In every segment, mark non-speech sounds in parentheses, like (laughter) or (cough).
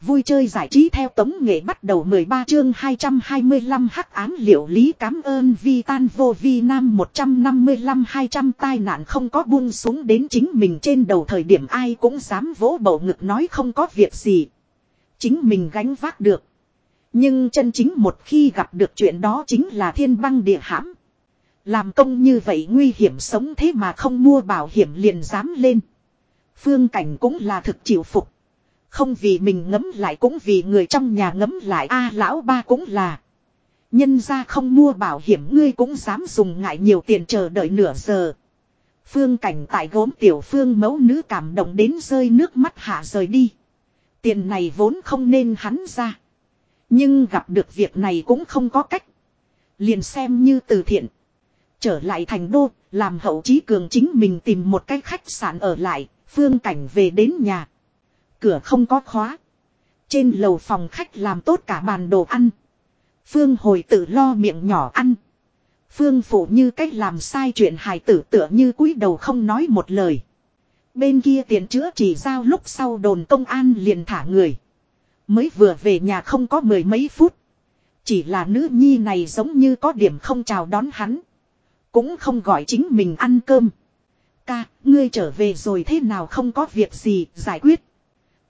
Vui chơi giải trí theo tống nghệ bắt đầu 13 chương 225 hắc án liệu lý cảm ơn vi tan vô vi nam 155 200 tai nạn không có buông xuống đến chính mình trên đầu thời điểm ai cũng dám vỗ bầu ngực nói không có việc gì. Chính mình gánh vác được. Nhưng chân chính một khi gặp được chuyện đó chính là thiên băng địa hãm. Làm công như vậy nguy hiểm sống thế mà không mua bảo hiểm liền dám lên. Phương cảnh cũng là thực chịu phục. Không vì mình ngấm lại cũng vì người trong nhà ngấm lại a lão ba cũng là. Nhân ra không mua bảo hiểm ngươi cũng dám dùng ngại nhiều tiền chờ đợi nửa giờ. Phương cảnh tại gốm tiểu phương mẫu nữ cảm động đến rơi nước mắt hạ rời đi. Tiền này vốn không nên hắn ra. Nhưng gặp được việc này cũng không có cách. Liền xem như từ thiện. Trở lại thành đô, làm hậu trí cường chính mình tìm một cái khách sạn ở lại, phương cảnh về đến nhà. Cửa không có khóa. Trên lầu phòng khách làm tốt cả bàn đồ ăn. Phương hồi tự lo miệng nhỏ ăn. Phương phụ như cách làm sai chuyện hài tử tựa như cúi đầu không nói một lời. Bên kia tiền chữa chỉ giao lúc sau đồn công an liền thả người. Mới vừa về nhà không có mười mấy phút. Chỉ là nữ nhi này giống như có điểm không chào đón hắn. Cũng không gọi chính mình ăn cơm. Ca, ngươi trở về rồi thế nào không có việc gì, giải quyết.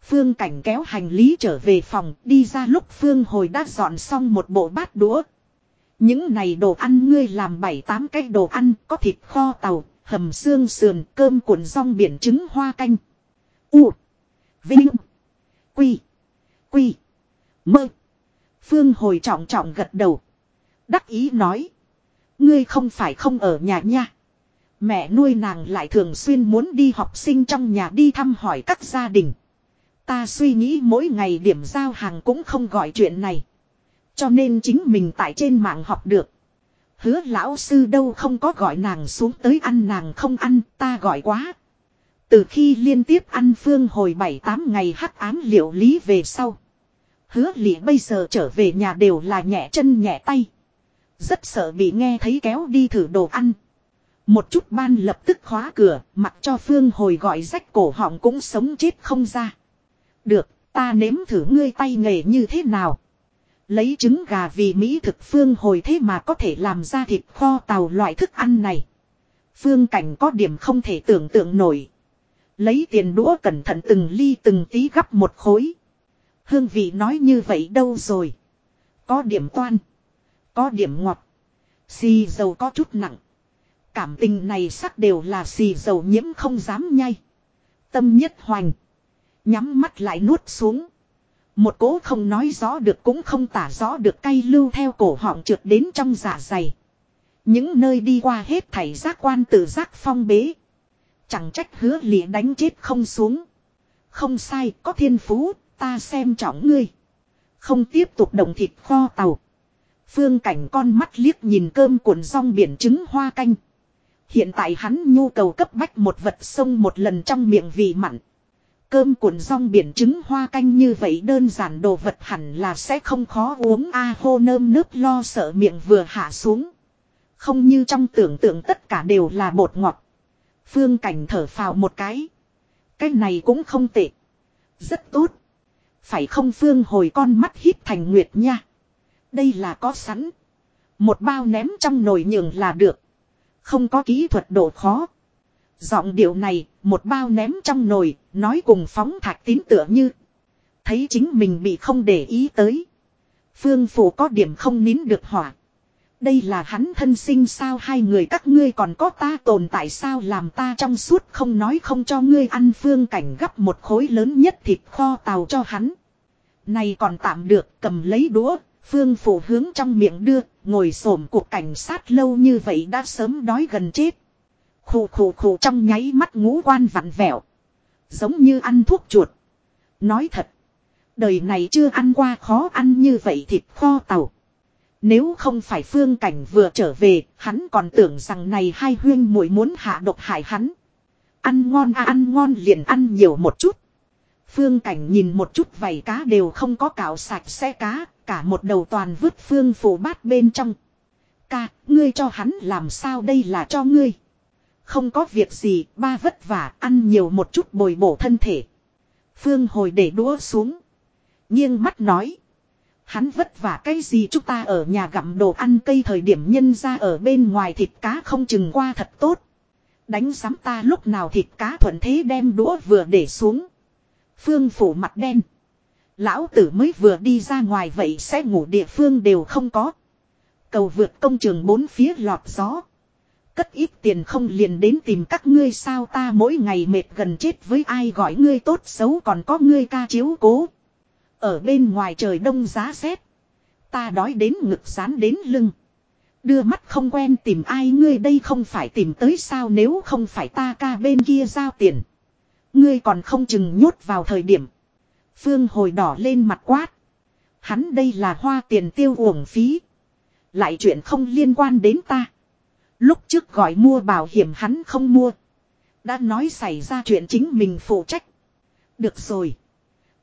Phương Cảnh kéo hành lý trở về phòng, đi ra lúc Phương hồi đã dọn xong một bộ bát đũa. Những này đồ ăn ngươi làm bảy tám cái đồ ăn, có thịt kho tàu, hầm xương sườn, cơm cuộn rong biển trứng hoa canh. U. Vinh. Quy. Quy. Mơ. Phương hồi trọng trọng gật đầu. Đắc ý nói. Ngươi không phải không ở nhà nha. Mẹ nuôi nàng lại thường xuyên muốn đi học sinh trong nhà đi thăm hỏi các gia đình. Ta suy nghĩ mỗi ngày điểm giao hàng cũng không gọi chuyện này. Cho nên chính mình tại trên mạng học được. Hứa lão sư đâu không có gọi nàng xuống tới ăn nàng không ăn, ta gọi quá. Từ khi liên tiếp ăn phương hồi 7-8 ngày hắc ám liệu lý về sau. Hứa lị bây giờ trở về nhà đều là nhẹ chân nhẹ tay. Rất sợ bị nghe thấy kéo đi thử đồ ăn. Một chút ban lập tức khóa cửa, mặc cho phương hồi gọi rách cổ họng cũng sống chết không ra. Được, ta nếm thử ngươi tay nghề như thế nào. Lấy trứng gà vì Mỹ thực phương hồi thế mà có thể làm ra thịt kho tàu loại thức ăn này. Phương cảnh có điểm không thể tưởng tượng nổi. Lấy tiền đũa cẩn thận từng ly từng tí gắp một khối. Hương vị nói như vậy đâu rồi. Có điểm toan. Có điểm ngọt. Xì dầu có chút nặng. Cảm tình này sắc đều là xì dầu nhiễm không dám nhai. Tâm nhất hoành. Nhắm mắt lại nuốt xuống. Một cố không nói rõ được cũng không tả rõ được cay lưu theo cổ họng trượt đến trong dạ dày. Những nơi đi qua hết thảy giác quan tự giác phong bế. Chẳng trách hứa lịa đánh chết không xuống. Không sai, có thiên phú, ta xem trọng ngươi. Không tiếp tục động thịt kho tàu. Phương cảnh con mắt liếc nhìn cơm cuộn rong biển trứng hoa canh. Hiện tại hắn nhu cầu cấp bách một vật sông một lần trong miệng vì mặn. Cơm cuộn rong biển trứng hoa canh như vậy đơn giản đồ vật hẳn là sẽ không khó uống a hô nơm nước lo sợ miệng vừa hạ xuống. Không như trong tưởng tượng tất cả đều là bột ngọt. Phương cảnh thở phào một cái. Cái này cũng không tệ. Rất tốt. Phải không phương hồi con mắt hít thành nguyệt nha. Đây là có sẵn. Một bao ném trong nồi nhường là được. Không có kỹ thuật độ khó. Giọng điệu này, một bao ném trong nồi, nói cùng phóng thạch tín tựa như. Thấy chính mình bị không để ý tới. Phương phủ có điểm không nín được hỏa. Đây là hắn thân sinh sao hai người các ngươi còn có ta tồn tại sao làm ta trong suốt không nói không cho ngươi ăn phương cảnh gấp một khối lớn nhất thịt kho tàu cho hắn. Này còn tạm được cầm lấy đũa, phương phủ hướng trong miệng đưa, ngồi xổm cuộc cảnh sát lâu như vậy đã sớm đói gần chết. Khù khù khù trong nháy mắt ngũ quan vặn vẹo. Giống như ăn thuốc chuột. Nói thật. Đời này chưa ăn qua khó ăn như vậy thịt kho tàu. Nếu không phải phương cảnh vừa trở về, hắn còn tưởng rằng này hai huyên muội muốn hạ độc hại hắn. Ăn ngon à ăn ngon liền ăn nhiều một chút. Phương cảnh nhìn một chút vảy cá đều không có cạo sạch xe cá, cả một đầu toàn vứt phương phủ bát bên trong. Ca, ngươi cho hắn làm sao đây là cho ngươi. Không có việc gì, ba vất vả, ăn nhiều một chút bồi bổ thân thể. Phương hồi để đũa xuống. nghiêng mắt nói. Hắn vất vả cái gì chúng ta ở nhà gặm đồ ăn cây thời điểm nhân ra ở bên ngoài thịt cá không chừng qua thật tốt. Đánh giám ta lúc nào thịt cá thuận thế đem đũa vừa để xuống. Phương phủ mặt đen. Lão tử mới vừa đi ra ngoài vậy sẽ ngủ địa phương đều không có. Cầu vượt công trường bốn phía lọt gió. Cất ít tiền không liền đến tìm các ngươi sao ta mỗi ngày mệt gần chết với ai gọi ngươi tốt xấu còn có ngươi ca chiếu cố. Ở bên ngoài trời đông giá rét. Ta đói đến ngực sán đến lưng. Đưa mắt không quen tìm ai ngươi đây không phải tìm tới sao nếu không phải ta ca bên kia giao tiền. Ngươi còn không chừng nhốt vào thời điểm. Phương hồi đỏ lên mặt quát. Hắn đây là hoa tiền tiêu uổng phí. Lại chuyện không liên quan đến ta. Lúc trước gọi mua bảo hiểm hắn không mua. Đã nói xảy ra chuyện chính mình phụ trách. Được rồi.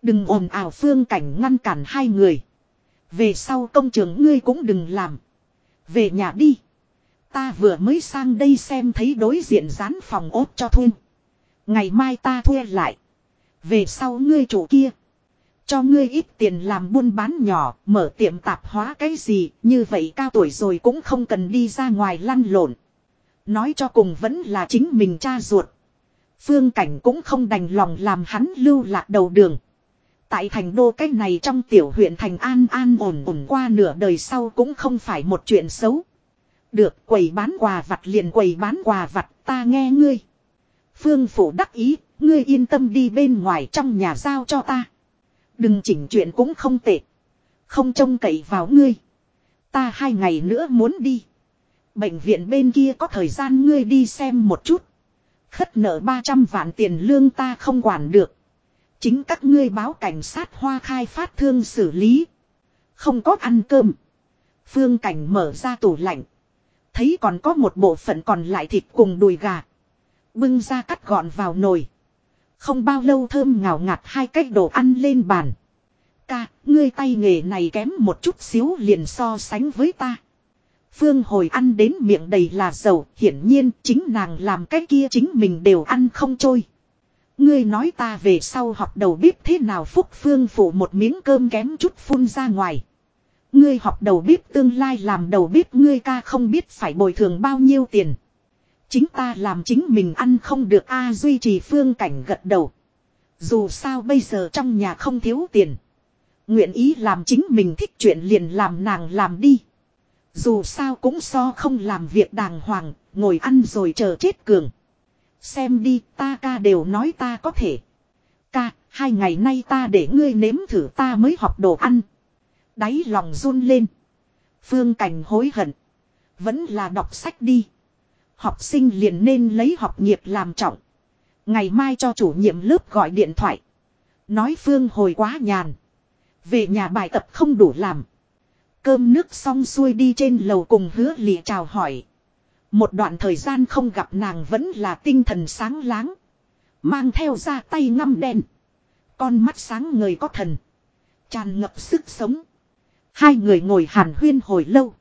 Đừng ồn ào phương cảnh ngăn cản hai người. Về sau công trường ngươi cũng đừng làm. Về nhà đi. Ta vừa mới sang đây xem thấy đối diện dán phòng ốt cho thuê. Ngày mai ta thuê lại. Về sau ngươi chủ kia. Cho ngươi ít tiền làm buôn bán nhỏ, mở tiệm tạp hóa cái gì, như vậy cao tuổi rồi cũng không cần đi ra ngoài lăn lộn. Nói cho cùng vẫn là chính mình cha ruột. Phương Cảnh cũng không đành lòng làm hắn lưu lạc đầu đường. Tại thành đô cách này trong tiểu huyện thành an an ổn ổn qua nửa đời sau cũng không phải một chuyện xấu. Được quầy bán quà vặt liền quầy bán quà vặt ta nghe ngươi. Phương phủ đắc ý, ngươi yên tâm đi bên ngoài trong nhà giao cho ta. Đừng chỉnh chuyện cũng không tệ. Không trông cậy vào ngươi. Ta hai ngày nữa muốn đi. Bệnh viện bên kia có thời gian ngươi đi xem một chút. Khất nợ 300 vạn tiền lương ta không quản được. Chính các ngươi báo cảnh sát hoa khai phát thương xử lý. Không có ăn cơm. Phương cảnh mở ra tủ lạnh. Thấy còn có một bộ phận còn lại thịt cùng đùi gà. Bưng ra cắt gọn vào nồi. Không bao lâu thơm ngào ngạt hai cách đồ ăn lên bàn. Ca, ngươi tay nghề này kém một chút xíu liền so sánh với ta. Phương hồi ăn đến miệng đầy là dầu, hiển nhiên chính nàng làm cái kia chính mình đều ăn không trôi. Ngươi nói ta về sau học đầu bếp thế nào phúc phương phủ một miếng cơm kém chút phun ra ngoài. Ngươi học đầu bếp tương lai làm đầu bếp ngươi ca không biết phải bồi thường bao nhiêu tiền. Chính ta làm chính mình ăn không được a duy trì phương cảnh gật đầu. Dù sao bây giờ trong nhà không thiếu tiền. Nguyện ý làm chính mình thích chuyện liền làm nàng làm đi. Dù sao cũng so không làm việc đàng hoàng, ngồi ăn rồi chờ chết cường. Xem đi, ta ca đều nói ta có thể. Ca, hai ngày nay ta để ngươi nếm thử ta mới học đồ ăn. Đáy lòng run lên. Phương Cảnh hối hận. Vẫn là đọc sách đi. Học sinh liền nên lấy học nghiệp làm trọng. Ngày mai cho chủ nhiệm lớp gọi điện thoại. Nói Phương hồi quá nhàn. Về nhà bài tập không đủ làm. Cơm nước xong xuôi đi trên lầu cùng hứa lịa chào hỏi. Một đoạn thời gian không gặp nàng vẫn là tinh thần sáng láng. Mang theo ra tay ngăm đen. Con mắt sáng người có thần. Tràn ngập sức sống. Hai người ngồi hàn huyên hồi lâu.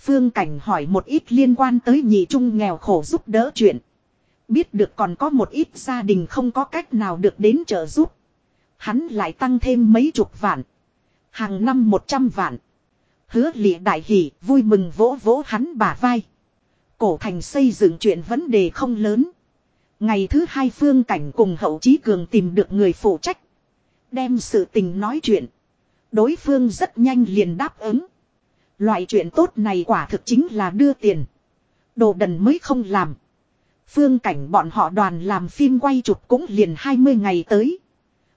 Phương Cảnh hỏi một ít liên quan tới nhị trung nghèo khổ giúp đỡ chuyện. Biết được còn có một ít gia đình không có cách nào được đến trợ giúp. Hắn lại tăng thêm mấy chục vạn. Hàng năm một trăm vạn. Hứa lịa đại hỷ, vui mừng vỗ vỗ hắn bả vai. Cổ thành xây dựng chuyện vấn đề không lớn. Ngày thứ hai phương cảnh cùng hậu trí cường tìm được người phụ trách. Đem sự tình nói chuyện. Đối phương rất nhanh liền đáp ứng. Loại chuyện tốt này quả thực chính là đưa tiền. Đồ đần mới không làm. Phương cảnh bọn họ đoàn làm phim quay chụp cũng liền 20 ngày tới.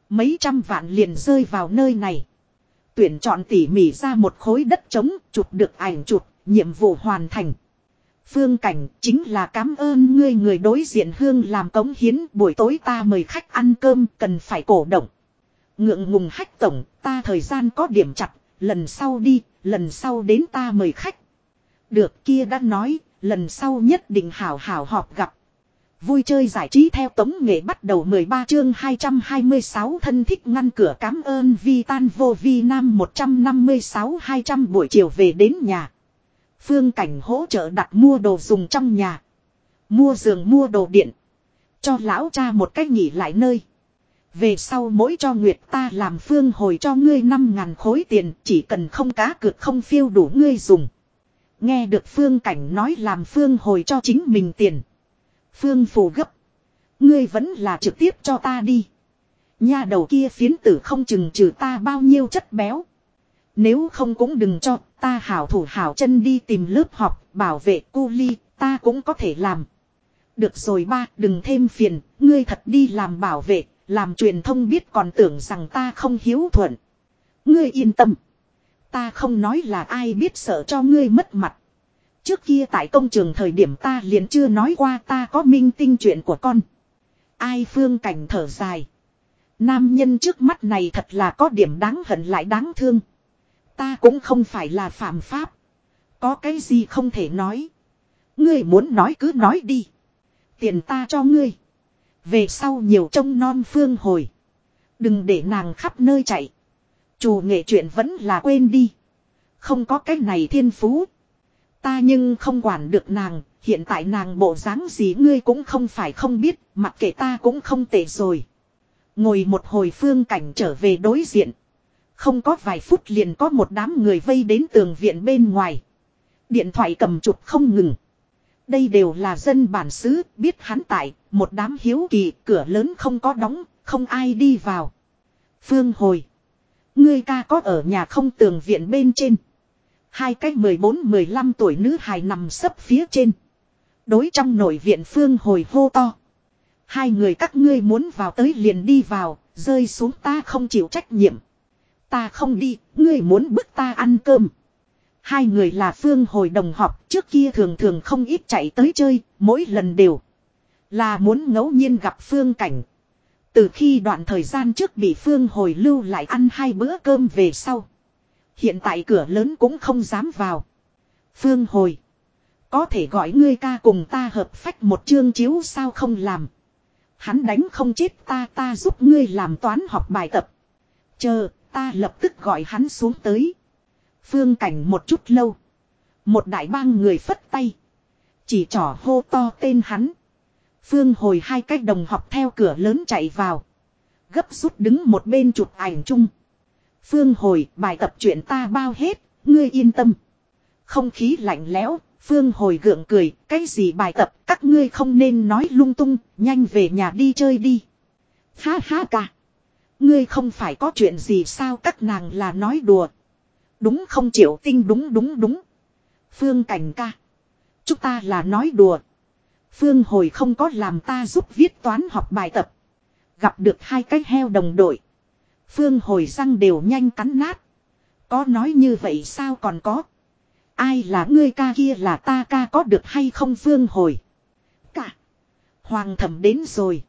Mấy trăm vạn liền rơi vào nơi này. Tuyển chọn tỉ mỉ ra một khối đất trống, chụp được ảnh chụp, nhiệm vụ hoàn thành. Phương cảnh chính là cảm ơn ngươi người đối diện hương làm cống hiến buổi tối ta mời khách ăn cơm cần phải cổ động. Ngượng ngùng hách tổng, ta thời gian có điểm chặt, lần sau đi, lần sau đến ta mời khách. Được kia đã nói, lần sau nhất định hảo hảo họp gặp. Vui chơi giải trí theo tống nghệ bắt đầu 13 chương 226 thân thích ngăn cửa cảm ơn vi tan vô vi nam 156 200 buổi chiều về đến nhà. Phương cảnh hỗ trợ đặt mua đồ dùng trong nhà. Mua giường mua đồ điện. Cho lão cha một cách nghỉ lại nơi. Về sau mỗi cho Nguyệt ta làm phương hồi cho ngươi 5.000 khối tiền, chỉ cần không cá cược không phiêu đủ ngươi dùng. Nghe được phương cảnh nói làm phương hồi cho chính mình tiền. Phương phù gấp. Ngươi vẫn là trực tiếp cho ta đi. nhà đầu kia phiến tử không chừng trừ ta bao nhiêu chất béo. Nếu không cũng đừng cho, ta hảo thủ hảo chân đi tìm lớp học, bảo vệ cu ly, ta cũng có thể làm. Được rồi ba, đừng thêm phiền, ngươi thật đi làm bảo vệ làm truyền thông biết còn tưởng rằng ta không hiếu thuận. Ngươi yên tâm. Ta không nói là ai biết sợ cho ngươi mất mặt. Trước kia tại công trường thời điểm ta liền chưa nói qua ta có minh tinh chuyện của con. Ai phương cảnh thở dài. Nam nhân trước mắt này thật là có điểm đáng hận lại đáng thương. Ta cũng không phải là phạm pháp. Có cái gì không thể nói. Ngươi muốn nói cứ nói đi. Tiền ta cho ngươi. Về sau nhiều trông non phương hồi. Đừng để nàng khắp nơi chạy. Chủ nghệ chuyện vẫn là quên đi. Không có cái này thiên phú. Ta nhưng không quản được nàng, hiện tại nàng bộ dáng gì ngươi cũng không phải không biết, mặc kệ ta cũng không tệ rồi. Ngồi một hồi phương cảnh trở về đối diện. Không có vài phút liền có một đám người vây đến tường viện bên ngoài. Điện thoại cầm chụp không ngừng. Đây đều là dân bản xứ, biết hắn tại, một đám hiếu kỳ, cửa lớn không có đóng, không ai đi vào. Phương hồi. Ngươi ca có ở nhà không tường viện bên trên. Hai cái 14-15 tuổi nữ hài nằm sấp phía trên. Đối trong nội viện phương hồi hô to. Hai người các ngươi muốn vào tới liền đi vào, rơi xuống ta không chịu trách nhiệm. Ta không đi, ngươi muốn bức ta ăn cơm. Hai người là phương hồi đồng họp trước kia thường thường không ít chạy tới chơi, mỗi lần đều. Là muốn ngẫu nhiên gặp phương cảnh. Từ khi đoạn thời gian trước bị phương hồi lưu lại ăn hai bữa cơm về sau. Hiện tại cửa lớn cũng không dám vào. Phương hồi. Có thể gọi ngươi ca cùng ta hợp phách một chương chiếu sao không làm. Hắn đánh không chết ta ta giúp ngươi làm toán học bài tập. Chờ, ta lập tức gọi hắn xuống tới. Phương cảnh một chút lâu. Một đại bang người phất tay. Chỉ trỏ hô to tên hắn. Phương hồi hai cách đồng học theo cửa lớn chạy vào. Gấp rút đứng một bên chụp ảnh chung. Phương hồi bài tập chuyện ta bao hết, ngươi yên tâm. Không khí lạnh lẽo, Phương hồi gượng cười, cái gì bài tập các ngươi không nên nói lung tung, nhanh về nhà đi chơi đi. Ha ha cả. Ngươi không phải có chuyện gì sao các nàng là nói đùa. Đúng không chịu tinh đúng đúng đúng. Phương cảnh ca. Chúng ta là nói đùa. Phương hồi không có làm ta giúp viết toán học bài tập. Gặp được hai cái heo đồng đội. Phương hồi răng đều nhanh cắn nát. Có nói như vậy sao còn có. Ai là ngươi ca kia là ta ca có được hay không Phương hồi. Cả. Hoàng thẩm đến rồi.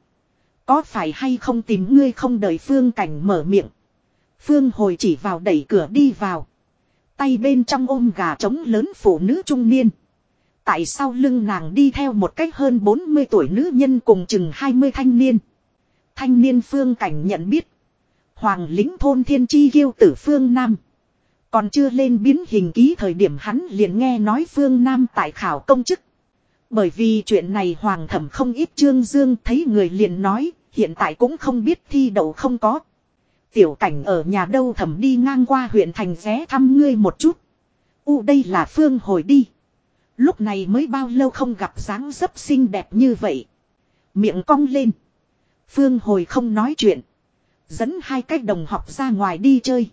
Có phải hay không tìm ngươi không đợi Phương cảnh mở miệng. Phương hồi chỉ vào đẩy cửa đi vào. Tay bên trong ôm gà trống lớn phụ nữ trung niên. Tại sao lưng nàng đi theo một cách hơn 40 tuổi nữ nhân cùng chừng 20 thanh niên. Thanh niên phương cảnh nhận biết. Hoàng lính thôn thiên chi ghiêu tử phương Nam. Còn chưa lên biến hình ký thời điểm hắn liền nghe nói phương Nam tại khảo công chức. Bởi vì chuyện này hoàng thẩm không ít trương dương thấy người liền nói, hiện tại cũng không biết thi đậu không có. Tiểu cảnh ở nhà đâu thẩm đi ngang qua huyện thành ghé thăm ngươi một chút. U đây là phương hồi đi. Lúc này mới bao lâu không gặp dáng dấp xinh đẹp như vậy. Miệng cong lên. Phương hồi không nói chuyện. Dẫn hai cái đồng học ra ngoài đi chơi.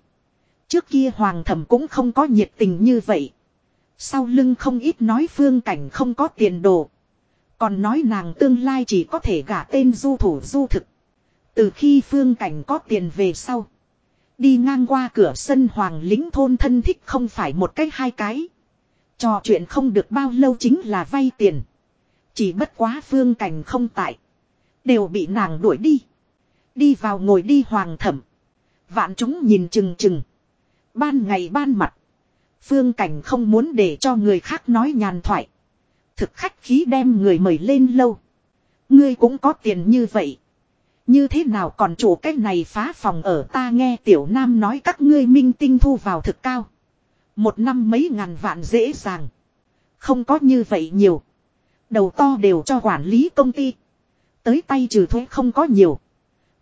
Trước kia hoàng thẩm cũng không có nhiệt tình như vậy. Sau lưng không ít nói phương cảnh không có tiền đồ. Còn nói nàng tương lai chỉ có thể gả tên du thủ du thực. Từ khi phương cảnh có tiền về sau. Đi ngang qua cửa sân hoàng lính thôn thân thích không phải một cái hai cái. Trò chuyện không được bao lâu chính là vay tiền. Chỉ bất quá phương cảnh không tại. Đều bị nàng đuổi đi. Đi vào ngồi đi hoàng thẩm. Vạn chúng nhìn chừng chừng. Ban ngày ban mặt. Phương cảnh không muốn để cho người khác nói nhàn thoại. Thực khách khí đem người mời lên lâu. Ngươi cũng có tiền như vậy. Như thế nào còn chủ cách này phá phòng ở ta nghe tiểu nam nói các ngươi minh tinh thu vào thực cao. Một năm mấy ngàn vạn dễ dàng. Không có như vậy nhiều. Đầu to đều cho quản lý công ty. Tới tay trừ thuế không có nhiều.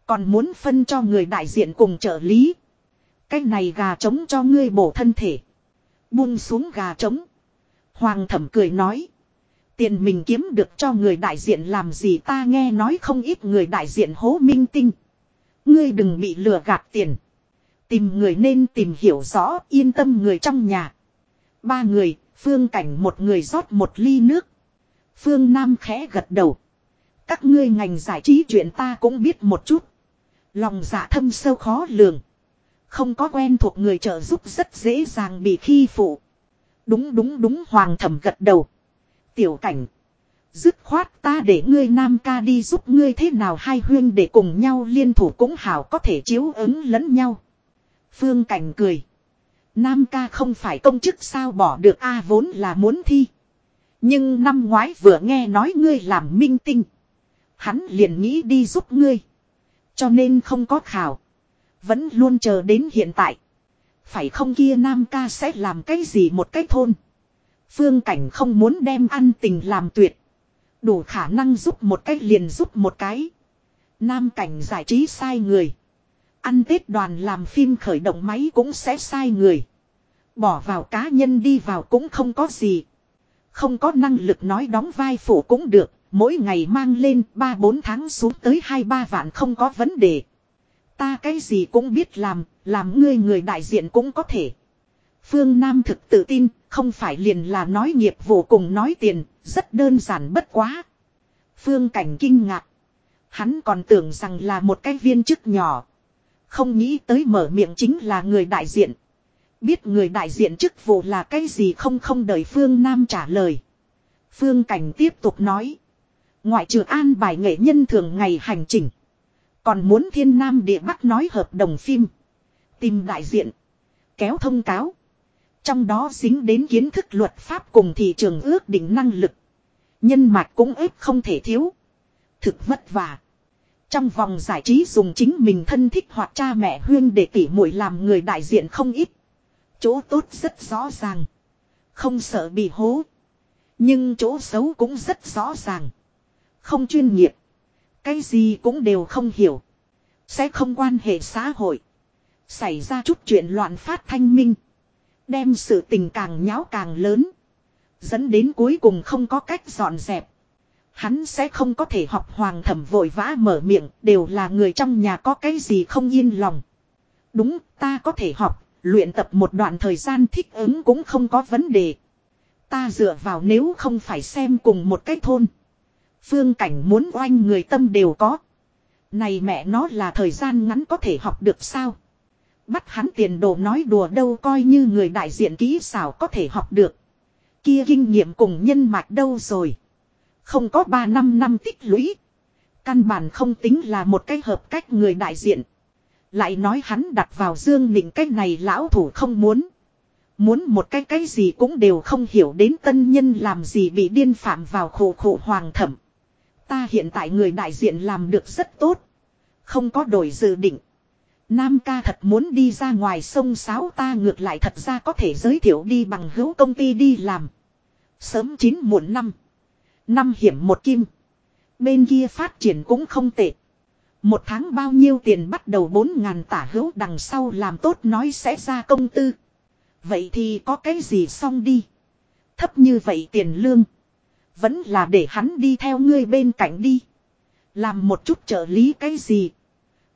Còn muốn phân cho người đại diện cùng trợ lý. Cái này gà trống cho ngươi bổ thân thể. Buông xuống gà trống. Hoàng thẩm cười nói. Tiền mình kiếm được cho người đại diện làm gì ta nghe nói không ít người đại diện hố minh tinh. Ngươi đừng bị lừa gạt tiền. Tìm người nên tìm hiểu rõ yên tâm người trong nhà. Ba người, phương cảnh một người rót một ly nước. Phương Nam khẽ gật đầu. Các ngươi ngành giải trí chuyện ta cũng biết một chút. Lòng dạ thâm sâu khó lường. Không có quen thuộc người trợ giúp rất dễ dàng bị khi phụ. Đúng đúng đúng hoàng thẩm gật đầu. Tiểu cảnh. Dứt khoát ta để ngươi nam ca đi giúp ngươi thế nào hai huyên để cùng nhau liên thủ cũng hảo có thể chiếu ứng lẫn nhau. Phương cảnh cười. Nam ca không phải công chức sao bỏ được a vốn là muốn thi. Nhưng năm ngoái vừa nghe nói ngươi làm minh tinh. Hắn liền nghĩ đi giúp ngươi. Cho nên không có khảo. Vẫn luôn chờ đến hiện tại. Phải không kia Nam ca sẽ làm cái gì một cái thôn. Phương cảnh không muốn đem ăn tình làm tuyệt. Đủ khả năng giúp một cách liền giúp một cái. Nam cảnh giải trí sai người. Ăn Tết đoàn làm phim khởi động máy cũng sẽ sai người. Bỏ vào cá nhân đi vào cũng không có gì. Không có năng lực nói đóng vai phụ cũng được. Mỗi ngày mang lên 3-4 tháng xuống tới 2-3 vạn không có vấn đề. Ta cái gì cũng biết làm, làm ngươi người đại diện cũng có thể. Phương Nam thực tự tin, không phải liền là nói nghiệp vụ cùng nói tiền, rất đơn giản bất quá. Phương Cảnh kinh ngạc. Hắn còn tưởng rằng là một cái viên chức nhỏ. Không nghĩ tới mở miệng chính là người đại diện. Biết người đại diện chức vụ là cái gì không không đợi Phương Nam trả lời. Phương Cảnh tiếp tục nói. Ngoại trừ an bài nghệ nhân thường ngày hành trình. Còn muốn thiên nam địa bắc nói hợp đồng phim. Tìm đại diện. Kéo thông cáo. Trong đó dính đến kiến thức luật pháp cùng thị trường ước định năng lực. Nhân mạch cũng ít không thể thiếu. Thực vất vả. Trong vòng giải trí dùng chính mình thân thích hoặc cha mẹ huyên để tỉ muội làm người đại diện không ít. Chỗ tốt rất rõ ràng. Không sợ bị hố. Nhưng chỗ xấu cũng rất rõ ràng. Không chuyên nghiệp. Cái gì cũng đều không hiểu. Sẽ không quan hệ xã hội. Xảy ra chút chuyện loạn phát thanh minh. Đem sự tình càng nháo càng lớn. Dẫn đến cuối cùng không có cách dọn dẹp. Hắn sẽ không có thể học hoàng thẩm vội vã mở miệng. Đều là người trong nhà có cái gì không yên lòng. Đúng, ta có thể học. Luyện tập một đoạn thời gian thích ứng cũng không có vấn đề. Ta dựa vào nếu không phải xem cùng một cái thôn. Phương cảnh muốn oanh người tâm đều có. Này mẹ nó là thời gian ngắn có thể học được sao? Bắt hắn tiền đồ nói đùa đâu coi như người đại diện kỹ xảo có thể học được. Kia kinh nghiệm cùng nhân mạch đâu rồi. Không có 3 năm năm tích lũy. Căn bản không tính là một cái hợp cách người đại diện. Lại nói hắn đặt vào dương nịnh cái này lão thủ không muốn. Muốn một cái cái gì cũng đều không hiểu đến tân nhân làm gì bị điên phạm vào khổ khổ hoàng thẩm. Ta hiện tại người đại diện làm được rất tốt. Không có đổi dự định. Nam ca thật muốn đi ra ngoài sông sáo ta ngược lại thật ra có thể giới thiệu đi bằng hữu công ty đi làm. Sớm chín muộn năm. Năm hiểm một kim. Bên kia phát triển cũng không tệ. Một tháng bao nhiêu tiền bắt đầu bốn ngàn tả hữu đằng sau làm tốt nói sẽ ra công tư. Vậy thì có cái gì xong đi. Thấp như vậy tiền lương. Vẫn là để hắn đi theo ngươi bên cạnh đi. Làm một chút trợ lý cái gì.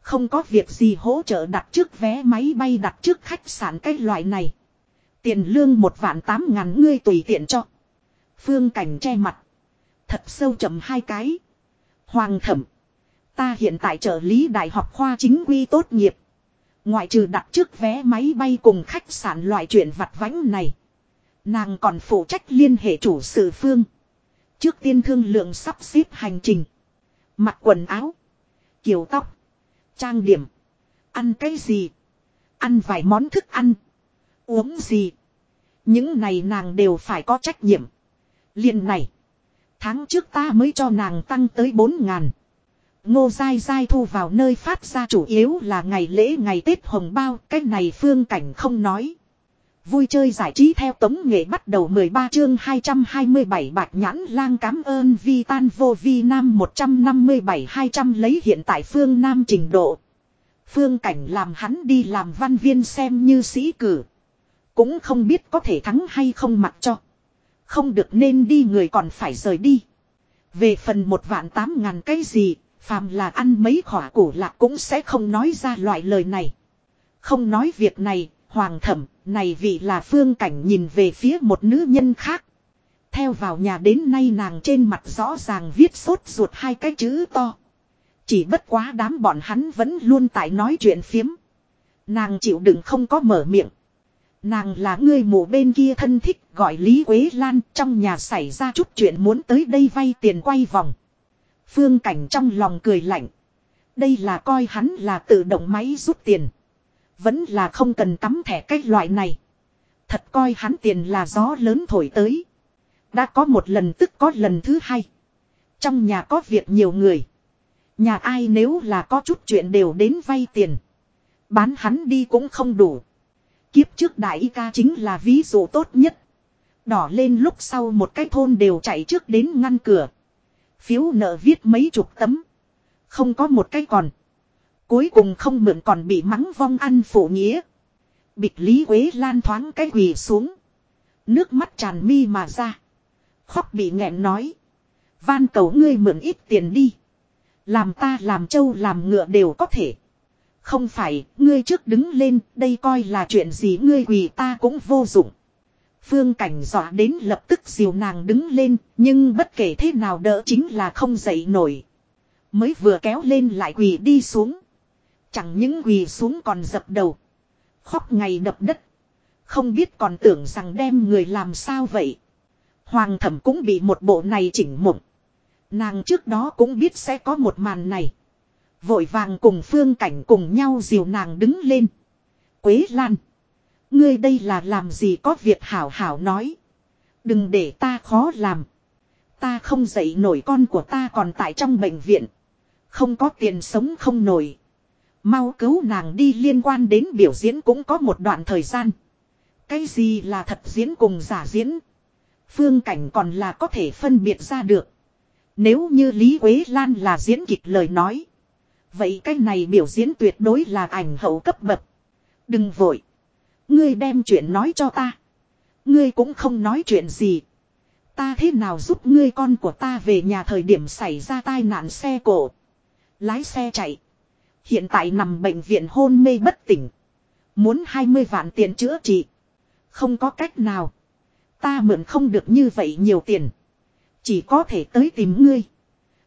Không có việc gì hỗ trợ đặt trước vé máy bay đặt trước khách sạn cái loại này. Tiền lương một vạn tám ngàn ngươi tùy tiện cho. Phương cảnh che mặt. Thật sâu chậm hai cái. Hoàng thẩm. Ta hiện tại trợ lý đại học khoa chính quy tốt nghiệp. Ngoại trừ đặt trước vé máy bay cùng khách sạn loại chuyện vặt vãnh này. Nàng còn phụ trách liên hệ chủ sự phương. Trước tiên thương lượng sắp xếp hành trình. Mặc quần áo. Kiểu tóc. Trang điểm. Ăn cái gì. Ăn vài món thức ăn. Uống gì. Những này nàng đều phải có trách nhiệm. liền này. Tháng trước ta mới cho nàng tăng tới 4 ngàn. Ngô dai dai thu vào nơi phát ra chủ yếu là ngày lễ ngày Tết hồng bao. Cái này phương cảnh không nói. Vui chơi giải trí theo tống nghệ bắt đầu 13 chương 227 bạch nhãn lang cám ơn vi tan vô vi nam 157-200 lấy hiện tại phương nam trình độ. Phương cảnh làm hắn đi làm văn viên xem như sĩ cử. Cũng không biết có thể thắng hay không mặc cho. Không được nên đi người còn phải rời đi. Về phần một vạn tám ngàn cái gì, phàm là ăn mấy khỏa củ lạc cũng sẽ không nói ra loại lời này. Không nói việc này, hoàng thẩm, này vị là phương cảnh nhìn về phía một nữ nhân khác. Theo vào nhà đến nay nàng trên mặt rõ ràng viết sốt ruột hai cái chữ to. Chỉ bất quá đám bọn hắn vẫn luôn tại nói chuyện phiếm. Nàng chịu đựng không có mở miệng. Nàng là người mù bên kia thân thích gọi Lý Quế Lan trong nhà xảy ra chút chuyện muốn tới đây vay tiền quay vòng. Phương Cảnh trong lòng cười lạnh. Đây là coi hắn là tự động máy rút tiền. Vẫn là không cần cắm thẻ cái loại này. Thật coi hắn tiền là gió lớn thổi tới. Đã có một lần tức có lần thứ hai. Trong nhà có việc nhiều người. Nhà ai nếu là có chút chuyện đều đến vay tiền. Bán hắn đi cũng không đủ. Kiếp trước đại y ca chính là ví dụ tốt nhất. Đỏ lên lúc sau một cái thôn đều chạy trước đến ngăn cửa. Phiếu nợ viết mấy chục tấm. Không có một cái còn. Cuối cùng không mượn còn bị mắng vong ăn phụ nghĩa. Bịch Lý Quế Lan thoáng cái quỳ xuống. Nước mắt tràn mi mà ra. Khóc bị nghẹn nói. Van cầu ngươi mượn ít tiền đi. Làm ta làm trâu làm ngựa đều có thể. Không phải, ngươi trước đứng lên, đây coi là chuyện gì ngươi quỳ ta cũng vô dụng. Phương cảnh dọa đến lập tức diều nàng đứng lên, nhưng bất kể thế nào đỡ chính là không dậy nổi. Mới vừa kéo lên lại quỳ đi xuống. Chẳng những quỳ xuống còn dập đầu. Khóc ngày đập đất. Không biết còn tưởng rằng đem người làm sao vậy. Hoàng thẩm cũng bị một bộ này chỉnh mộng. Nàng trước đó cũng biết sẽ có một màn này. Vội vàng cùng phương cảnh cùng nhau dìu nàng đứng lên. Quế Lan. Ngươi đây là làm gì có việc hảo hảo nói. Đừng để ta khó làm. Ta không dậy nổi con của ta còn tại trong bệnh viện. Không có tiền sống không nổi. Mau cứu nàng đi liên quan đến biểu diễn cũng có một đoạn thời gian. Cái gì là thật diễn cùng giả diễn. Phương cảnh còn là có thể phân biệt ra được. Nếu như Lý Quế Lan là diễn kịch lời nói. Vậy cái này biểu diễn tuyệt đối là ảnh hậu cấp bậc. Đừng vội. Ngươi đem chuyện nói cho ta. Ngươi cũng không nói chuyện gì. Ta thế nào giúp ngươi con của ta về nhà thời điểm xảy ra tai nạn xe cổ. Lái xe chạy. Hiện tại nằm bệnh viện hôn mê bất tỉnh. Muốn 20 vạn tiền chữa trị. Không có cách nào. Ta mượn không được như vậy nhiều tiền. Chỉ có thể tới tìm ngươi.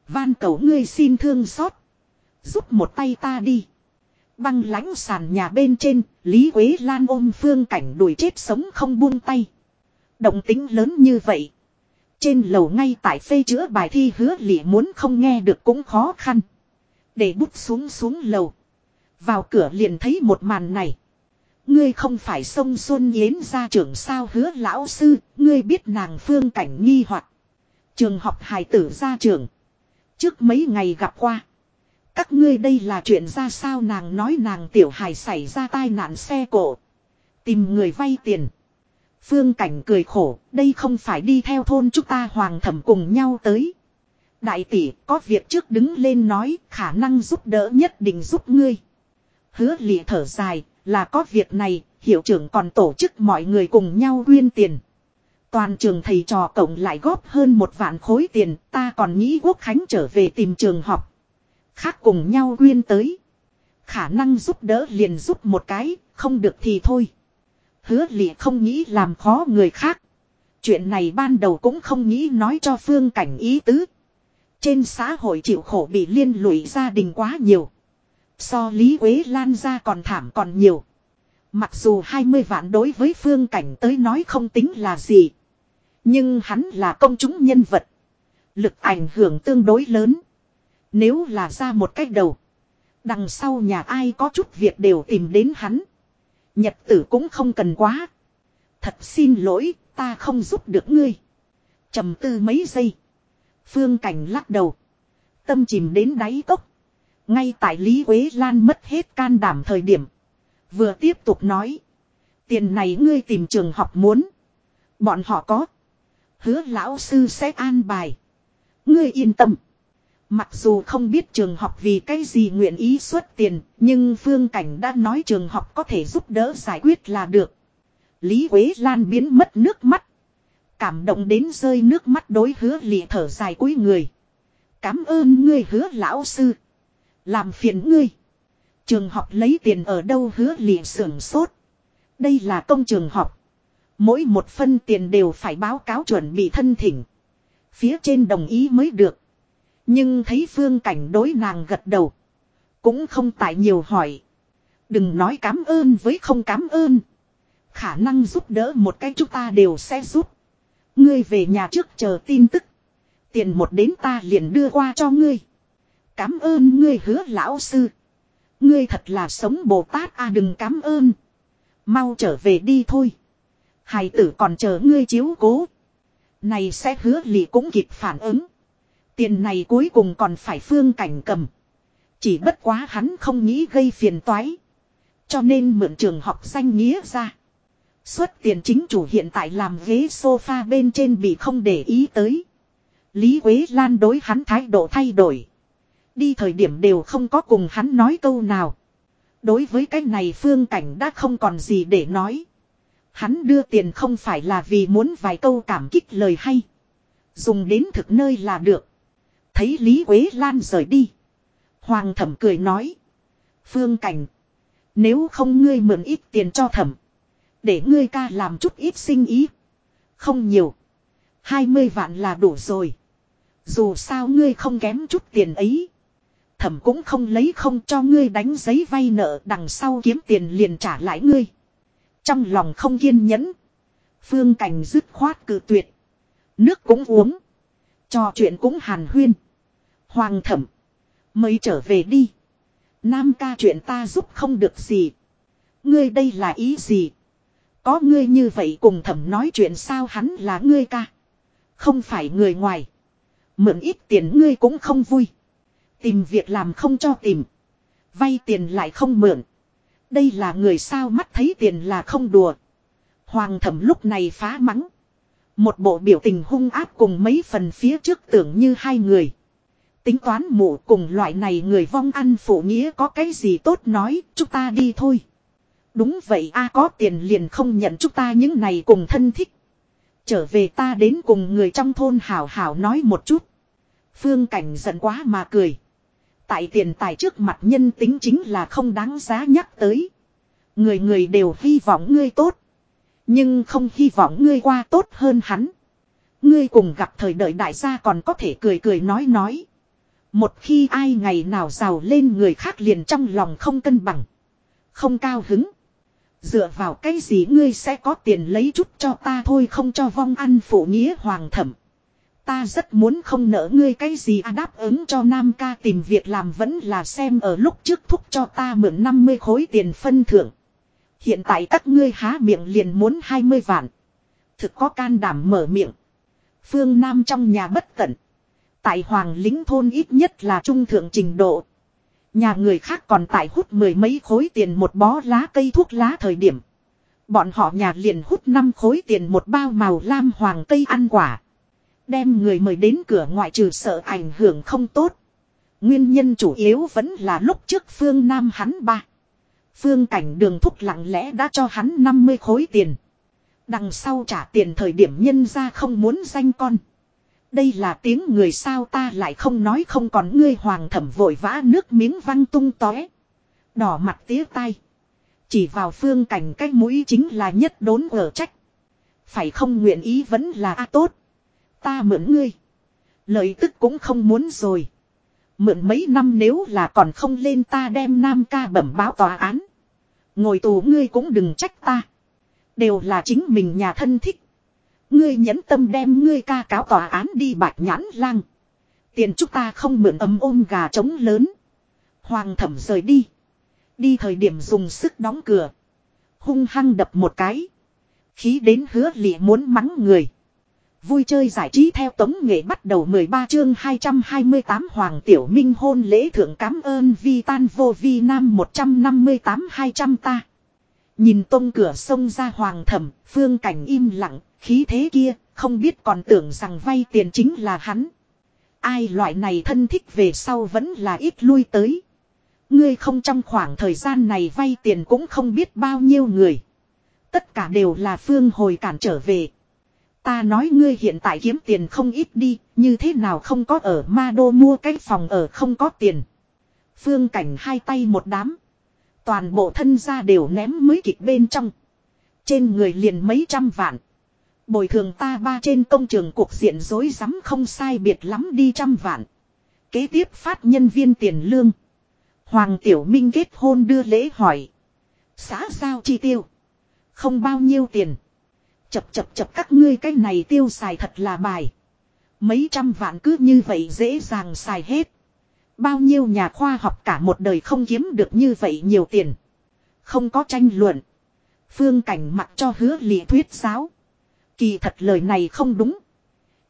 Van cầu ngươi xin thương xót. Giúp một tay ta đi. Băng lãnh sàn nhà bên trên, Lý Quế Lan ôm phương cảnh đuổi chết sống không buông tay. Động tính lớn như vậy. Trên lầu ngay tại phê chữa bài thi hứa lị muốn không nghe được cũng khó khăn. Để bút xuống xuống lầu. Vào cửa liền thấy một màn này. Ngươi không phải sông Xuân Yến ra trưởng sao hứa lão sư, ngươi biết nàng phương cảnh nghi hoặc Trường học hài tử ra trường. Trước mấy ngày gặp qua. Các ngươi đây là chuyện ra sao nàng nói nàng tiểu hài xảy ra tai nạn xe cổ. Tìm người vay tiền. Phương cảnh cười khổ, đây không phải đi theo thôn chúng ta hoàng thẩm cùng nhau tới. Đại tỷ, có việc trước đứng lên nói, khả năng giúp đỡ nhất định giúp ngươi. Hứa lịa thở dài, là có việc này, hiệu trưởng còn tổ chức mọi người cùng nhau quyên tiền. Toàn trường thầy trò cộng lại góp hơn một vạn khối tiền, ta còn nghĩ quốc khánh trở về tìm trường học. Khác cùng nhau quyên tới. Khả năng giúp đỡ liền giúp một cái, không được thì thôi. Hứa lịa không nghĩ làm khó người khác. Chuyện này ban đầu cũng không nghĩ nói cho phương cảnh ý tứ. Trên xã hội chịu khổ bị liên lụy gia đình quá nhiều. So Lý Quế Lan ra còn thảm còn nhiều. Mặc dù 20 vạn đối với phương cảnh tới nói không tính là gì. Nhưng hắn là công chúng nhân vật. Lực ảnh hưởng tương đối lớn. Nếu là ra một cách đầu. Đằng sau nhà ai có chút việc đều tìm đến hắn. Nhật tử cũng không cần quá. Thật xin lỗi, ta không giúp được ngươi. trầm tư mấy giây. Phương Cảnh lắc đầu. Tâm chìm đến đáy cốc. Ngay tại Lý Quế Lan mất hết can đảm thời điểm. Vừa tiếp tục nói. Tiền này ngươi tìm trường học muốn. Bọn họ có. Hứa lão sư sẽ an bài. Ngươi yên tâm. Mặc dù không biết trường học vì cái gì nguyện ý xuất tiền, nhưng Phương Cảnh đã nói trường học có thể giúp đỡ giải quyết là được. Lý Quế Lan biến mất nước mắt. Cảm động đến rơi nước mắt đối hứa lịa thở dài cuối người. Cảm ơn ngươi hứa lão sư. Làm phiền ngươi. Trường học lấy tiền ở đâu hứa lịa sưởng sốt. Đây là công trường học. Mỗi một phân tiền đều phải báo cáo chuẩn bị thân thỉnh. Phía trên đồng ý mới được. Nhưng thấy phương cảnh đối nàng gật đầu. Cũng không tại nhiều hỏi. Đừng nói cảm ơn với không cảm ơn. Khả năng giúp đỡ một cái chúng ta đều sẽ giúp. Ngươi về nhà trước chờ tin tức. Tiền một đến ta liền đưa qua cho ngươi. Cảm ơn ngươi hứa lão sư. Ngươi thật là sống Bồ Tát a, đừng cảm ơn. Mau trở về đi thôi. hài tử còn chờ ngươi chiếu cố. Này sẽ hứa lì cũng kịp phản ứng. Tiền này cuối cùng còn phải phương cảnh cầm. Chỉ bất quá hắn không nghĩ gây phiền toái. Cho nên mượn trường học danh nghĩa ra. Xuất tiền chính chủ hiện tại làm ghế sofa bên trên bị không để ý tới. Lý Quế Lan đối hắn thái độ thay đổi. Đi thời điểm đều không có cùng hắn nói câu nào. Đối với cái này phương cảnh đã không còn gì để nói. Hắn đưa tiền không phải là vì muốn vài câu cảm kích lời hay. Dùng đến thực nơi là được. Thấy Lý Quế Lan rời đi. Hoàng thẩm cười nói. Phương cảnh. Nếu không ngươi mượn ít tiền cho thẩm. Để ngươi ca làm chút ít sinh ý. Không nhiều. 20 vạn là đủ rồi. Dù sao ngươi không kém chút tiền ấy. Thẩm cũng không lấy không cho ngươi đánh giấy vay nợ, đằng sau kiếm tiền liền trả lại ngươi. Trong lòng không kiên nhẫn. Phương Cảnh dứt khoát cự tuyệt. Nước cũng uống. Trò chuyện cũng hàn huyên. Hoàng thẩm. Mới trở về đi. Nam ca chuyện ta giúp không được gì. Ngươi đây là ý gì? Có ngươi như vậy cùng thẩm nói chuyện sao hắn là ngươi ca. Không phải người ngoài. Mượn ít tiền ngươi cũng không vui. Tìm việc làm không cho tìm. Vay tiền lại không mượn. Đây là người sao mắt thấy tiền là không đùa. Hoàng thẩm lúc này phá mắng. Một bộ biểu tình hung áp cùng mấy phần phía trước tưởng như hai người. Tính toán mụ cùng loại này người vong ăn phụ nghĩa có cái gì tốt nói, chúng ta đi thôi. Đúng vậy a, có tiền liền không nhận chúng ta những này cùng thân thích. Trở về ta đến cùng người trong thôn hảo hảo nói một chút. Phương cảnh giận quá mà cười. Tại tiền tài trước mặt nhân tính chính là không đáng giá nhắc tới. Người người đều hy vọng ngươi tốt. Nhưng không hy vọng ngươi qua tốt hơn hắn. Ngươi cùng gặp thời đợi đại gia còn có thể cười cười nói nói. Một khi ai ngày nào giàu lên người khác liền trong lòng không cân bằng. Không cao hứng. Dựa vào cái gì ngươi sẽ có tiền lấy chút cho ta thôi không cho vong ăn phụ nghĩa hoàng thẩm. Ta rất muốn không nỡ ngươi cái gì à đáp ứng cho Nam ca tìm việc làm vẫn là xem ở lúc trước thúc cho ta mượn 50 khối tiền phân thưởng. Hiện tại các ngươi há miệng liền muốn 20 vạn. Thực có can đảm mở miệng. Phương Nam trong nhà bất tận. Tại Hoàng lính thôn ít nhất là trung thượng trình độ. Nhà người khác còn tại hút mười mấy khối tiền một bó lá cây thuốc lá thời điểm. Bọn họ nhà liền hút năm khối tiền một bao màu lam hoàng cây ăn quả. Đem người mời đến cửa ngoại trừ sợ ảnh hưởng không tốt. Nguyên nhân chủ yếu vẫn là lúc trước phương Nam hắn ba. Phương cảnh đường thúc lặng lẽ đã cho hắn 50 khối tiền. Đằng sau trả tiền thời điểm nhân ra không muốn danh con. Đây là tiếng người sao ta lại không nói không còn ngươi hoàng thẩm vội vã nước miếng văng tung tóe. Đỏ mặt tía tay. Chỉ vào phương cảnh cái mũi chính là nhất đốn ở trách. Phải không nguyện ý vẫn là a tốt. Ta mượn ngươi. Lợi tức cũng không muốn rồi. Mượn mấy năm nếu là còn không lên ta đem nam ca bẩm báo tòa án. Ngồi tù ngươi cũng đừng trách ta. Đều là chính mình nhà thân thích. Ngươi nhẫn tâm đem ngươi ca cáo tòa án đi bạch nhãn lang. Tiền chúng ta không mượn ấm ôm gà trống lớn. Hoàng thẩm rời đi. Đi thời điểm dùng sức đóng cửa. Hung hăng đập một cái. Khí đến hứa lị muốn mắng người. Vui chơi giải trí theo tống nghệ bắt đầu 13 chương 228 Hoàng Tiểu Minh hôn lễ thượng cảm ơn vi tan vô vi nam 158 200 ta. Nhìn tông cửa sông ra hoàng thẩm, phương cảnh im lặng, khí thế kia, không biết còn tưởng rằng vay tiền chính là hắn. Ai loại này thân thích về sau vẫn là ít lui tới. Ngươi không trong khoảng thời gian này vay tiền cũng không biết bao nhiêu người. Tất cả đều là phương hồi cản trở về. Ta nói ngươi hiện tại kiếm tiền không ít đi, như thế nào không có ở ma đô mua cái phòng ở không có tiền. Phương cảnh hai tay một đám. Toàn bộ thân gia đều ném mới kịch bên trong. Trên người liền mấy trăm vạn. Bồi thường ta ba trên công trường cuộc diện dối rắm không sai biệt lắm đi trăm vạn. Kế tiếp phát nhân viên tiền lương. Hoàng Tiểu Minh kết hôn đưa lễ hỏi. Xã giao chi tiêu. Không bao nhiêu tiền. Chập chập chập các ngươi cái này tiêu xài thật là bài. Mấy trăm vạn cứ như vậy dễ dàng xài hết. Bao nhiêu nhà khoa học cả một đời không kiếm được như vậy nhiều tiền. Không có tranh luận. Phương cảnh mặc cho hứa lị thuyết giáo. Kỳ thật lời này không đúng.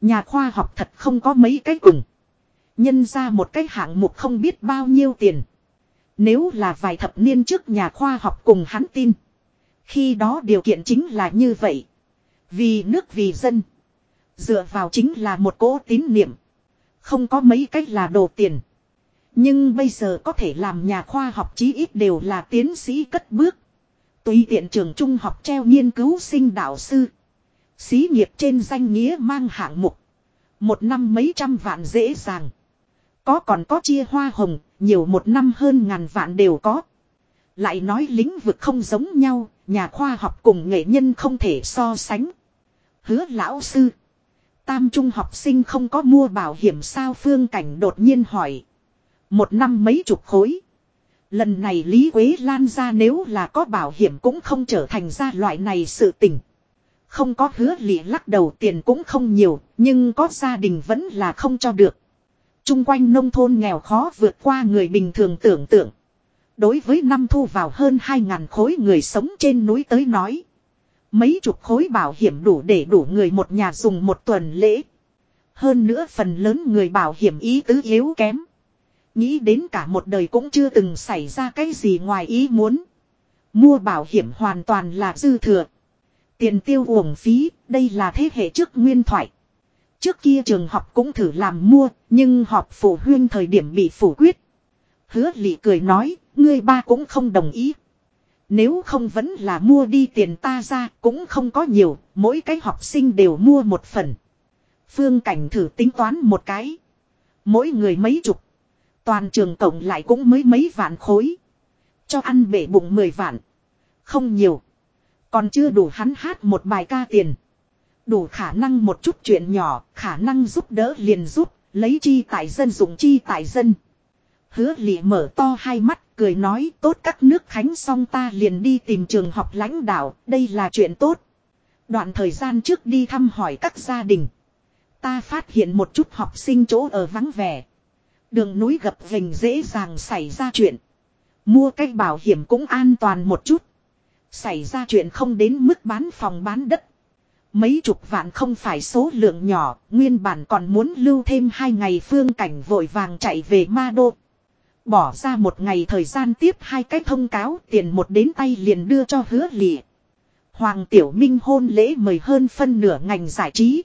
Nhà khoa học thật không có mấy cái cùng. Nhân ra một cái hạng mục không biết bao nhiêu tiền. Nếu là vài thập niên trước nhà khoa học cùng hắn tin. Khi đó điều kiện chính là như vậy. Vì nước vì dân. Dựa vào chính là một cỗ tín niệm. Không có mấy cách là đồ tiền. Nhưng bây giờ có thể làm nhà khoa học chí ít đều là tiến sĩ cất bước. Tùy tiện trường trung học treo nghiên cứu sinh đạo sư. Xí nghiệp trên danh nghĩa mang hạng mục. Một năm mấy trăm vạn dễ dàng. Có còn có chia hoa hồng, nhiều một năm hơn ngàn vạn đều có. Lại nói lĩnh vực không giống nhau, nhà khoa học cùng nghệ nhân không thể so sánh. Hứa lão sư. Tam trung học sinh không có mua bảo hiểm sao phương cảnh đột nhiên hỏi. Một năm mấy chục khối. Lần này Lý Quế Lan ra nếu là có bảo hiểm cũng không trở thành ra loại này sự tình. Không có hứa lị lắc đầu tiền cũng không nhiều, nhưng có gia đình vẫn là không cho được. Trung quanh nông thôn nghèo khó vượt qua người bình thường tưởng tượng. Đối với năm thu vào hơn 2.000 khối người sống trên núi tới nói. Mấy chục khối bảo hiểm đủ để đủ người một nhà dùng một tuần lễ. Hơn nữa phần lớn người bảo hiểm ý tứ yếu kém. Nghĩ đến cả một đời cũng chưa từng xảy ra cái gì ngoài ý muốn. Mua bảo hiểm hoàn toàn là dư thừa. Tiền tiêu uổng phí, đây là thế hệ trước nguyên thoại. Trước kia trường học cũng thử làm mua, nhưng họp phụ huynh thời điểm bị phủ quyết. Hứa lị cười nói, ngươi ba cũng không đồng ý. Nếu không vẫn là mua đi tiền ta ra cũng không có nhiều, mỗi cái học sinh đều mua một phần. Phương Cảnh thử tính toán một cái. Mỗi người mấy chục. Toàn trường cộng lại cũng mới mấy vạn khối. Cho ăn bể bụng mười vạn. Không nhiều. Còn chưa đủ hắn hát một bài ca tiền. Đủ khả năng một chút chuyện nhỏ, khả năng giúp đỡ liền giúp, lấy chi tại dân dùng chi tại dân. Hứa lị mở to hai mắt, cười nói tốt các nước khánh xong ta liền đi tìm trường học lãnh đạo, đây là chuyện tốt. Đoạn thời gian trước đi thăm hỏi các gia đình. Ta phát hiện một chút học sinh chỗ ở vắng vẻ. Đường núi gập vềnh dễ dàng xảy ra chuyện. Mua cách bảo hiểm cũng an toàn một chút. Xảy ra chuyện không đến mức bán phòng bán đất. Mấy chục vạn không phải số lượng nhỏ, nguyên bản còn muốn lưu thêm hai ngày phương cảnh vội vàng chạy về ma đô. Bỏ ra một ngày thời gian tiếp hai cái thông cáo tiền một đến tay liền đưa cho hứa lịa. Hoàng Tiểu Minh hôn lễ mời hơn phân nửa ngành giải trí.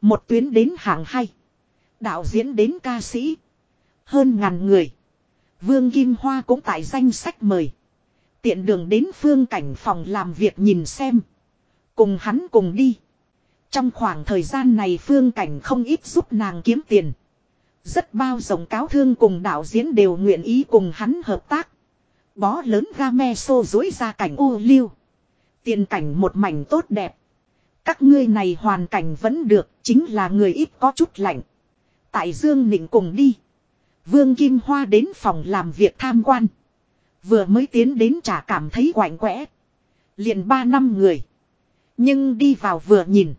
Một tuyến đến hàng hay. Đạo diễn đến ca sĩ. Hơn ngàn người. Vương Kim Hoa cũng tại danh sách mời. Tiện đường đến phương cảnh phòng làm việc nhìn xem. Cùng hắn cùng đi. Trong khoảng thời gian này phương cảnh không ít giúp nàng kiếm tiền. Rất bao rộng cáo thương cùng đạo diễn đều nguyện ý cùng hắn hợp tác. Bó lớn ga me xô dối ra cảnh ô liu. Tiền cảnh một mảnh tốt đẹp. Các ngươi này hoàn cảnh vẫn được, chính là người ít có chút lạnh. Tại Dương Nịnh cùng đi. Vương Kim Hoa đến phòng làm việc tham quan. Vừa mới tiến đến chả cảm thấy quạnh quẽ. Liền ba năm người. Nhưng đi vào vừa nhìn.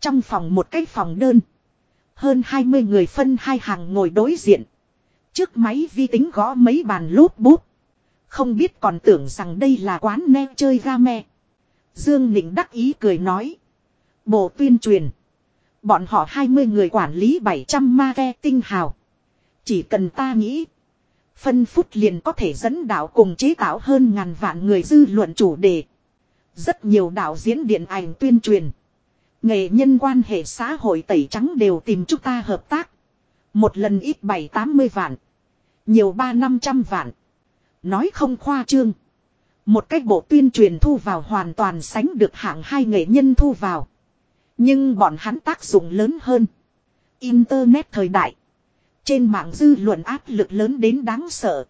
Trong phòng một cái phòng đơn. Hơn 20 người phân hai hàng ngồi đối diện. Trước máy vi tính gõ mấy bàn lốp bút. Không biết còn tưởng rằng đây là quán ne chơi game. Dương Nịnh đắc ý cười nói. Bộ tuyên truyền. Bọn họ 20 người quản lý 700 ma tinh hào. Chỉ cần ta nghĩ. Phân phút liền có thể dẫn đạo cùng chế tạo hơn ngàn vạn người dư luận chủ đề. Rất nhiều đạo diễn điện ảnh tuyên truyền. Nghệ nhân quan hệ xã hội tẩy trắng đều tìm chúng ta hợp tác. Một lần ít bảy tám mươi vạn. Nhiều ba năm trăm vạn. Nói không khoa trương. Một cách bộ tuyên truyền thu vào hoàn toàn sánh được hạng hai nghệ nhân thu vào. Nhưng bọn hắn tác dụng lớn hơn. Internet thời đại. Trên mạng dư luận áp lực lớn đến đáng sợ.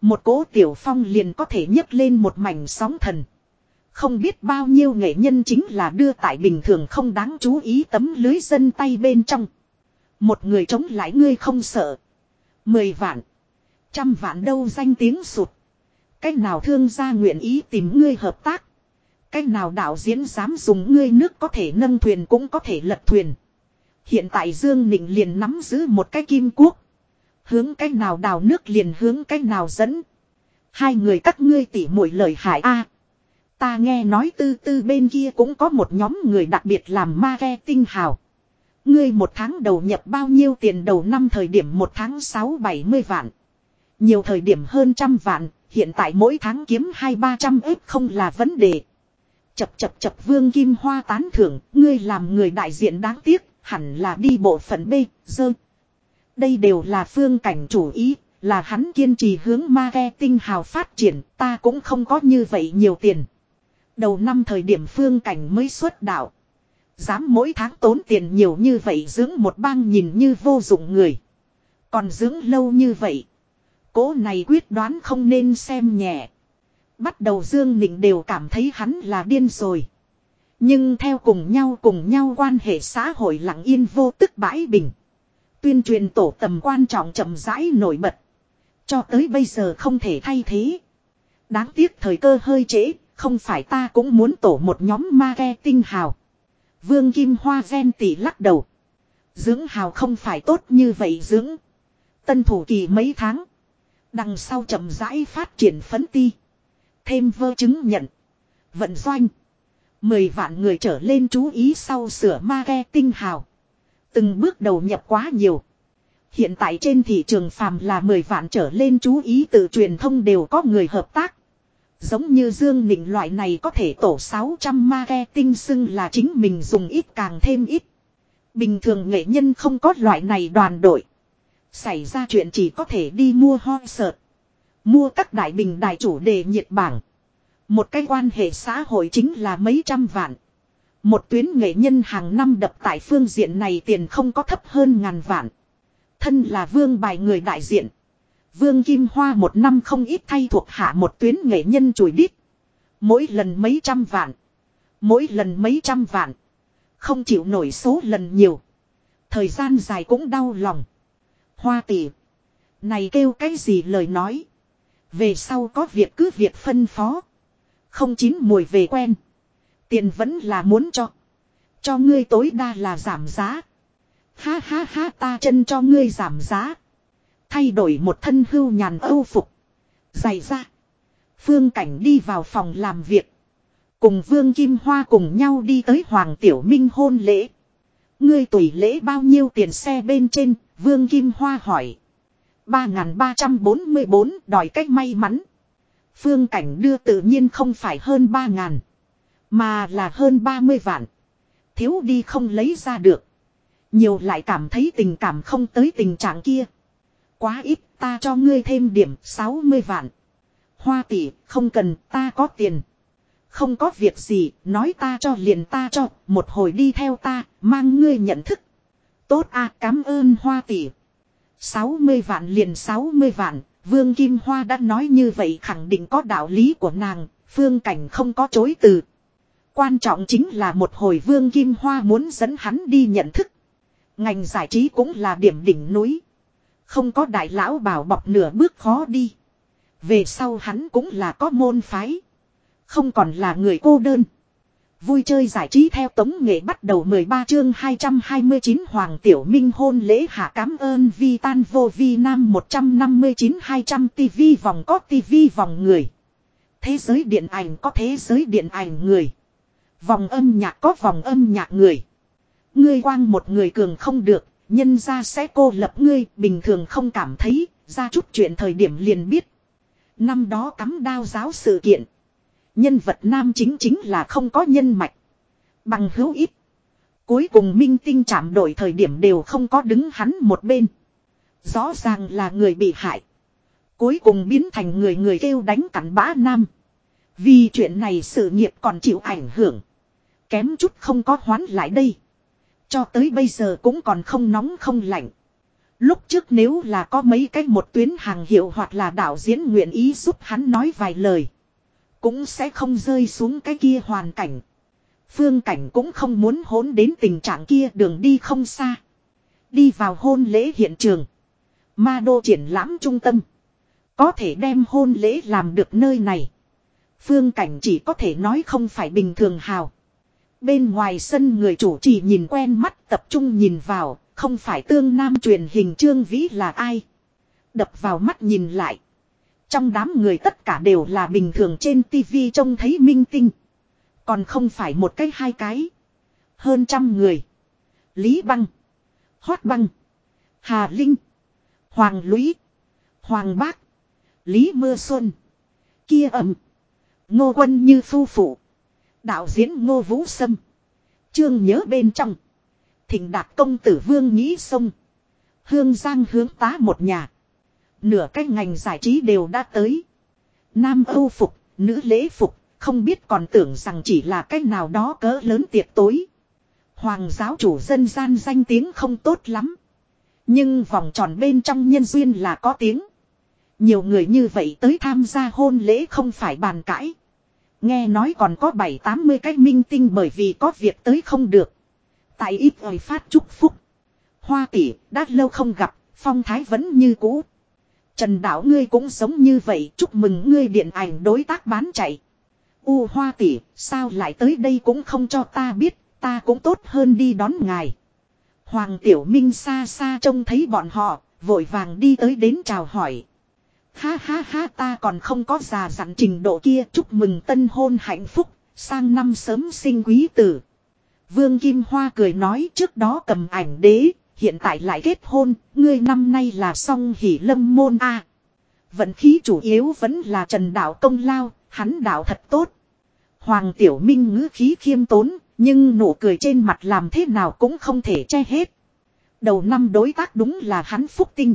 Một cố tiểu phong liền có thể nhấc lên một mảnh sóng thần. Không biết bao nhiêu nghệ nhân chính là đưa tại bình thường không đáng chú ý tấm lưới dân tay bên trong. Một người chống lại ngươi không sợ. Mười vạn. Trăm vạn đâu danh tiếng sụt. Cách nào thương gia nguyện ý tìm ngươi hợp tác. Cách nào đạo diễn dám dùng ngươi nước có thể nâng thuyền cũng có thể lật thuyền. Hiện tại Dương Nịnh liền nắm giữ một cái kim cuốc Hướng cách nào đào nước liền hướng cách nào dẫn. Hai người các ngươi tỉ mũi lời hại a Ta nghe nói tư tư bên kia cũng có một nhóm người đặc biệt làm marketing hào. Ngươi một tháng đầu nhập bao nhiêu tiền đầu năm thời điểm một tháng sáu bảy mươi vạn. Nhiều thời điểm hơn trăm vạn, hiện tại mỗi tháng kiếm hai ba trăm ếp không là vấn đề. Chập chập chập vương kim hoa tán thưởng, ngươi làm người đại diện đáng tiếc, hẳn là đi bộ phận B, dơ. Đây đều là phương cảnh chủ ý, là hắn kiên trì hướng marketing hào phát triển, ta cũng không có như vậy nhiều tiền. Đầu năm thời điểm phương cảnh mới xuất đạo. Dám mỗi tháng tốn tiền nhiều như vậy dưỡng một bang nhìn như vô dụng người. Còn dưỡng lâu như vậy. Cố này quyết đoán không nên xem nhẹ. Bắt đầu Dương Nịnh đều cảm thấy hắn là điên rồi. Nhưng theo cùng nhau cùng nhau quan hệ xã hội lặng yên vô tức bãi bình. Tuyên truyền tổ tầm quan trọng chậm rãi nổi bật. Cho tới bây giờ không thể thay thế. Đáng tiếc thời cơ hơi trễ, không phải ta cũng muốn tổ một nhóm marketing hào. Vương Kim Hoa ven tỉ lắc đầu. Dưỡng hào không phải tốt như vậy dưỡng. Tân thủ kỳ mấy tháng. Đằng sau chậm rãi phát triển phấn ti. Thêm vơ chứng nhận. Vận doanh. Mười vạn người trở lên chú ý sau sửa marketing hào. Từng bước đầu nhập quá nhiều. Hiện tại trên thị trường phàm là 10 vạn trở lên chú ý từ truyền thông đều có người hợp tác. Giống như Dương Nịnh loại này có thể tổ 600 marketing xưng là chính mình dùng ít càng thêm ít. Bình thường nghệ nhân không có loại này đoàn đội. Xảy ra chuyện chỉ có thể đi mua ho sợt. Mua các đại bình đại chủ đề nhiệt bảng. Một cái quan hệ xã hội chính là mấy trăm vạn. Một tuyến nghệ nhân hàng năm đập tại phương diện này tiền không có thấp hơn ngàn vạn. Thân là vương bài người đại diện. Vương Kim Hoa một năm không ít thay thuộc hạ một tuyến nghệ nhân chùi đít. Mỗi lần mấy trăm vạn. Mỗi lần mấy trăm vạn. Không chịu nổi số lần nhiều. Thời gian dài cũng đau lòng. Hoa tỷ. Này kêu cái gì lời nói. Về sau có việc cứ việc phân phó. Không chín mùi về quen. Tiền vẫn là muốn cho. Cho ngươi tối đa là giảm giá. Ha ha ha ta chân cho ngươi giảm giá. Thay đổi một thân hưu nhàn âu phục. Dày ra. Phương Cảnh đi vào phòng làm việc. Cùng Vương Kim Hoa cùng nhau đi tới Hoàng Tiểu Minh hôn lễ. Ngươi tùy lễ bao nhiêu tiền xe bên trên, Vương Kim Hoa hỏi. 3.344 đòi cách may mắn. Phương Cảnh đưa tự nhiên không phải hơn 3.000. Mà là hơn 30 vạn. Thiếu đi không lấy ra được. Nhiều lại cảm thấy tình cảm không tới tình trạng kia. Quá ít ta cho ngươi thêm điểm 60 vạn. Hoa tỷ không cần ta có tiền. Không có việc gì nói ta cho liền ta cho một hồi đi theo ta mang ngươi nhận thức. Tốt a à, cảm ơn hoa tỷ. 60 vạn liền 60 vạn. Vương Kim Hoa đã nói như vậy khẳng định có đạo lý của nàng. Phương Cảnh không có chối từ. Quan trọng chính là một hồi Vương Kim Hoa muốn dẫn hắn đi nhận thức. Ngành giải trí cũng là điểm đỉnh núi. Không có đại lão bảo bọc nửa bước khó đi. Về sau hắn cũng là có môn phái. Không còn là người cô đơn. Vui chơi giải trí theo tống nghệ bắt đầu 13 chương 229 Hoàng Tiểu Minh hôn lễ hạ cám ơn vi tan vô vi nam 159-200 TV vòng có TV vòng người. Thế giới điện ảnh có thế giới điện ảnh người. Vòng âm nhạc có vòng âm nhạc người. Ngươi quang một người cường không được, nhân ra sẽ cô lập ngươi, bình thường không cảm thấy, ra chút chuyện thời điểm liền biết. Năm đó cắm đao giáo sự kiện. Nhân vật nam chính chính là không có nhân mạch. Bằng hữu ít. Cuối cùng minh tinh chạm đổi thời điểm đều không có đứng hắn một bên. Rõ ràng là người bị hại. Cuối cùng biến thành người người kêu đánh cắn bã nam. Vì chuyện này sự nghiệp còn chịu ảnh hưởng. Kém chút không có hoán lại đây. Cho tới bây giờ cũng còn không nóng không lạnh. Lúc trước nếu là có mấy cái một tuyến hàng hiệu hoặc là đạo diễn nguyện ý giúp hắn nói vài lời. Cũng sẽ không rơi xuống cái kia hoàn cảnh. Phương cảnh cũng không muốn hỗn đến tình trạng kia đường đi không xa. Đi vào hôn lễ hiện trường. Ma đô triển lãm trung tâm. Có thể đem hôn lễ làm được nơi này. Phương cảnh chỉ có thể nói không phải bình thường hào. Bên ngoài sân người chủ chỉ nhìn quen mắt tập trung nhìn vào, không phải tương nam truyền hình trương vĩ là ai. Đập vào mắt nhìn lại. Trong đám người tất cả đều là bình thường trên tivi trông thấy minh tinh. Còn không phải một cái hai cái. Hơn trăm người. Lý Băng. Hoát Băng. Hà Linh. Hoàng Lũy. Hoàng Bác. Lý Mưa Xuân. Kia ẩm. Ngô Quân như phu phụ. Đạo diễn Ngô Vũ Sâm. Trương nhớ bên trong. Thịnh đạt công tử vương nghĩ sông. Hương Giang hướng tá một nhà. Nửa cái ngành giải trí đều đã tới. Nam Âu phục, nữ lễ phục, không biết còn tưởng rằng chỉ là cái nào đó cỡ lớn tiệc tối. Hoàng giáo chủ dân gian danh tiếng không tốt lắm. Nhưng vòng tròn bên trong nhân duyên là có tiếng. Nhiều người như vậy tới tham gia hôn lễ không phải bàn cãi. Nghe nói còn có bảy tám mươi cái minh tinh bởi vì có việc tới không được. Tại ít ỏi phát chúc phúc. Hoa tỷ, đã lâu không gặp, phong thái vẫn như cũ. Trần Đạo ngươi cũng giống như vậy, chúc mừng ngươi điện ảnh đối tác bán chạy. U hoa tỷ, sao lại tới đây cũng không cho ta biết, ta cũng tốt hơn đi đón ngài. Hoàng Tiểu Minh xa xa trông thấy bọn họ, vội vàng đi tới đến chào hỏi. Ha ha ha ta còn không có già dặn trình độ kia chúc mừng tân hôn hạnh phúc, sang năm sớm sinh quý tử. Vương Kim Hoa cười nói trước đó cầm ảnh đế, hiện tại lại kết hôn, ngươi năm nay là song hỷ lâm môn A. Vận khí chủ yếu vẫn là trần đạo công lao, hắn đạo thật tốt. Hoàng Tiểu Minh ngữ khí khiêm tốn, nhưng nụ cười trên mặt làm thế nào cũng không thể che hết. Đầu năm đối tác đúng là hắn phúc tinh.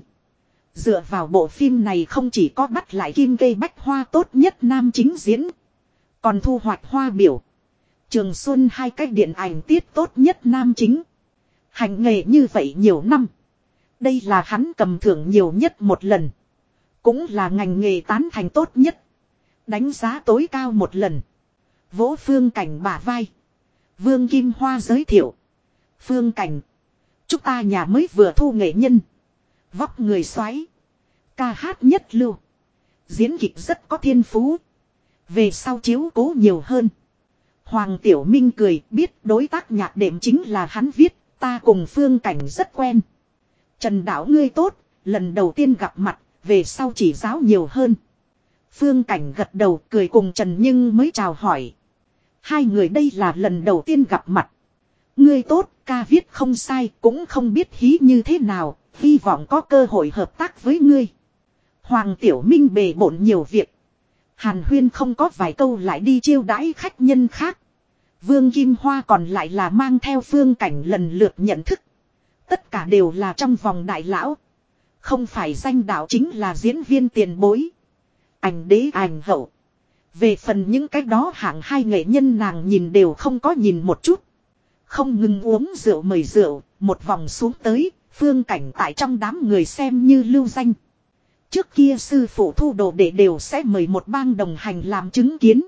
Dựa vào bộ phim này không chỉ có bắt lại kim gây bách hoa tốt nhất nam chính diễn. Còn thu hoạch hoa biểu. Trường Xuân hai cách điện ảnh tiết tốt nhất nam chính. Hành nghề như vậy nhiều năm. Đây là hắn cầm thưởng nhiều nhất một lần. Cũng là ngành nghề tán thành tốt nhất. Đánh giá tối cao một lần. Vỗ phương cảnh bả vai. Vương Kim Hoa giới thiệu. Phương cảnh. Chúng ta nhà mới vừa thu nghệ nhân. Vóc người xoáy. Ca hát nhất lưu. Diễn kịch rất có thiên phú. Về sau chiếu cố nhiều hơn. Hoàng Tiểu Minh cười, biết đối tác nhạc đệm chính là hắn viết. Ta cùng phương cảnh rất quen. Trần Đạo ngươi tốt. Lần đầu tiên gặp mặt. Về sau chỉ giáo nhiều hơn. Phương cảnh gật đầu cười cùng Trần Nhưng mới chào hỏi. Hai người đây là lần đầu tiên gặp mặt. Ngươi tốt, ca viết không sai, cũng không biết hí như thế nào, hy vọng có cơ hội hợp tác với ngươi. Hoàng Tiểu Minh bề bộn nhiều việc. Hàn Huyên không có vài câu lại đi chiêu đãi khách nhân khác. Vương Kim Hoa còn lại là mang theo phương cảnh lần lượt nhận thức. Tất cả đều là trong vòng đại lão. Không phải danh đạo chính là diễn viên tiền bối. Ảnh đế ảnh hậu. Về phần những cái đó hạng hai nghệ nhân nàng nhìn đều không có nhìn một chút. Không ngừng uống rượu mời rượu, một vòng xuống tới, phương cảnh tại trong đám người xem như lưu danh. Trước kia sư phụ thu đồ để đều sẽ mời một bang đồng hành làm chứng kiến.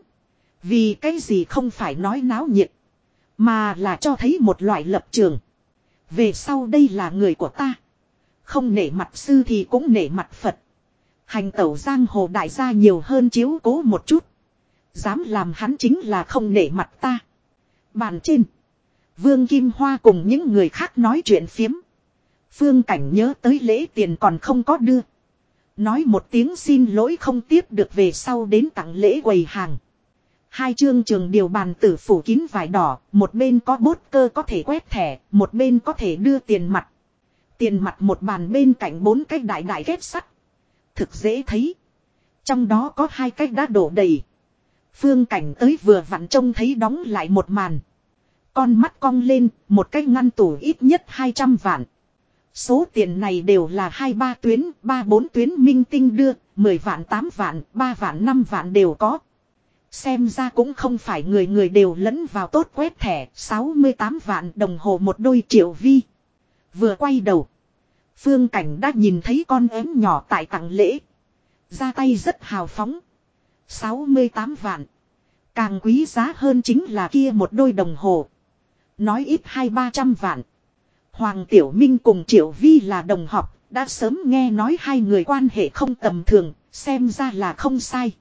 Vì cái gì không phải nói náo nhiệt. Mà là cho thấy một loại lập trường. Về sau đây là người của ta. Không nể mặt sư thì cũng nể mặt Phật. Hành tẩu giang hồ đại gia nhiều hơn chiếu cố một chút. Dám làm hắn chính là không nể mặt ta. Bàn trên. Vương Kim Hoa cùng những người khác nói chuyện phiếm. Phương Cảnh nhớ tới lễ tiền còn không có đưa. Nói một tiếng xin lỗi không tiếp được về sau đến tặng lễ quầy hàng. Hai chương trường điều bàn tử phủ kín vải đỏ, một bên có bốt cơ có thể quét thẻ, một bên có thể đưa tiền mặt. Tiền mặt một bàn bên cạnh bốn cái đại đại ghép sắt. Thực dễ thấy. Trong đó có hai cách đã đổ đầy. Phương cảnh tới vừa vặn trông thấy đóng lại một màn. Con mắt cong lên, một cái ngăn tủ ít nhất 200 vạn. Số tiền này đều là hai ba tuyến, ba bốn tuyến minh tinh đưa, 10 vạn 8 vạn, 3 vạn 5 vạn đều có. Xem ra cũng không phải người người đều lẫn vào tốt quét thẻ, 68 vạn đồng hồ một đôi triệu vi. Vừa quay đầu. Phương Cảnh đã nhìn thấy con ếm nhỏ tại tặng lễ. Ra tay rất hào phóng. 68 vạn. Càng quý giá hơn chính là kia một đôi đồng hồ. Nói ít hai ba trăm vạn. Hoàng Tiểu Minh cùng Triệu Vi là đồng học, đã sớm nghe nói hai người quan hệ không tầm thường, xem ra là không sai.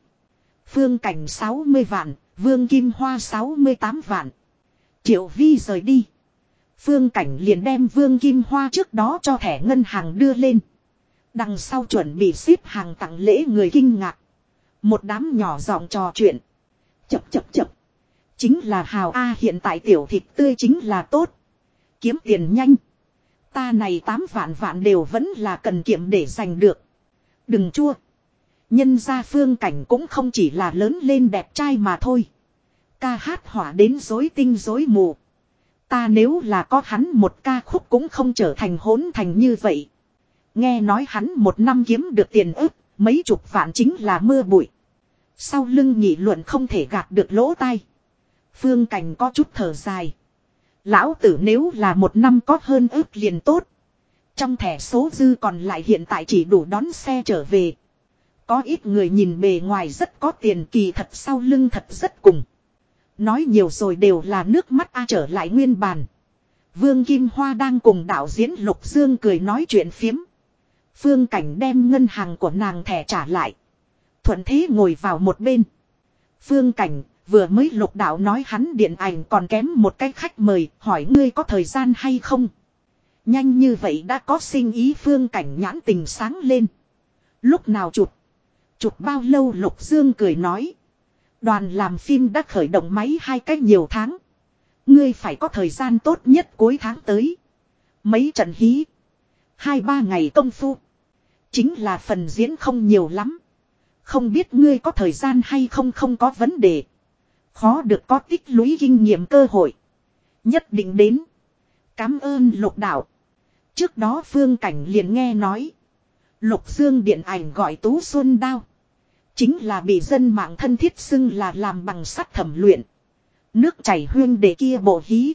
Phương Cảnh 60 vạn, Vương Kim Hoa 68 vạn. Triệu Vi rời đi. Phương Cảnh liền đem Vương Kim Hoa trước đó cho thẻ ngân hàng đưa lên. Đằng sau chuẩn bị xếp hàng tặng lễ người kinh ngạc. Một đám nhỏ giọng trò chuyện. Chập chập chập. Chính là hào A hiện tại tiểu thịt tươi chính là tốt. Kiếm tiền nhanh. Ta này tám vạn vạn đều vẫn là cần kiệm để giành được. Đừng chua. Nhân gia phương cảnh cũng không chỉ là lớn lên đẹp trai mà thôi. Ca hát hỏa đến dối tinh dối mù. Ta nếu là có hắn một ca khúc cũng không trở thành hỗn thành như vậy. Nghe nói hắn một năm kiếm được tiền ức, mấy chục vạn chính là mưa bụi. Sau lưng nghị luận không thể gạt được lỗ tai. Phương Cảnh có chút thở dài. Lão tử nếu là một năm có hơn ước liền tốt. Trong thẻ số dư còn lại hiện tại chỉ đủ đón xe trở về. Có ít người nhìn bề ngoài rất có tiền kỳ thật sau lưng thật rất cùng. Nói nhiều rồi đều là nước mắt A trở lại nguyên bản. Vương Kim Hoa đang cùng đạo diễn Lục Dương cười nói chuyện phiếm. Phương Cảnh đem ngân hàng của nàng thẻ trả lại. Thuận thế ngồi vào một bên. Phương Cảnh, vừa mới lục đạo nói hắn điện ảnh còn kém một cái khách mời, hỏi ngươi có thời gian hay không. Nhanh như vậy đã có sinh ý Phương Cảnh nhãn tình sáng lên. Lúc nào chụp. Chụp bao lâu Lục Dương cười nói. Đoàn làm phim đã khởi động máy hai cách nhiều tháng. Ngươi phải có thời gian tốt nhất cuối tháng tới. Mấy trận hí. Hai ba ngày công phu. Chính là phần diễn không nhiều lắm. Không biết ngươi có thời gian hay không không có vấn đề. Khó được có tích lũy kinh nghiệm cơ hội. Nhất định đến. Cám ơn lục đạo. Trước đó phương cảnh liền nghe nói. Lục dương điện ảnh gọi Tú Xuân Đao. Chính là bị dân mạng thân thiết xưng là làm bằng sắt thẩm luyện. Nước chảy huyên để kia bộ hí.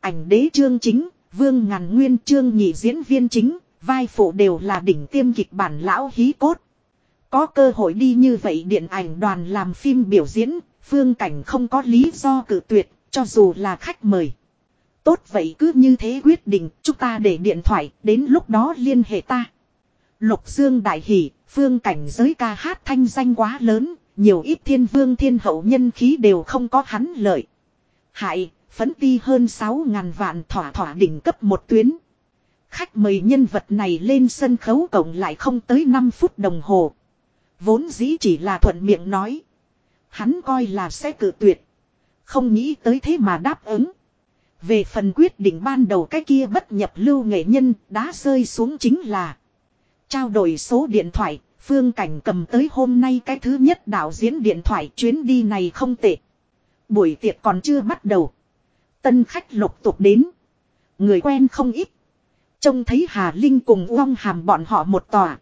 Ảnh đế chương chính, vương ngàn nguyên chương nhị diễn viên chính, vai phụ đều là đỉnh tiêm kịch bản lão hí cốt. Có cơ hội đi như vậy điện ảnh đoàn làm phim biểu diễn, phương cảnh không có lý do cử tuyệt, cho dù là khách mời. Tốt vậy cứ như thế quyết định, chúng ta để điện thoại, đến lúc đó liên hệ ta. Lục Dương đại hỷ, phương cảnh giới ca hát thanh danh quá lớn, nhiều ít thiên vương thiên hậu nhân khí đều không có hắn lợi. Hại, phấn ti hơn 6 ngàn vạn thỏa thỏa đỉnh cấp một tuyến. Khách mời nhân vật này lên sân khấu cộng lại không tới 5 phút đồng hồ. Vốn dĩ chỉ là thuận miệng nói. Hắn coi là sẽ cự tuyệt. Không nghĩ tới thế mà đáp ứng. Về phần quyết định ban đầu cái kia bất nhập lưu nghệ nhân đã rơi xuống chính là. Trao đổi số điện thoại, phương cảnh cầm tới hôm nay cái thứ nhất đạo diễn điện thoại chuyến đi này không tệ. Buổi tiệc còn chưa bắt đầu. Tân khách lục tục đến. Người quen không ít. Trông thấy Hà Linh cùng Uông Hàm bọn họ một tòa.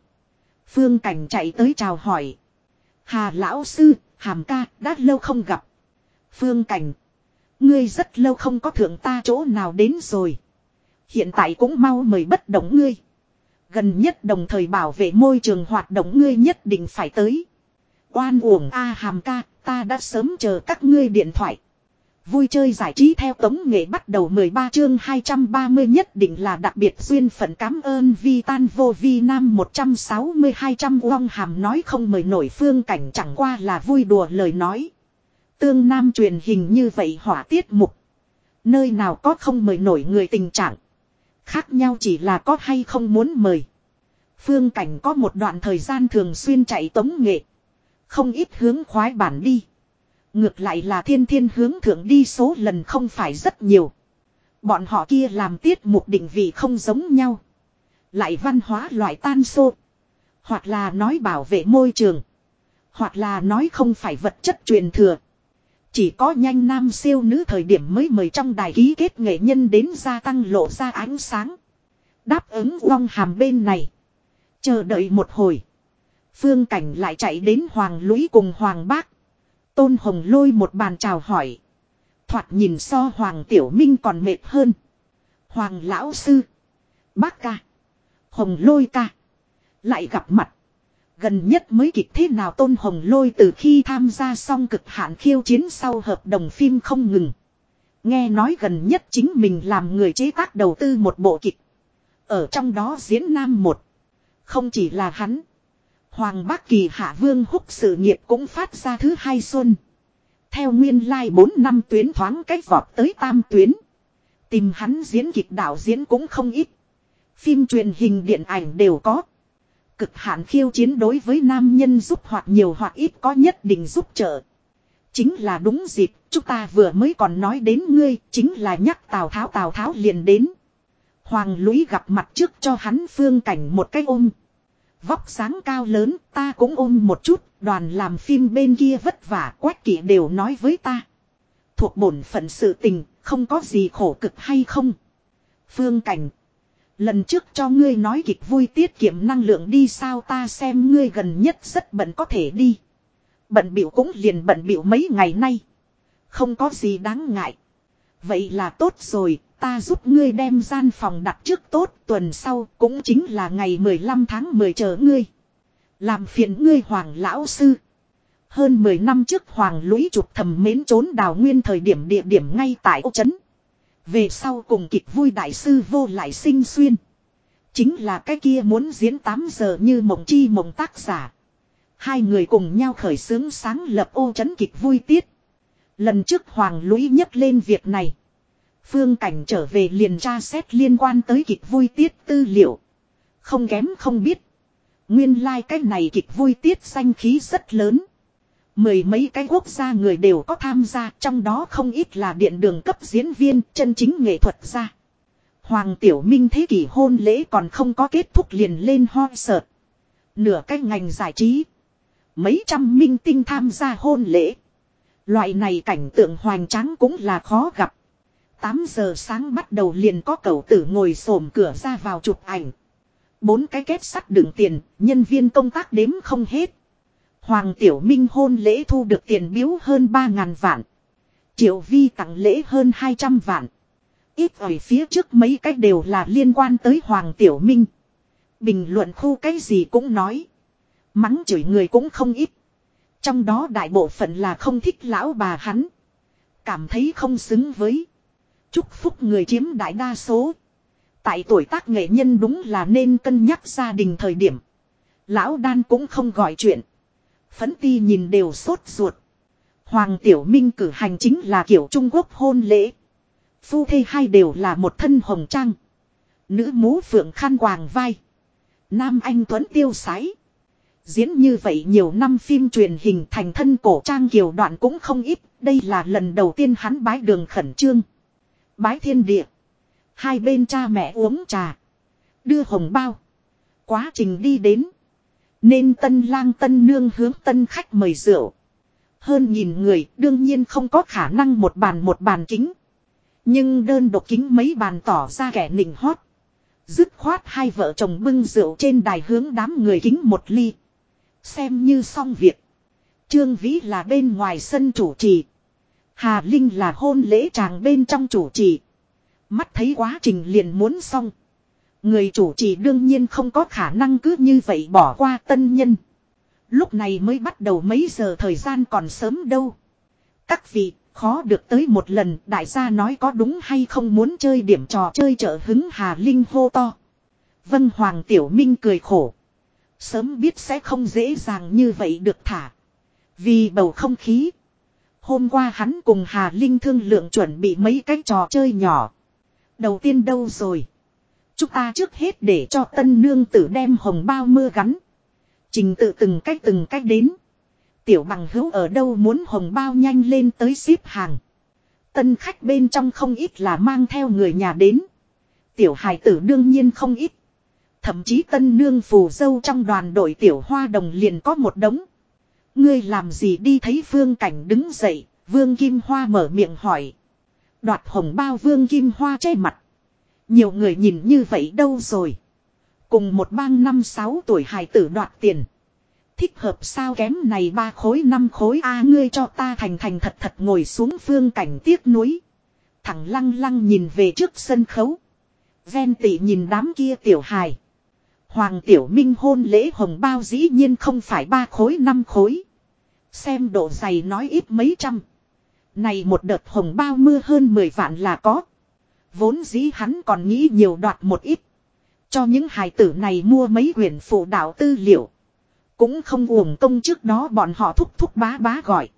Phương Cảnh chạy tới chào hỏi. Hà Lão Sư, Hàm ca, đã lâu không gặp. Phương Cảnh. Ngươi rất lâu không có thượng ta chỗ nào đến rồi. Hiện tại cũng mau mời bất động ngươi. Gần nhất đồng thời bảo vệ môi trường hoạt động ngươi nhất định phải tới. Oan uổng A Hàm ca, ta đã sớm chờ các ngươi điện thoại. Vui chơi giải trí theo tống nghệ bắt đầu 13 chương 230 nhất định là đặc biệt duyên phận cảm ơn vi tan vô vi nam 160 trăm uong hàm nói không mời nổi phương cảnh chẳng qua là vui đùa lời nói. Tương nam truyền hình như vậy hỏa tiết mục. Nơi nào có không mời nổi người tình trạng. Khác nhau chỉ là có hay không muốn mời. Phương cảnh có một đoạn thời gian thường xuyên chạy tống nghệ. Không ít hướng khoái bản đi. Ngược lại là thiên thiên hướng thượng đi số lần không phải rất nhiều. Bọn họ kia làm tiết mục định vị không giống nhau. Lại văn hóa loại tan xô. Hoặc là nói bảo vệ môi trường. Hoặc là nói không phải vật chất truyền thừa. Chỉ có nhanh nam siêu nữ thời điểm mới mời trong đài ký kết nghệ nhân đến gia tăng lộ ra ánh sáng. Đáp ứng vong hàm bên này. Chờ đợi một hồi. Phương Cảnh lại chạy đến Hoàng Lũy cùng Hoàng Bác. Tôn Hồng lôi một bàn chào hỏi. Thoạt nhìn so Hoàng Tiểu Minh còn mệt hơn. Hoàng Lão Sư. Bác ca. Hồng lôi ca. Lại gặp mặt. Gần nhất mới kịch thế nào Tôn Hồng lôi từ khi tham gia xong cực hạn khiêu chiến sau hợp đồng phim không ngừng. Nghe nói gần nhất chính mình làm người chế tác đầu tư một bộ kịch. Ở trong đó diễn nam một. Không chỉ là hắn. Hoàng bắc Kỳ Hạ Vương húc sự nghiệp cũng phát ra thứ hai xuân. Theo nguyên lai like 4 năm tuyến thoáng cách vọt tới tam tuyến. Tìm hắn diễn kịch đạo diễn cũng không ít. Phim truyền hình điện ảnh đều có. Cực hạn khiêu chiến đối với nam nhân giúp hoặc nhiều hoặc ít có nhất định giúp trợ. Chính là đúng dịp, chúng ta vừa mới còn nói đến ngươi, chính là nhắc Tào Tháo Tào Tháo liền đến. Hoàng Lũy gặp mặt trước cho hắn phương cảnh một cái ôm. Vóc sáng cao lớn, ta cũng ôm một chút, đoàn làm phim bên kia vất vả, quách kỷ đều nói với ta. Thuộc bổn phận sự tình, không có gì khổ cực hay không. Phương cảnh. Lần trước cho ngươi nói kịch vui tiết kiệm năng lượng đi sao ta xem ngươi gần nhất rất bận có thể đi. Bận biểu cũng liền bận biểu mấy ngày nay. Không có gì đáng ngại. Vậy là tốt rồi, Ta giúp ngươi đem gian phòng đặt trước tốt tuần sau cũng chính là ngày 15 tháng 10 chờ ngươi. Làm phiền ngươi hoàng lão sư. Hơn 10 năm trước hoàng lũy chụp thầm mến trốn đào nguyên thời điểm địa điểm ngay tại ô trấn. Về sau cùng kịch vui đại sư vô lại sinh xuyên. Chính là cái kia muốn diễn 8 giờ như mộng chi mộng tác giả. Hai người cùng nhau khởi xướng sáng lập ô chấn kịch vui tiết. Lần trước Hoàng Lũy nhắc lên việc này. Phương Cảnh trở về liền tra xét liên quan tới kịch vui tiết tư liệu. Không kém không biết. Nguyên lai like cái này kịch vui tiết danh khí rất lớn. Mười mấy cái quốc gia người đều có tham gia, trong đó không ít là điện đường cấp diễn viên, chân chính nghệ thuật gia. Hoàng Tiểu Minh thế kỷ hôn lễ còn không có kết thúc liền lên ho sợt. Nửa cái ngành giải trí. Mấy trăm minh tinh tham gia hôn lễ. Loại này cảnh tượng hoành tráng cũng là khó gặp. 8 giờ sáng bắt đầu liền có cậu tử ngồi xổm cửa ra vào chụp ảnh. Bốn cái kết sắt đựng tiền, nhân viên công tác đếm không hết. Hoàng Tiểu Minh hôn lễ thu được tiền biếu hơn 3.000 vạn. Triệu Vi tặng lễ hơn 200 vạn. Ít ở phía trước mấy cái đều là liên quan tới Hoàng Tiểu Minh. Bình luận khu cái gì cũng nói. Mắng chửi người cũng không ít. Trong đó đại bộ phận là không thích lão bà hắn. Cảm thấy không xứng với. Chúc phúc người chiếm đại đa số. Tại tuổi tác nghệ nhân đúng là nên cân nhắc gia đình thời điểm. Lão đan cũng không gọi chuyện. Phấn ti nhìn đều sốt ruột. Hoàng Tiểu Minh cử hành chính là kiểu Trung Quốc hôn lễ. Phu thê hai đều là một thân hồng trang. Nữ mũ phượng khăn quàng vai. Nam anh tuấn tiêu sái. Diễn như vậy nhiều năm phim truyền hình thành thân cổ trang kiều đoạn cũng không ít. Đây là lần đầu tiên hắn bái đường khẩn trương. Bái thiên địa. Hai bên cha mẹ uống trà. Đưa hồng bao. Quá trình đi đến. Nên tân lang tân nương hướng tân khách mời rượu. Hơn nhìn người, đương nhiên không có khả năng một bàn một bàn kính. Nhưng đơn độc kính mấy bàn tỏ ra kẻ nịnh hót. Dứt khoát hai vợ chồng bưng rượu trên đài hướng đám người kính một ly. Xem như xong việc. Trương Vĩ là bên ngoài sân chủ trì. Hà Linh là hôn lễ chàng bên trong chủ trì. Mắt thấy quá trình liền muốn xong. Người chủ trì đương nhiên không có khả năng cứ như vậy bỏ qua tân nhân. Lúc này mới bắt đầu mấy giờ thời gian còn sớm đâu. Các vị, khó được tới một lần đại gia nói có đúng hay không muốn chơi điểm trò chơi trợ hứng Hà Linh hô to. Vân Hoàng Tiểu Minh cười khổ. Sớm biết sẽ không dễ dàng như vậy được thả. Vì bầu không khí. Hôm qua hắn cùng Hà Linh thương lượng chuẩn bị mấy cái trò chơi nhỏ. Đầu tiên đâu rồi? Chúng ta trước hết để cho tân nương tử đem hồng bao mưa gắn. Trình tự từng cách từng cách đến. Tiểu bằng hữu ở đâu muốn hồng bao nhanh lên tới xếp hàng. Tân khách bên trong không ít là mang theo người nhà đến. Tiểu hài tử đương nhiên không ít. Thậm chí tân nương phù dâu trong đoàn đội tiểu hoa đồng liền có một đống. Ngươi làm gì đi thấy vương cảnh đứng dậy, vương kim hoa mở miệng hỏi. Đoạt hồng bao vương kim hoa che mặt. Nhiều người nhìn như vậy đâu rồi. Cùng một bang năm sáu tuổi hài tử đoạt tiền. Thích hợp sao kém này ba khối năm khối a ngươi cho ta thành thành thật thật ngồi xuống phương cảnh tiếc núi. Thẳng lăng lăng nhìn về trước sân khấu. Ven tị nhìn đám kia tiểu hài. Hoàng tiểu minh hôn lễ hồng bao dĩ nhiên không phải ba khối năm khối. Xem độ dày nói ít mấy trăm. Này một đợt hồng bao mưa hơn 10 vạn là có. Vốn dĩ hắn còn nghĩ nhiều đoạt một ít. Cho những hài tử này mua mấy quyển phụ đạo tư liệu. Cũng không uổng công trước đó bọn họ thúc thúc bá bá gọi.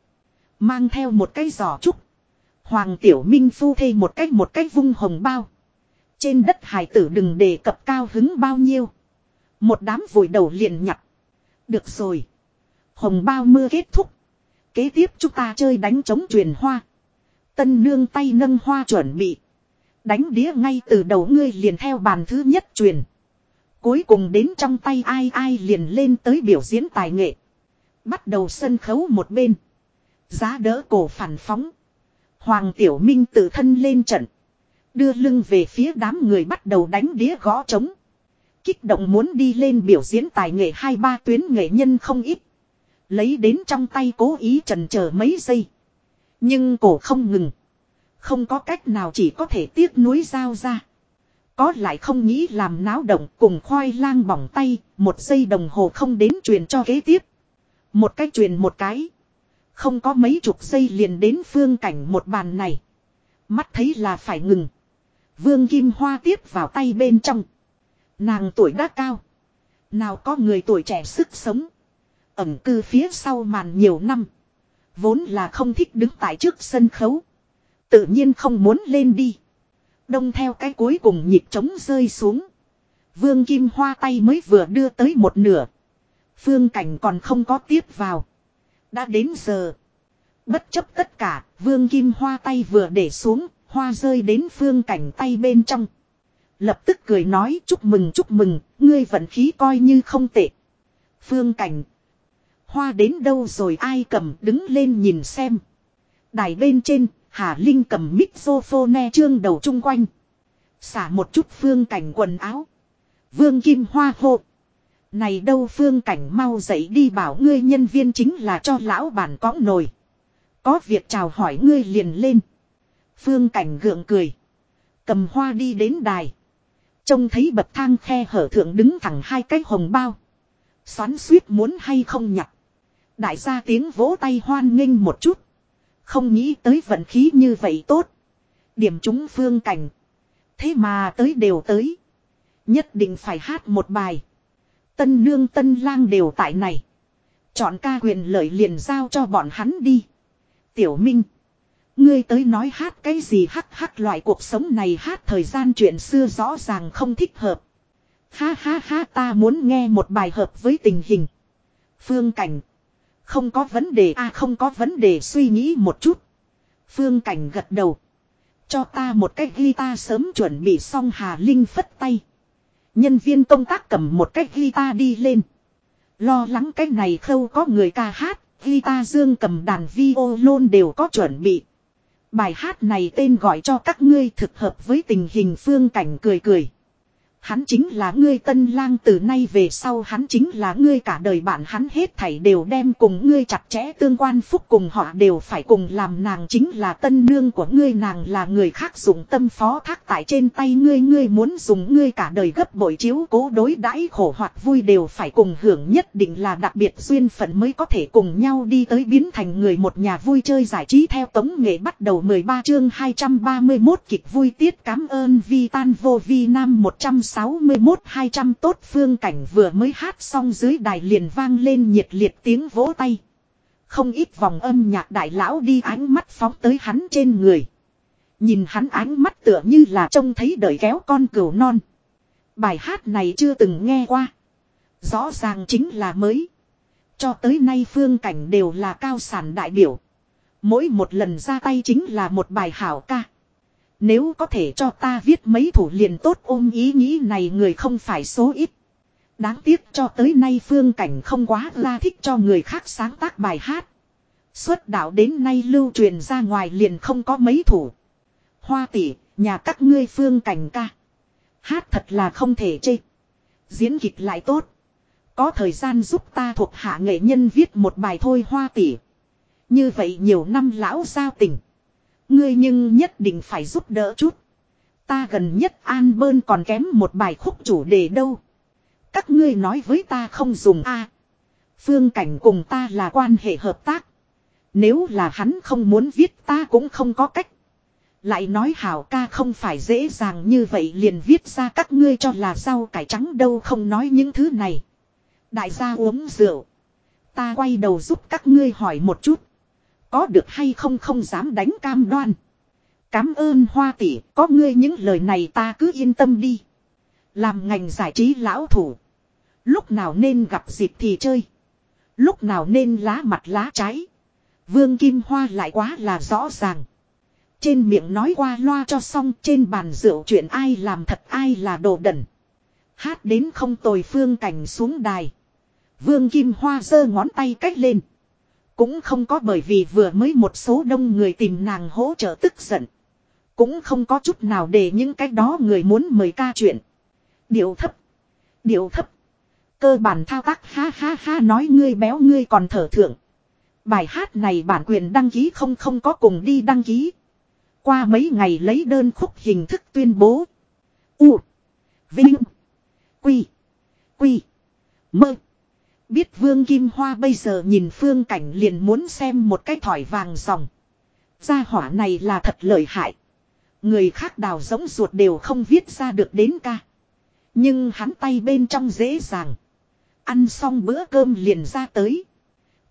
Mang theo một cái giỏ trúc. Hoàng Tiểu Minh phu thê một cách một cách vung hồng bao. Trên đất hải tử đừng đề cập cao hứng bao nhiêu. Một đám vội đầu liền nhặt. Được rồi. Hồng bao mưa kết thúc. Kế tiếp chúng ta chơi đánh chống truyền hoa. Tân nương tay nâng hoa chuẩn bị. Đánh đĩa ngay từ đầu ngươi liền theo bàn thứ nhất truyền. Cuối cùng đến trong tay ai ai liền lên tới biểu diễn tài nghệ. Bắt đầu sân khấu một bên. Giá đỡ cổ phản phóng. Hoàng Tiểu Minh tự thân lên trận. Đưa lưng về phía đám người bắt đầu đánh đĩa gõ trống. Kích động muốn đi lên biểu diễn tài nghệ hai ba tuyến nghệ nhân không ít. Lấy đến trong tay cố ý trần chờ mấy giây. Nhưng cổ không ngừng. Không có cách nào chỉ có thể tiếc núi giao ra. Có lại không nghĩ làm náo động cùng khoai lang bỏng tay, một giây đồng hồ không đến truyền cho kế tiếp. Một cái truyền một cái. Không có mấy chục giây liền đến phương cảnh một bàn này. Mắt thấy là phải ngừng. Vương Kim Hoa tiếp vào tay bên trong. Nàng tuổi đã cao. Nào có người tuổi trẻ sức sống. Ẩm cư phía sau màn nhiều năm. Vốn là không thích đứng tại trước sân khấu. Tự nhiên không muốn lên đi. Đông theo cái cuối cùng nhịp trống rơi xuống. Vương Kim Hoa tay mới vừa đưa tới một nửa. Phương cảnh còn không có tiếp vào. Đã đến giờ. Bất chấp tất cả, Vương Kim Hoa tay vừa để xuống, hoa rơi đến phương cảnh tay bên trong. Lập tức cười nói chúc mừng chúc mừng, ngươi vận khí coi như không tệ. Phương cảnh. Hoa đến đâu rồi ai cầm đứng lên nhìn xem. Đài bên trên, Hà Linh cầm mixophone trương đầu chung quanh. Xả một chút phương cảnh quần áo. Vương Kim Hoa hộ. Này đâu phương cảnh mau dậy đi bảo ngươi nhân viên chính là cho lão bản cõng nồi. Có việc chào hỏi ngươi liền lên. Phương cảnh gượng cười. Cầm hoa đi đến đài. Trông thấy bậc thang khe hở thượng đứng thẳng hai cái hồng bao. Xoắn suýt muốn hay không nhặt. Đại gia tiếng vỗ tay hoan nghênh một chút. Không nghĩ tới vận khí như vậy tốt. Điểm chúng phương cảnh. Thế mà tới đều tới. Nhất định phải hát một bài. Tân nương tân lang đều tại này. Chọn ca quyền lợi liền giao cho bọn hắn đi. Tiểu Minh. Ngươi tới nói hát cái gì hắc hắc loại cuộc sống này hát thời gian chuyện xưa rõ ràng không thích hợp. Ha ha ha ta muốn nghe một bài hợp với tình hình. Phương Cảnh. Không có vấn đề a à, không có vấn đề suy nghĩ một chút. Phương Cảnh gật đầu. Cho ta một cái guitar sớm chuẩn bị xong Hà Linh phất tay. Nhân viên công tác cầm một cái guitar đi lên. Lo lắng cái này khâu có người ca hát, guitar dương cầm đàn violon đều có chuẩn bị. Bài hát này tên gọi cho các ngươi thực hợp với tình hình phương cảnh cười cười. Hắn chính là ngươi tân lang, từ nay về sau hắn chính là ngươi cả đời bạn. Hắn hết thảy đều đem cùng ngươi chặt chẽ tương quan, phúc cùng họ đều phải cùng làm. Nàng chính là tân nương của ngươi, nàng là người khác dùng tâm phó thác tại trên tay ngươi. Ngươi muốn dùng ngươi cả đời gấp bội chiếu cố đối đãi khổ hoặc vui đều phải cùng hưởng. Nhất định là đặc biệt duyên phận mới có thể cùng nhau đi tới biến thành người một nhà vui chơi giải trí theo tống nghệ bắt đầu. 13 chương 231 kịch vui tiết. Cảm ơn vi tan vô vi nam 100 61-200 tốt phương cảnh vừa mới hát xong dưới đài liền vang lên nhiệt liệt tiếng vỗ tay. Không ít vòng âm nhạc đại lão đi ánh mắt phóng tới hắn trên người. Nhìn hắn ánh mắt tựa như là trông thấy đợi kéo con cừu non. Bài hát này chưa từng nghe qua. Rõ ràng chính là mới. Cho tới nay phương cảnh đều là cao sản đại biểu. Mỗi một lần ra tay chính là một bài hảo ca. Nếu có thể cho ta viết mấy thủ liền tốt ôm ý nghĩ này người không phải số ít. Đáng tiếc cho tới nay phương cảnh không quá ra thích cho người khác sáng tác bài hát. Xuất đạo đến nay lưu truyền ra ngoài liền không có mấy thủ. Hoa tỷ, nhà các ngươi phương cảnh ca. Hát thật là không thể chê. Diễn kịch lại tốt. Có thời gian giúp ta thuộc hạ nghệ nhân viết một bài thôi hoa tỷ. Như vậy nhiều năm lão giao tình. Ngươi nhưng nhất định phải giúp đỡ chút. Ta gần nhất an bơn còn kém một bài khúc chủ đề đâu. Các ngươi nói với ta không dùng a. phương cảnh cùng ta là quan hệ hợp tác. Nếu là hắn không muốn viết ta cũng không có cách. Lại nói hảo ca không phải dễ dàng như vậy liền viết ra các ngươi cho là rau cải trắng đâu không nói những thứ này. Đại gia uống rượu. Ta quay đầu giúp các ngươi hỏi một chút. Có được hay không không dám đánh cam đoan. Cám ơn hoa tỷ, có ngươi những lời này ta cứ yên tâm đi. Làm ngành giải trí lão thủ. Lúc nào nên gặp dịp thì chơi. Lúc nào nên lá mặt lá trái. Vương Kim Hoa lại quá là rõ ràng. Trên miệng nói qua loa cho xong trên bàn rượu chuyện ai làm thật ai là đồ đần. Hát đến không tồi phương cảnh xuống đài. Vương Kim Hoa giơ ngón tay cách lên. Cũng không có bởi vì vừa mới một số đông người tìm nàng hỗ trợ tức giận. Cũng không có chút nào để những cái đó người muốn mời ca chuyện. Điệu thấp. Điệu thấp. Cơ bản thao tác ha ha ha nói ngươi béo ngươi còn thở thượng. Bài hát này bản quyền đăng ký không không có cùng đi đăng ký. Qua mấy ngày lấy đơn khúc hình thức tuyên bố. U. Vinh. Quy. Quy. Mơ. Biết Vương Kim Hoa bây giờ nhìn phương cảnh liền muốn xem một cái thỏi vàng dòng. Gia hỏa này là thật lợi hại. Người khác đào giống ruột đều không viết ra được đến ca. Nhưng hắn tay bên trong dễ dàng. Ăn xong bữa cơm liền ra tới.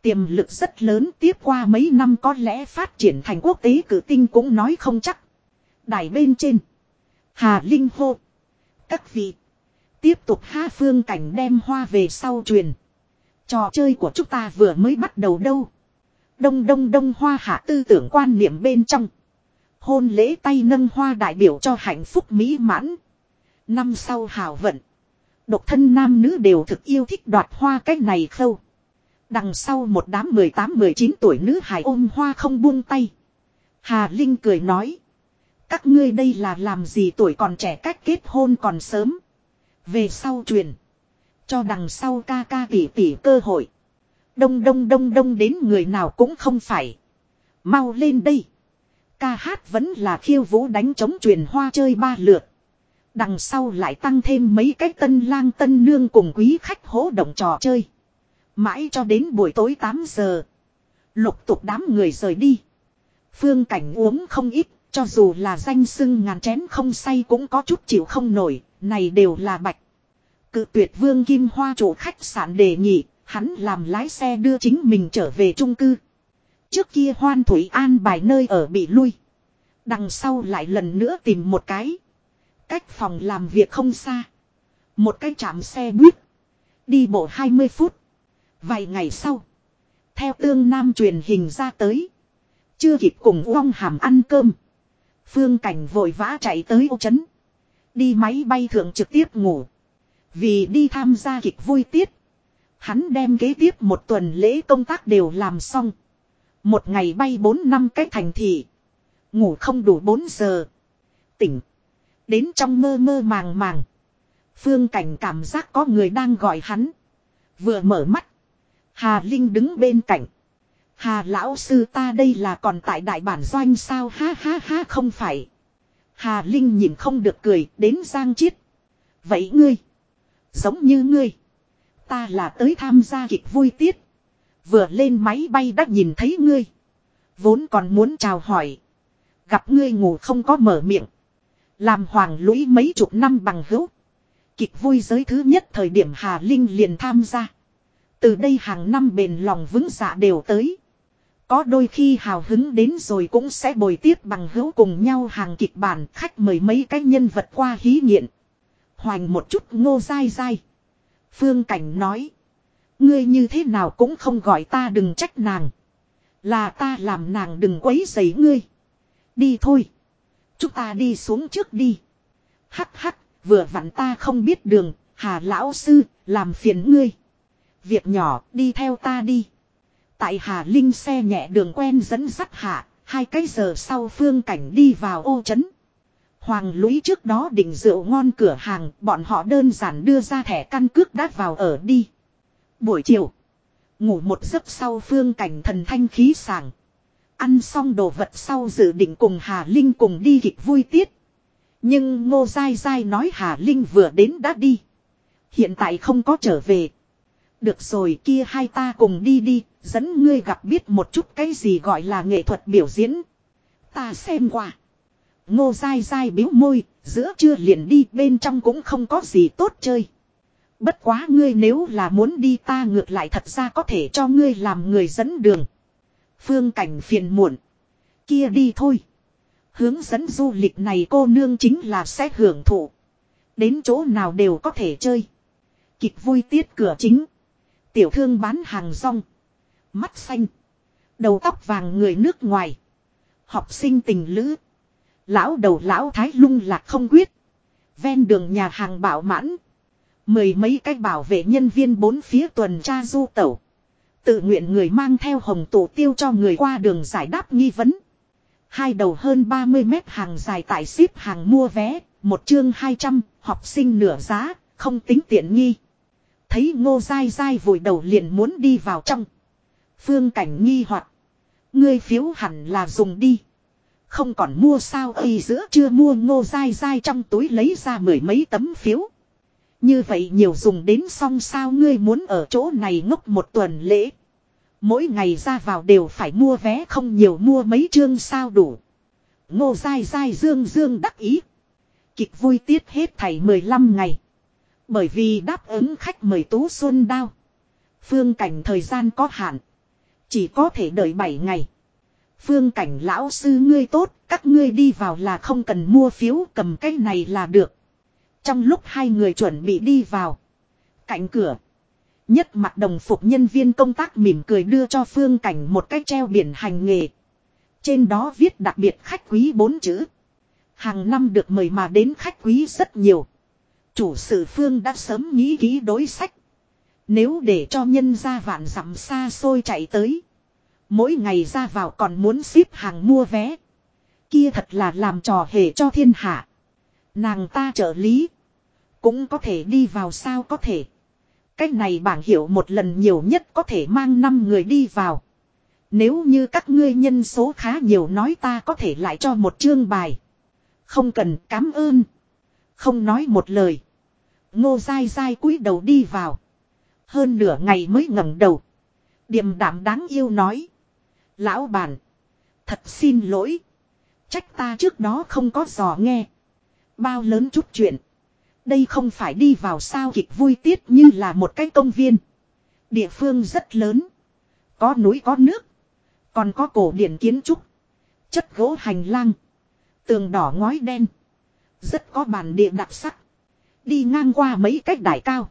Tiềm lực rất lớn tiếp qua mấy năm có lẽ phát triển thành quốc tế cử tinh cũng nói không chắc. Đài bên trên. Hà Linh hô. Các vị. Tiếp tục ha phương cảnh đem hoa về sau truyền. Trò chơi của chúng ta vừa mới bắt đầu đâu. Đông đông đông hoa hạ tư tưởng quan niệm bên trong. Hôn lễ tay nâng hoa đại biểu cho hạnh phúc mỹ mãn. Năm sau hào vận. Độc thân nam nữ đều thực yêu thích đoạt hoa cách này khâu. Đằng sau một đám 18-19 tuổi nữ hài ôm hoa không buông tay. Hà Linh cười nói. Các ngươi đây là làm gì tuổi còn trẻ cách kết hôn còn sớm. Về sau truyền. Cho đằng sau ca ca tỷ tỷ cơ hội. Đông đông đông đông đến người nào cũng không phải. Mau lên đây. Ca hát vẫn là khiêu vũ đánh chống truyền hoa chơi ba lượt. Đằng sau lại tăng thêm mấy cái tân lang tân nương cùng quý khách hỗ động trò chơi. Mãi cho đến buổi tối 8 giờ. Lục tục đám người rời đi. Phương cảnh uống không ít, cho dù là danh sưng ngàn chén không say cũng có chút chịu không nổi, này đều là bạch. Cự tuyệt vương kim hoa chủ khách sạn đề nghị, hắn làm lái xe đưa chính mình trở về trung cư. Trước kia hoan thủy an bài nơi ở bị lui. Đằng sau lại lần nữa tìm một cái. Cách phòng làm việc không xa. Một cái chạm xe buýt. Đi bộ 20 phút. Vài ngày sau. Theo tương nam truyền hình ra tới. Chưa kịp cùng Uông Hàm ăn cơm. Phương Cảnh vội vã chạy tới ô chấn. Đi máy bay thượng trực tiếp ngủ. Vì đi tham gia kịch vui tiết. Hắn đem kế tiếp một tuần lễ công tác đều làm xong. Một ngày bay 4 năm cái thành thị. Ngủ không đủ 4 giờ. Tỉnh. Đến trong mơ mơ màng màng. Phương Cảnh cảm giác có người đang gọi hắn. Vừa mở mắt. Hà Linh đứng bên cạnh. Hà lão sư ta đây là còn tại đại bản doanh sao ha ha ha, không phải. Hà Linh nhìn không được cười, đến Giang Chiết. Vậy ngươi. Giống như ngươi. Ta là tới tham gia kịch vui tiết. Vừa lên máy bay đã nhìn thấy ngươi. Vốn còn muốn chào hỏi. Gặp ngươi ngủ không có mở miệng. Làm hoàng lũy mấy chục năm bằng hữu. Kịch vui giới thứ nhất thời điểm Hà Linh liền tham gia. Từ đây hàng năm bền lòng vững dạ đều tới. Có đôi khi hào hứng đến rồi cũng sẽ bồi tiếp bằng hữu cùng nhau hàng kịch bản khách mời mấy cái nhân vật qua hí nghiện. Hoành một chút ngô dai dai. Phương Cảnh nói. Ngươi như thế nào cũng không gọi ta đừng trách nàng. Là ta làm nàng đừng quấy rầy ngươi. Đi thôi. Chúng ta đi xuống trước đi. Hắc hắc, vừa vặn ta không biết đường, Hà lão sư, làm phiền ngươi. Việc nhỏ, đi theo ta đi. Tại Hà Linh xe nhẹ đường quen dẫn dắt hạ, hai cái giờ sau phương cảnh đi vào ô chấn. Hoàng lũy trước đó định rượu ngon cửa hàng, bọn họ đơn giản đưa ra thẻ căn cước đắt vào ở đi. Buổi chiều, ngủ một giấc sau phương cảnh thần thanh khí sảng. Ăn xong đồ vật sau dự định cùng Hà Linh cùng đi kịch vui tiết. Nhưng Ngô dai dai nói Hà Linh vừa đến đã đi. Hiện tại không có trở về. Được rồi kia hai ta cùng đi đi, dẫn ngươi gặp biết một chút cái gì gọi là nghệ thuật biểu diễn. Ta xem qua. Ngô dai dai biếu môi, giữa trưa liền đi bên trong cũng không có gì tốt chơi. Bất quá ngươi nếu là muốn đi ta ngược lại thật ra có thể cho ngươi làm người dẫn đường. Phương cảnh phiền muộn. Kia đi thôi. Hướng dẫn du lịch này cô nương chính là sẽ hưởng thụ. Đến chỗ nào đều có thể chơi. Kịch vui tiết cửa chính. Tiểu thương bán hàng rong. Mắt xanh. Đầu tóc vàng người nước ngoài. Học sinh tình lữ. Lão đầu lão thái lung lạc không quyết. Ven đường nhà hàng bảo mãn. Mười mấy cái bảo vệ nhân viên bốn phía tuần tra du tẩu. Tự nguyện người mang theo hồng tổ tiêu cho người qua đường giải đáp nghi vấn. Hai đầu hơn 30 mét hàng dài tại ship hàng mua vé, một chương 200, học sinh nửa giá, không tính tiện nghi. Thấy ngô dai dai vùi đầu liền muốn đi vào trong. Phương cảnh nghi hoặc Ngươi phiếu hẳn là dùng đi. Không còn mua sao y giữa chưa mua ngô dai dai trong túi lấy ra mười mấy tấm phiếu. Như vậy nhiều dùng đến xong sao ngươi muốn ở chỗ này ngốc một tuần lễ. Mỗi ngày ra vào đều phải mua vé không nhiều mua mấy chương sao đủ. Ngô dai dai dương dương đắc ý. Kịch vui tiết hết thảy 15 ngày. Bởi vì đáp ứng khách mời Tú Xuân Đao. Phương cảnh thời gian có hạn. Chỉ có thể đợi 7 ngày. Phương cảnh lão sư ngươi tốt, các ngươi đi vào là không cần mua phiếu cầm cái này là được. Trong lúc hai người chuẩn bị đi vào. Cạnh cửa. Nhất mặt đồng phục nhân viên công tác mỉm cười đưa cho phương cảnh một cái treo biển hành nghề. Trên đó viết đặc biệt khách quý bốn chữ. Hàng năm được mời mà đến khách quý rất nhiều. Chủ sự phương đã sớm nghĩ kỹ đối sách. Nếu để cho nhân gia vạn dặm xa xôi chạy tới. Mỗi ngày ra vào còn muốn xếp hàng mua vé. Kia thật là làm trò hề cho thiên hạ. Nàng ta trợ lý. Cũng có thể đi vào sao có thể. Cách này bảng hiệu một lần nhiều nhất có thể mang 5 người đi vào. Nếu như các ngươi nhân số khá nhiều nói ta có thể lại cho một chương bài. Không cần cảm ơn. Không nói một lời. Ngô dai dai cúi đầu đi vào. Hơn nửa ngày mới ngẩng đầu. Điềm đạm đáng yêu nói. Lão bản. Thật xin lỗi. Trách ta trước đó không có dò nghe. Bao lớn chút chuyện. Đây không phải đi vào sao kịch vui tiết như là một cái công viên. Địa phương rất lớn. Có núi có nước. Còn có cổ điển kiến trúc. Chất gỗ hành lang. Tường đỏ ngói đen. Rất có bản địa đặc sắc. Đi ngang qua mấy cách đại cao.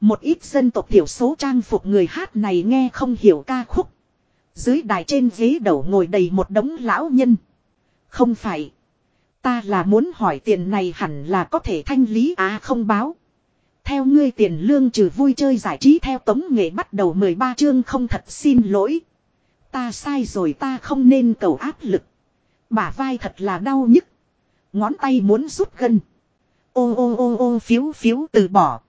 Một ít dân tộc thiểu số trang phục người hát này nghe không hiểu ca khúc. Dưới đài trên ghế đầu ngồi đầy một đống lão nhân. Không phải. Ta là muốn hỏi tiền này hẳn là có thể thanh lý à không báo. Theo ngươi tiền lương trừ vui chơi giải trí theo tống nghệ bắt đầu 13 chương không thật xin lỗi. Ta sai rồi ta không nên cầu áp lực. Bả vai thật là đau nhức. Ngón tay muốn rút gân. Ô ô ô ô phiếu phiếu từ bỏ.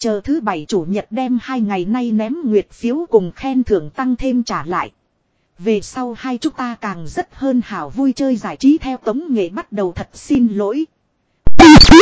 Chờ thứ bảy chủ nhật đem hai ngày nay ném nguyệt phiếu cùng khen thưởng tăng thêm trả lại. Về sau hai chúng ta càng rất hơn hảo vui chơi giải trí theo tống nghệ bắt đầu thật xin lỗi. (laughs)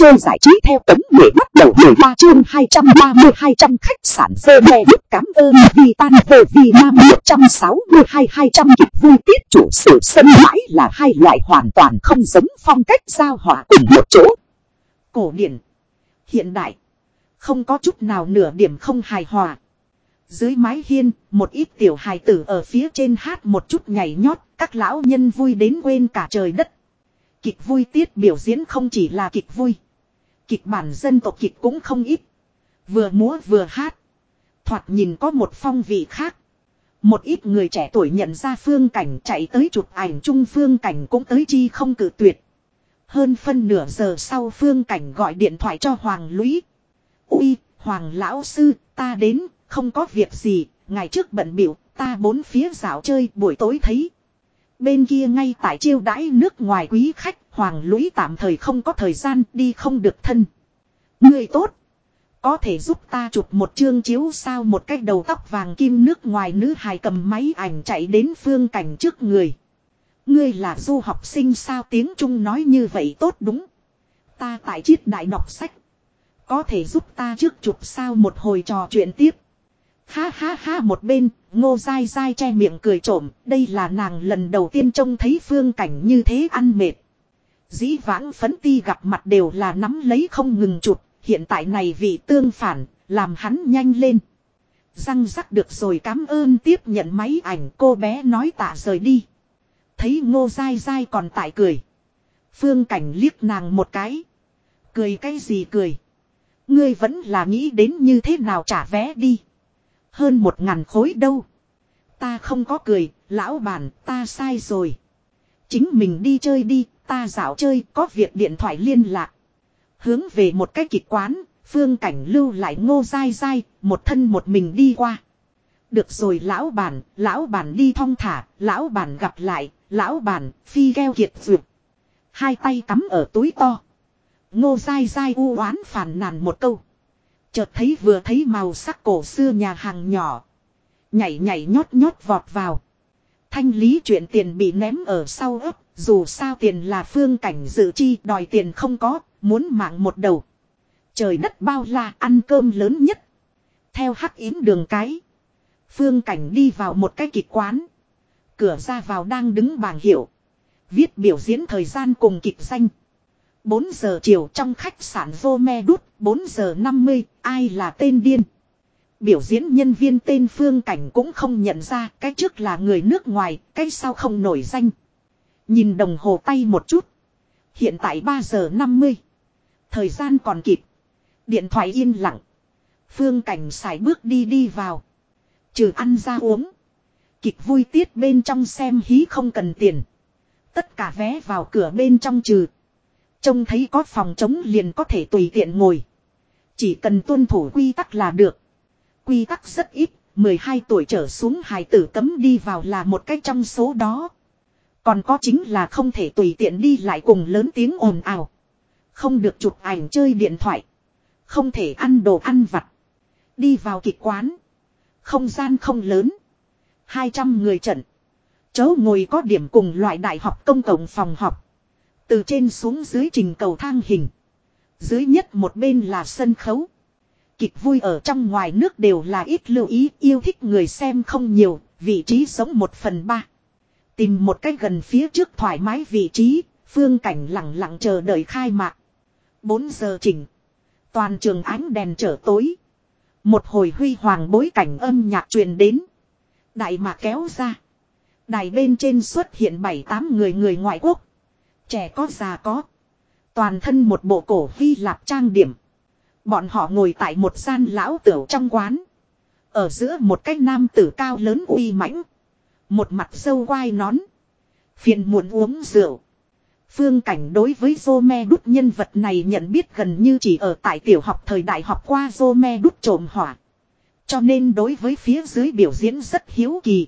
chơi giải trí theo tấm để bắt đầu 13 chương hai trăm khách sạn phê bè đức cảm ơn vì tan về vì nam 162 200 kịch vui tiết chủ sự sân mãi là hai loại hoàn toàn không giống phong cách giao hòa cùng một chỗ. Cổ điển. Hiện đại. Không có chút nào nửa điểm không hài hòa. Dưới mái hiên, một ít tiểu hài tử ở phía trên hát một chút nhảy nhót, các lão nhân vui đến quên cả trời đất. Kịch vui tiết biểu diễn không chỉ là kịch vui. Kịch bản dân tộc kịch cũng không ít. Vừa múa vừa hát. Thoạt nhìn có một phong vị khác. Một ít người trẻ tuổi nhận ra phương cảnh chạy tới chụp ảnh chung phương cảnh cũng tới chi không cử tuyệt. Hơn phân nửa giờ sau phương cảnh gọi điện thoại cho Hoàng Lũy. Ui, Hoàng Lão Sư, ta đến, không có việc gì, ngày trước bận biểu, ta bốn phía dạo chơi buổi tối thấy. Bên kia ngay tại chiêu đãi nước ngoài quý khách, Hoàng Lũy tạm thời không có thời gian đi không được thân. Người tốt. Có thể giúp ta chụp một chương chiếu sao một cái đầu tóc vàng kim nước ngoài nữ hài cầm máy ảnh chạy đến phương cảnh trước người. Ngươi là du học sinh sao tiếng Trung nói như vậy tốt đúng. Ta tại chiết đại đọc sách. Có thể giúp ta trước chụp sao một hồi trò chuyện tiếp. Ha ha ha một bên, ngô dai dai che miệng cười trộm, đây là nàng lần đầu tiên trông thấy phương cảnh như thế ăn mệt. Dĩ vãng phấn ti gặp mặt đều là nắm lấy không ngừng chụp, hiện tại này vị tương phản, làm hắn nhanh lên. Răng rắc được rồi cảm ơn tiếp nhận máy ảnh cô bé nói tạ rời đi. Thấy ngô dai dai còn tại cười. Phương cảnh liếc nàng một cái. Cười cái gì cười. Ngươi vẫn là nghĩ đến như thế nào trả vé đi. Hơn một ngàn khối đâu. Ta không có cười, lão bản, ta sai rồi. Chính mình đi chơi đi, ta dạo chơi, có việc điện thoại liên lạc. Hướng về một cái kịch quán, phương cảnh lưu lại ngô dai dai, một thân một mình đi qua. Được rồi lão bản, lão bản đi thong thả, lão bản gặp lại, lão bản, phi gheo kiệt dược. Hai tay cắm ở túi to. Ngô dai dai u oán phản nàn một câu. Chợt thấy vừa thấy màu sắc cổ xưa nhà hàng nhỏ. Nhảy nhảy nhót nhót vọt vào. Thanh lý chuyện tiền bị ném ở sau ấp. Dù sao tiền là phương cảnh dự chi đòi tiền không có. Muốn mạng một đầu. Trời đất bao la ăn cơm lớn nhất. Theo hắc yến đường cái. Phương cảnh đi vào một cái kịch quán. Cửa ra vào đang đứng bảng hiệu. Viết biểu diễn thời gian cùng kịch danh. 4 giờ chiều trong khách sạn vô me đút, 4 giờ 50, ai là tên điên. Biểu diễn nhân viên tên Phương Cảnh cũng không nhận ra, cái trước là người nước ngoài, cái sau không nổi danh. Nhìn đồng hồ tay một chút. Hiện tại 3 giờ 50. Thời gian còn kịp. Điện thoại yên lặng. Phương Cảnh xài bước đi đi vào. Trừ ăn ra uống. Kịch vui tiết bên trong xem hí không cần tiền. Tất cả vé vào cửa bên trong trừ. Trông thấy có phòng trống liền có thể tùy tiện ngồi. Chỉ cần tuân thủ quy tắc là được. Quy tắc rất ít, 12 tuổi trở xuống hài tử cấm đi vào là một cái trong số đó. Còn có chính là không thể tùy tiện đi lại cùng lớn tiếng ồn ào. Không được chụp ảnh chơi điện thoại. Không thể ăn đồ ăn vặt. Đi vào kịch quán. Không gian không lớn. 200 người trận. Chớ ngồi có điểm cùng loại đại học công cộng phòng học. Từ trên xuống dưới trình cầu thang hình. Dưới nhất một bên là sân khấu. Kịch vui ở trong ngoài nước đều là ít lưu ý yêu thích người xem không nhiều, vị trí sống một phần ba. Tìm một cách gần phía trước thoải mái vị trí, phương cảnh lặng lặng chờ đợi khai mạc. 4 giờ chỉnh. Toàn trường ánh đèn trở tối. Một hồi huy hoàng bối cảnh âm nhạc truyền đến. Đại mạc kéo ra. Đài bên trên xuất hiện 7-8 người người ngoại quốc. Trẻ có già có. Toàn thân một bộ cổ vi Lạp trang điểm. Bọn họ ngồi tại một gian lão tửu trong quán. Ở giữa một cái nam tử cao lớn uy mãnh. Một mặt sâu quai nón. Phiền muộn uống rượu. Phương cảnh đối với Rome đút nhân vật này nhận biết gần như chỉ ở tại tiểu học thời đại học qua Rome đút trộm hỏa. Cho nên đối với phía dưới biểu diễn rất hiếu kỳ.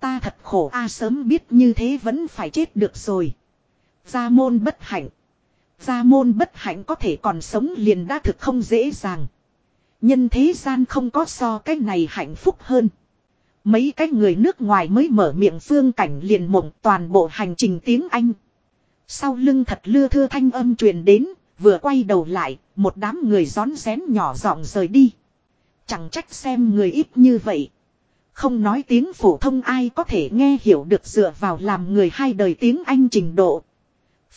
Ta thật khổ a sớm biết như thế vẫn phải chết được rồi. Gia môn bất hạnh. Gia môn bất hạnh có thể còn sống liền đã thực không dễ dàng. Nhân thế gian không có so cái này hạnh phúc hơn. Mấy cái người nước ngoài mới mở miệng phương cảnh liền mộng toàn bộ hành trình tiếng Anh. Sau lưng thật lưa thưa thanh âm truyền đến, Vừa quay đầu lại, một đám người rón rén nhỏ giọng rời đi. Chẳng trách xem người ít như vậy. Không nói tiếng phổ thông ai có thể nghe hiểu được dựa vào làm người hai đời tiếng Anh trình độ.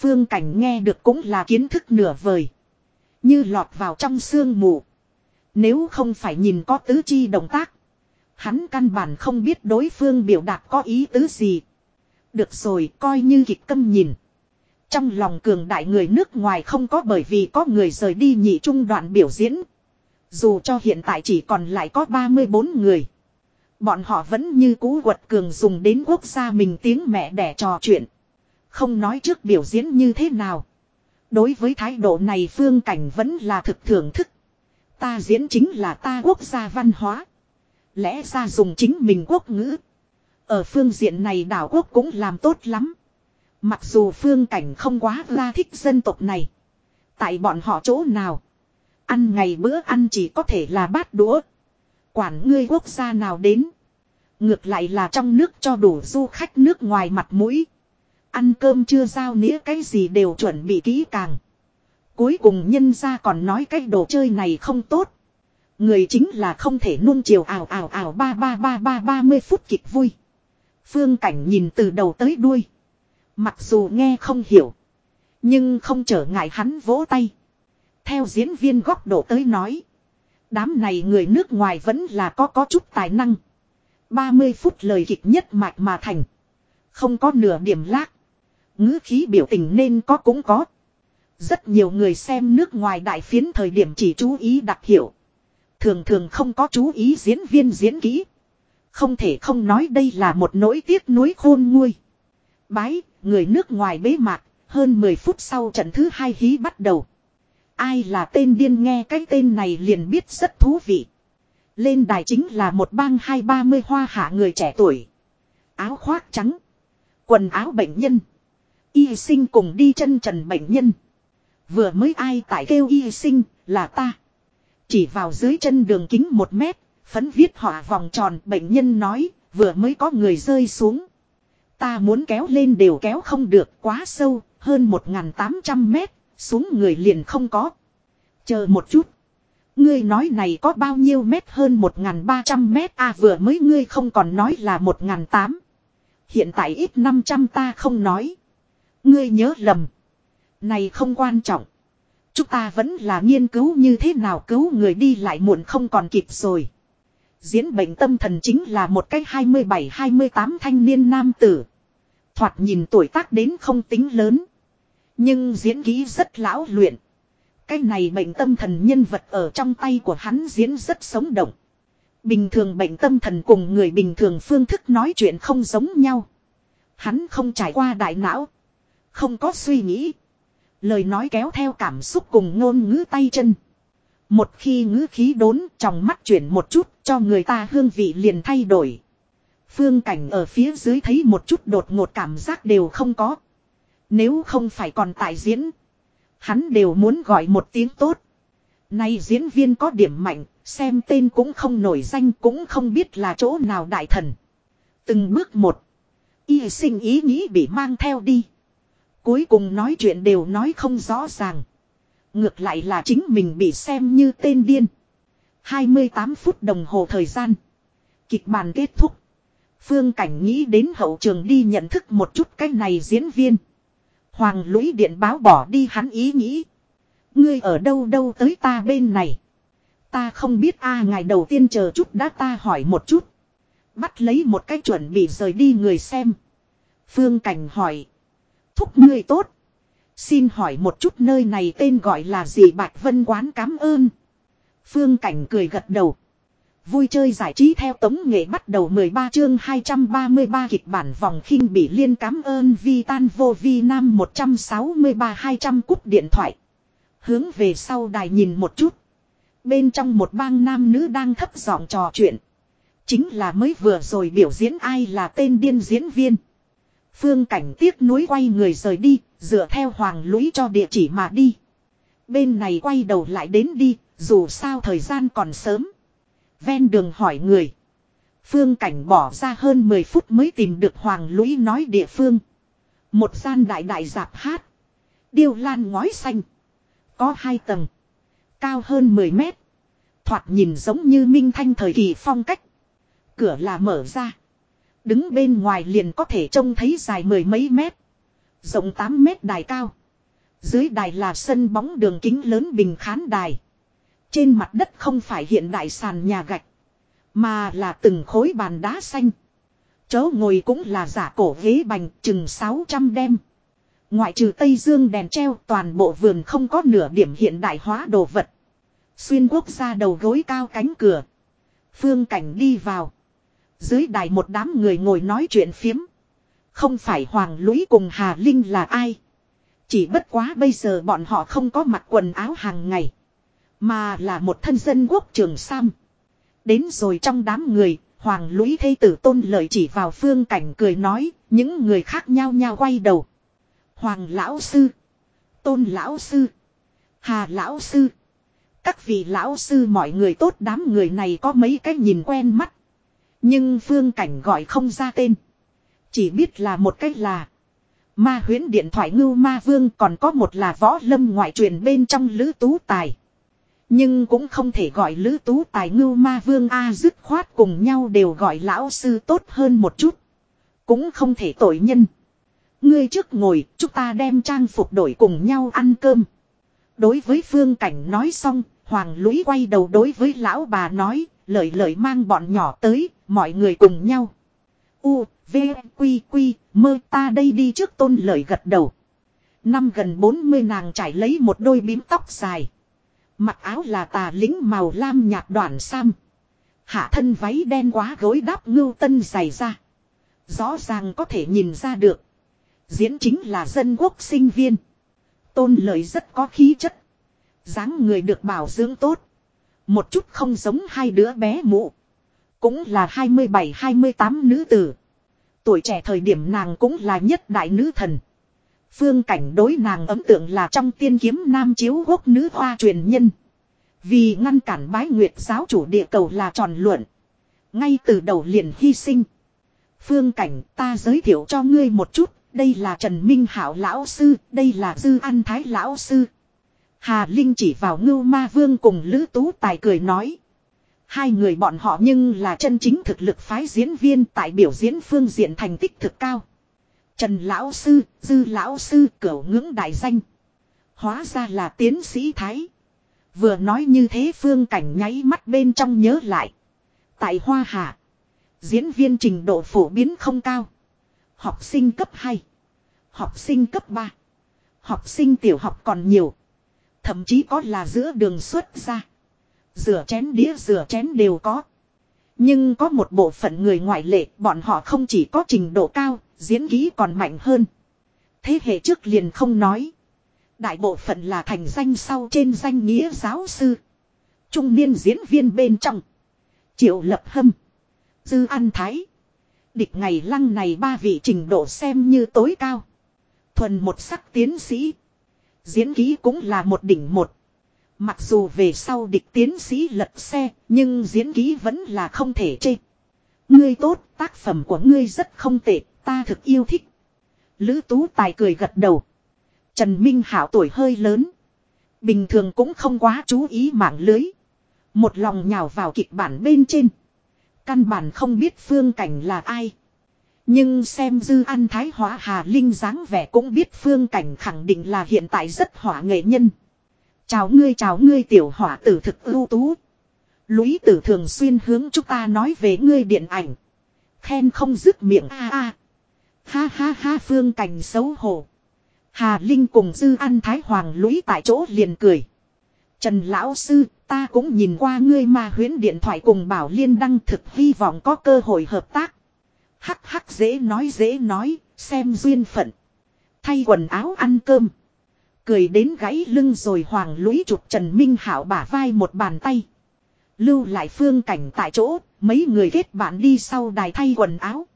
Phương cảnh nghe được cũng là kiến thức nửa vời. Như lọt vào trong sương mù. Nếu không phải nhìn có tứ chi động tác. Hắn căn bản không biết đối phương biểu đạt có ý tứ gì. Được rồi, coi như kịch câm nhìn. Trong lòng cường đại người nước ngoài không có bởi vì có người rời đi nhị trung đoạn biểu diễn. Dù cho hiện tại chỉ còn lại có 34 người. Bọn họ vẫn như cú quật cường dùng đến quốc gia mình tiếng mẹ để trò chuyện. Không nói trước biểu diễn như thế nào. Đối với thái độ này phương cảnh vẫn là thực thưởng thức. Ta diễn chính là ta quốc gia văn hóa. Lẽ ra dùng chính mình quốc ngữ. Ở phương diện này đảo quốc cũng làm tốt lắm. Mặc dù phương cảnh không quá ra thích dân tộc này. Tại bọn họ chỗ nào. Ăn ngày bữa ăn chỉ có thể là bát đũa. Quản ngươi quốc gia nào đến. Ngược lại là trong nước cho đủ du khách nước ngoài mặt mũi. Ăn cơm chưa giao nĩa cái gì đều chuẩn bị kỹ càng. Cuối cùng nhân ra còn nói cái đồ chơi này không tốt. Người chính là không thể nuông chiều ảo ảo ảo ba ba ba ba ba mươi phút kịch vui. Phương cảnh nhìn từ đầu tới đuôi. Mặc dù nghe không hiểu. Nhưng không trở ngại hắn vỗ tay. Theo diễn viên góc độ tới nói. Đám này người nước ngoài vẫn là có có chút tài năng. 30 phút lời kịch nhất mạch mà thành. Không có nửa điểm lác ngữ khí biểu tình nên có cũng có. Rất nhiều người xem nước ngoài đại phiến thời điểm chỉ chú ý đặc hiệu. Thường thường không có chú ý diễn viên diễn kỹ. Không thể không nói đây là một nỗi tiếc nuối khôn nguôi. Bái, người nước ngoài bế mạc, hơn 10 phút sau trận thứ hai hí bắt đầu. Ai là tên điên nghe cái tên này liền biết rất thú vị. Lên đài chính là một bang hai ba mươi hoa hạ người trẻ tuổi. Áo khoác trắng. Quần áo bệnh nhân. Y sinh cùng đi chân trần bệnh nhân. Vừa mới ai tại kêu y sinh là ta. Chỉ vào dưới chân đường kính một mét. Phấn viết họa vòng tròn bệnh nhân nói vừa mới có người rơi xuống. Ta muốn kéo lên đều kéo không được quá sâu, hơn 1.800 mét, xuống người liền không có. Chờ một chút. Ngươi nói này có bao nhiêu mét hơn 1.300 mét à vừa mới ngươi không còn nói là 1.800. Hiện tại ít 500 ta không nói. Ngươi nhớ lầm. Này không quan trọng. Chúng ta vẫn là nghiên cứu như thế nào cứu người đi lại muộn không còn kịp rồi. Diễn bệnh tâm thần chính là một cái 27-28 thanh niên nam tử. Thoạt nhìn tuổi tác đến không tính lớn. Nhưng diễn kỹ rất lão luyện. Cái này bệnh tâm thần nhân vật ở trong tay của hắn diễn rất sống động. Bình thường bệnh tâm thần cùng người bình thường phương thức nói chuyện không giống nhau. Hắn không trải qua đại não. Không có suy nghĩ. Lời nói kéo theo cảm xúc cùng ngôn ngữ tay chân. Một khi ngữ khí đốn trong mắt chuyển một chút cho người ta hương vị liền thay đổi. Phương cảnh ở phía dưới thấy một chút đột ngột cảm giác đều không có. Nếu không phải còn tại diễn. Hắn đều muốn gọi một tiếng tốt. Nay diễn viên có điểm mạnh, xem tên cũng không nổi danh cũng không biết là chỗ nào đại thần. Từng bước một. Y sinh ý nghĩ bị mang theo đi. Cuối cùng nói chuyện đều nói không rõ ràng. Ngược lại là chính mình bị xem như tên điên. 28 phút đồng hồ thời gian. Kịch bản kết thúc. Phương Cảnh nghĩ đến hậu trường đi nhận thức một chút cái này diễn viên. Hoàng lũy điện báo bỏ đi hắn ý nghĩ. Ngươi ở đâu đâu tới ta bên này. Ta không biết a, ngày đầu tiên chờ chút đã ta hỏi một chút. Bắt lấy một cái chuẩn bị rời đi người xem. Phương Cảnh hỏi. Thúc ngươi tốt. Xin hỏi một chút nơi này tên gọi là gì Bạch Vân Quán cảm ơn. Phương Cảnh cười gật đầu. Vui chơi giải trí theo tống nghệ bắt đầu 13 chương 233 kịch bản vòng khinh bị liên cám ơn vi tan vô vi nam 163-200 cúp điện thoại. Hướng về sau đài nhìn một chút. Bên trong một bang nam nữ đang thấp giọng trò chuyện. Chính là mới vừa rồi biểu diễn ai là tên điên diễn viên. Phương cảnh tiếc núi quay người rời đi, dựa theo hoàng lũy cho địa chỉ mà đi. Bên này quay đầu lại đến đi, dù sao thời gian còn sớm. Ven đường hỏi người. Phương cảnh bỏ ra hơn 10 phút mới tìm được Hoàng Lũy nói địa phương. Một gian đại đại dạp hát. Điêu lan ngói xanh. Có hai tầng. Cao hơn 10 mét. Thoạt nhìn giống như minh thanh thời kỳ phong cách. Cửa là mở ra. Đứng bên ngoài liền có thể trông thấy dài mười mấy mét. Rộng 8 mét đài cao. Dưới đài là sân bóng đường kính lớn bình khán đài. Trên mặt đất không phải hiện đại sàn nhà gạch. Mà là từng khối bàn đá xanh. Chỗ ngồi cũng là giả cổ ghế bành chừng 600 đem. Ngoại trừ Tây Dương đèn treo, toàn bộ vườn không có nửa điểm hiện đại hóa đồ vật. Xuyên quốc gia đầu gối cao cánh cửa. Phương cảnh đi vào. Dưới đài một đám người ngồi nói chuyện phiếm. Không phải Hoàng Lũy cùng Hà Linh là ai. Chỉ bất quá bây giờ bọn họ không có mặc quần áo hàng ngày. Mà là một thân dân quốc trường Sam. Đến rồi trong đám người, Hoàng Lũy thây tử tôn lời chỉ vào phương cảnh cười nói, những người khác nhau nhau quay đầu. Hoàng Lão Sư, Tôn Lão Sư, Hà Lão Sư. Các vị Lão Sư mọi người tốt đám người này có mấy cái nhìn quen mắt. Nhưng phương cảnh gọi không ra tên. Chỉ biết là một cách là. Ma huyến điện thoại ngưu ma vương còn có một là võ lâm ngoại truyền bên trong lữ tú tài. Nhưng cũng không thể gọi lữ tú tài ngưu ma vương A dứt khoát cùng nhau đều gọi lão sư tốt hơn một chút. Cũng không thể tội nhân. Ngươi trước ngồi, chúng ta đem trang phục đổi cùng nhau ăn cơm. Đối với phương cảnh nói xong, Hoàng Lũy quay đầu đối với lão bà nói, lời lời mang bọn nhỏ tới, mọi người cùng nhau. U, V, Quy, Quy, mơ ta đây đi trước tôn lời gật đầu. Năm gần 40 nàng trải lấy một đôi bím tóc dài. Mặc áo là tà lính màu lam nhạt đoạn sam. Hạ thân váy đen quá gối đáp ngưu tân dày ra. Rõ ràng có thể nhìn ra được. Diễn chính là dân quốc sinh viên. Tôn lời rất có khí chất. dáng người được bảo dưỡng tốt. Một chút không giống hai đứa bé mụ. Cũng là 27-28 nữ tử. Tuổi trẻ thời điểm nàng cũng là nhất đại nữ thần. Phương cảnh đối nàng ấn tượng là trong tiên kiếm nam chiếu quốc nữ hoa truyền nhân. Vì ngăn cản bái nguyệt giáo chủ địa cầu là tròn luận. Ngay từ đầu liền hy sinh. Phương cảnh, ta giới thiệu cho ngươi một chút. Đây là Trần Minh Hảo Lão Sư. Đây là Dư An Thái Lão Sư. Hà Linh chỉ vào ngưu ma vương cùng Lữ Tú Tài cười nói. Hai người bọn họ nhưng là chân chính thực lực phái diễn viên tại biểu diễn phương diện thành tích thực cao. Trần Lão Sư, Dư Lão Sư cửu ngưỡng đại danh. Hóa ra là tiến sĩ Thái. Vừa nói như thế phương cảnh nháy mắt bên trong nhớ lại. Tại Hoa Hạ. Diễn viên trình độ phổ biến không cao. Học sinh cấp 2. Học sinh cấp 3. Học sinh tiểu học còn nhiều. Thậm chí có là giữa đường xuất ra. Rửa chén đĩa rửa chén đều có. Nhưng có một bộ phận người ngoại lệ bọn họ không chỉ có trình độ cao, diễn kỹ còn mạnh hơn. Thế hệ trước liền không nói. Đại bộ phận là thành danh sau trên danh nghĩa giáo sư. Trung niên diễn viên bên trong. Triệu lập hâm. Dư An Thái. Địch ngày lăng này ba vị trình độ xem như tối cao. Thuần một sắc tiến sĩ. Diễn ký cũng là một đỉnh một. Mặc dù về sau địch tiến sĩ lật xe, nhưng diễn ký vẫn là không thể chê. Ngươi tốt, tác phẩm của ngươi rất không tệ, ta thực yêu thích. Lữ Tú Tài cười gật đầu. Trần Minh Hảo tuổi hơi lớn. Bình thường cũng không quá chú ý mạng lưới. Một lòng nhào vào kịch bản bên trên. Căn bản không biết phương cảnh là ai. Nhưng xem dư an thái hóa hà linh dáng vẻ cũng biết phương cảnh khẳng định là hiện tại rất hỏa nghệ nhân. Chào ngươi chào ngươi tiểu hỏa tử thực ưu tú. Lũy tử thường xuyên hướng chúng ta nói về ngươi điện ảnh. Khen không dứt miệng a a. Ha ha ha phương cảnh xấu hổ. Hà Linh cùng Dư An Thái Hoàng lũy tại chỗ liền cười. Trần Lão Sư, ta cũng nhìn qua ngươi mà huyến điện thoại cùng Bảo Liên đăng thực hy vọng có cơ hội hợp tác. Hắc hắc dễ nói dễ nói, xem duyên phận. Thay quần áo ăn cơm. Cười đến gãy lưng rồi Hoàng lũy chụp Trần Minh Hảo bả vai một bàn tay. Lưu lại phương cảnh tại chỗ, mấy người kết bạn đi sau đài thay quần áo.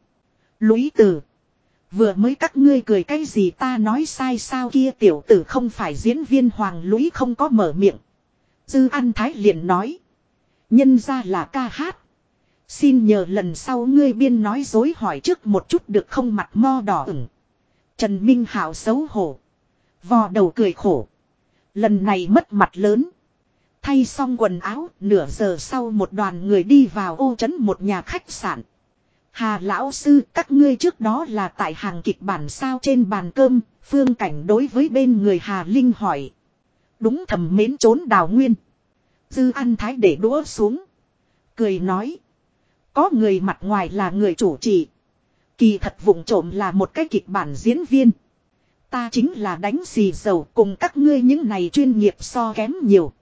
Lũy tử. Vừa mới các ngươi cười cái gì ta nói sai sao kia tiểu tử không phải diễn viên hoàng lũy không có mở miệng. Dư An Thái liền nói. Nhân ra là ca hát. Xin nhờ lần sau ngươi biên nói dối hỏi trước một chút được không mặt mo đỏ ửng. Trần Minh Hảo xấu hổ. Vò đầu cười khổ. Lần này mất mặt lớn. Thay xong quần áo, nửa giờ sau một đoàn người đi vào ô trấn một nhà khách sạn. Hà lão sư, các ngươi trước đó là tại hàng kịch bản sao trên bàn cơm, phương cảnh đối với bên người Hà Linh hỏi. Đúng thầm mến trốn đào nguyên. Dư ăn thái để đũa xuống. Cười nói. Có người mặt ngoài là người chủ trì. Kỳ thật vụng trộm là một cái kịch bản diễn viên. Ta chính là đánh xì dầu cùng các ngươi những này chuyên nghiệp so kém nhiều.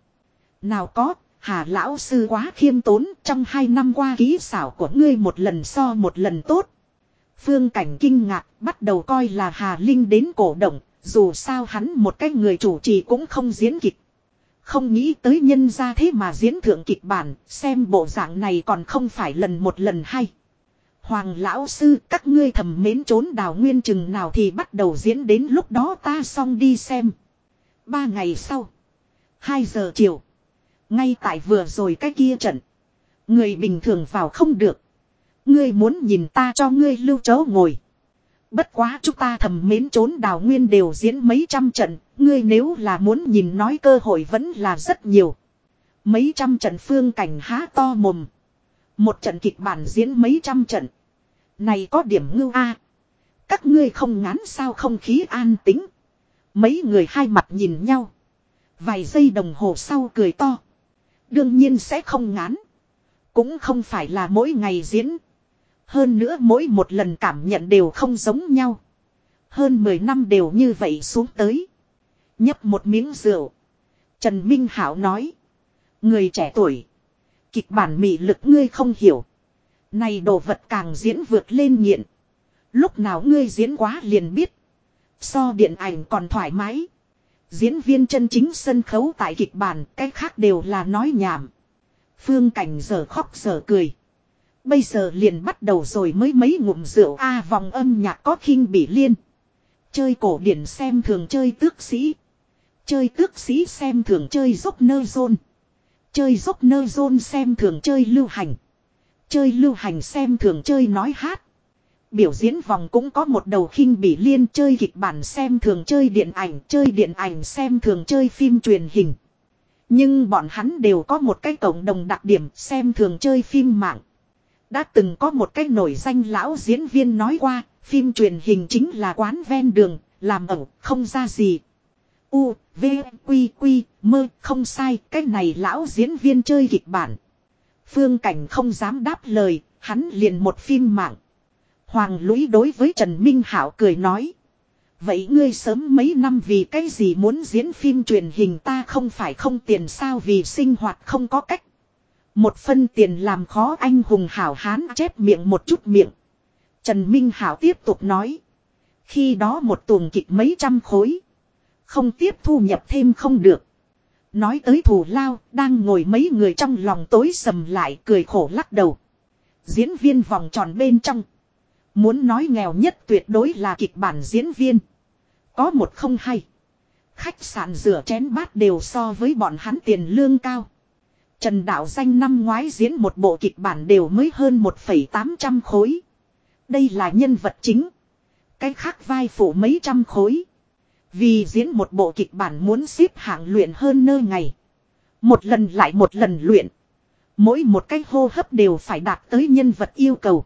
Nào có, Hà lão sư quá khiêm tốn trong hai năm qua ký xảo của ngươi một lần so một lần tốt. Phương cảnh kinh ngạc bắt đầu coi là Hà Linh đến cổ động, dù sao hắn một cái người chủ trì cũng không diễn kịch. Không nghĩ tới nhân ra thế mà diễn thượng kịch bản, xem bộ dạng này còn không phải lần một lần hay. Hoàng lão sư, các ngươi thầm mến trốn đào nguyên chừng nào thì bắt đầu diễn đến lúc đó ta xong đi xem. Ba ngày sau, hai giờ chiều, ngay tại vừa rồi cái kia trận, người bình thường vào không được. Ngươi muốn nhìn ta cho ngươi lưu chỗ ngồi. Bất quá chúng ta thầm mến trốn đào nguyên đều diễn mấy trăm trận, ngươi nếu là muốn nhìn nói cơ hội vẫn là rất nhiều. Mấy trăm trận phương cảnh há to mồm. Một trận kịch bản diễn mấy trăm trận. Này có điểm ngưu a Các ngươi không ngán sao không khí an tính. Mấy người hai mặt nhìn nhau. Vài giây đồng hồ sau cười to. Đương nhiên sẽ không ngán. Cũng không phải là mỗi ngày diễn. Hơn nữa mỗi một lần cảm nhận đều không giống nhau. Hơn 10 năm đều như vậy xuống tới. Nhấp một miếng rượu. Trần Minh Hảo nói. Người trẻ tuổi. Kịch bản mị lực ngươi không hiểu. Này đồ vật càng diễn vượt lên nghiện. Lúc nào ngươi diễn quá liền biết. So điện ảnh còn thoải mái. Diễn viên chân chính sân khấu tại kịch bản, cái khác đều là nói nhảm. Phương cảnh giờ khóc giờ cười. Bây giờ liền bắt đầu rồi mới mấy ngụm rượu A vòng âm nhạc có khinh bị liên. Chơi cổ điển xem thường chơi tước sĩ. Chơi tước sĩ xem thường chơi dốc nơ rôn. Chơi dốc nơ rôn xem thường chơi lưu hành. Chơi lưu hành xem thường chơi nói hát. Biểu diễn vòng cũng có một đầu khinh bị liên chơi kịch bản xem thường chơi điện ảnh, chơi điện ảnh xem thường chơi phim truyền hình. Nhưng bọn hắn đều có một cái cộng đồng đặc điểm xem thường chơi phim mạng. Đã từng có một cái nổi danh lão diễn viên nói qua, phim truyền hình chính là quán ven đường, làm ẩu, không ra gì. U, V, Quy, Quy, mơ, không sai, cái này lão diễn viên chơi kịch bản. Phương Cảnh không dám đáp lời, hắn liền một phim mạng. Hoàng Lũy đối với Trần Minh Hảo cười nói. Vậy ngươi sớm mấy năm vì cái gì muốn diễn phim truyền hình ta không phải không tiền sao vì sinh hoạt không có cách. Một phân tiền làm khó anh hùng hảo hán chép miệng một chút miệng. Trần Minh Hảo tiếp tục nói. Khi đó một tuồng kịch mấy trăm khối. Không tiếp thu nhập thêm không được. Nói tới thù lao, đang ngồi mấy người trong lòng tối sầm lại cười khổ lắc đầu. Diễn viên vòng tròn bên trong. Muốn nói nghèo nhất tuyệt đối là kịch bản diễn viên. Có một không hay. Khách sạn rửa chén bát đều so với bọn hắn tiền lương cao. Trần Đạo Danh năm ngoái diễn một bộ kịch bản đều mới hơn 1,800 khối. Đây là nhân vật chính. Cái khác vai phụ mấy trăm khối. Vì diễn một bộ kịch bản muốn xếp hạng luyện hơn nơi ngày. Một lần lại một lần luyện. Mỗi một cái hô hấp đều phải đạt tới nhân vật yêu cầu.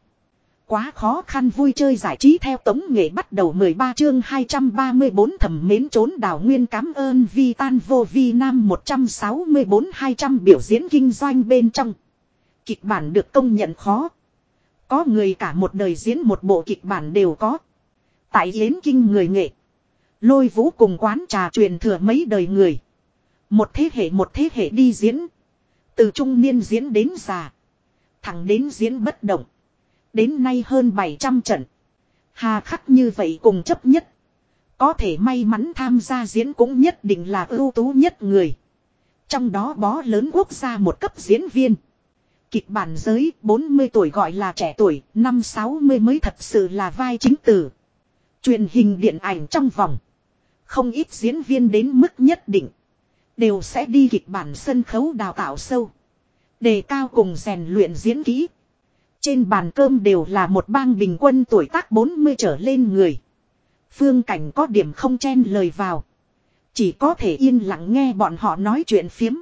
Quá khó khăn vui chơi giải trí theo tống nghệ bắt đầu 13 chương 234 thẩm mến trốn đào nguyên cảm ơn vi tan vô vi nam 164-200 biểu diễn kinh doanh bên trong. Kịch bản được công nhận khó. Có người cả một đời diễn một bộ kịch bản đều có. Tại Yến Kinh người nghệ. Lôi vũ cùng quán trà truyền thừa mấy đời người. Một thế hệ một thế hệ đi diễn. Từ trung niên diễn đến già. Thẳng đến diễn bất động. Đến nay hơn 700 trận. Hà khắc như vậy cùng chấp nhất. Có thể may mắn tham gia diễn cũng nhất định là ưu tú nhất người. Trong đó bó lớn quốc gia một cấp diễn viên. Kịch bản giới 40 tuổi gọi là trẻ tuổi, năm 60 mới thật sự là vai chính tử. Truyền hình điện ảnh trong vòng. Không ít diễn viên đến mức nhất định. Đều sẽ đi kịch bản sân khấu đào tạo sâu. Đề cao cùng rèn luyện diễn kỹ. Trên bàn cơm đều là một bang bình quân tuổi tác 40 trở lên người. Phương cảnh có điểm không chen lời vào. Chỉ có thể yên lặng nghe bọn họ nói chuyện phiếm.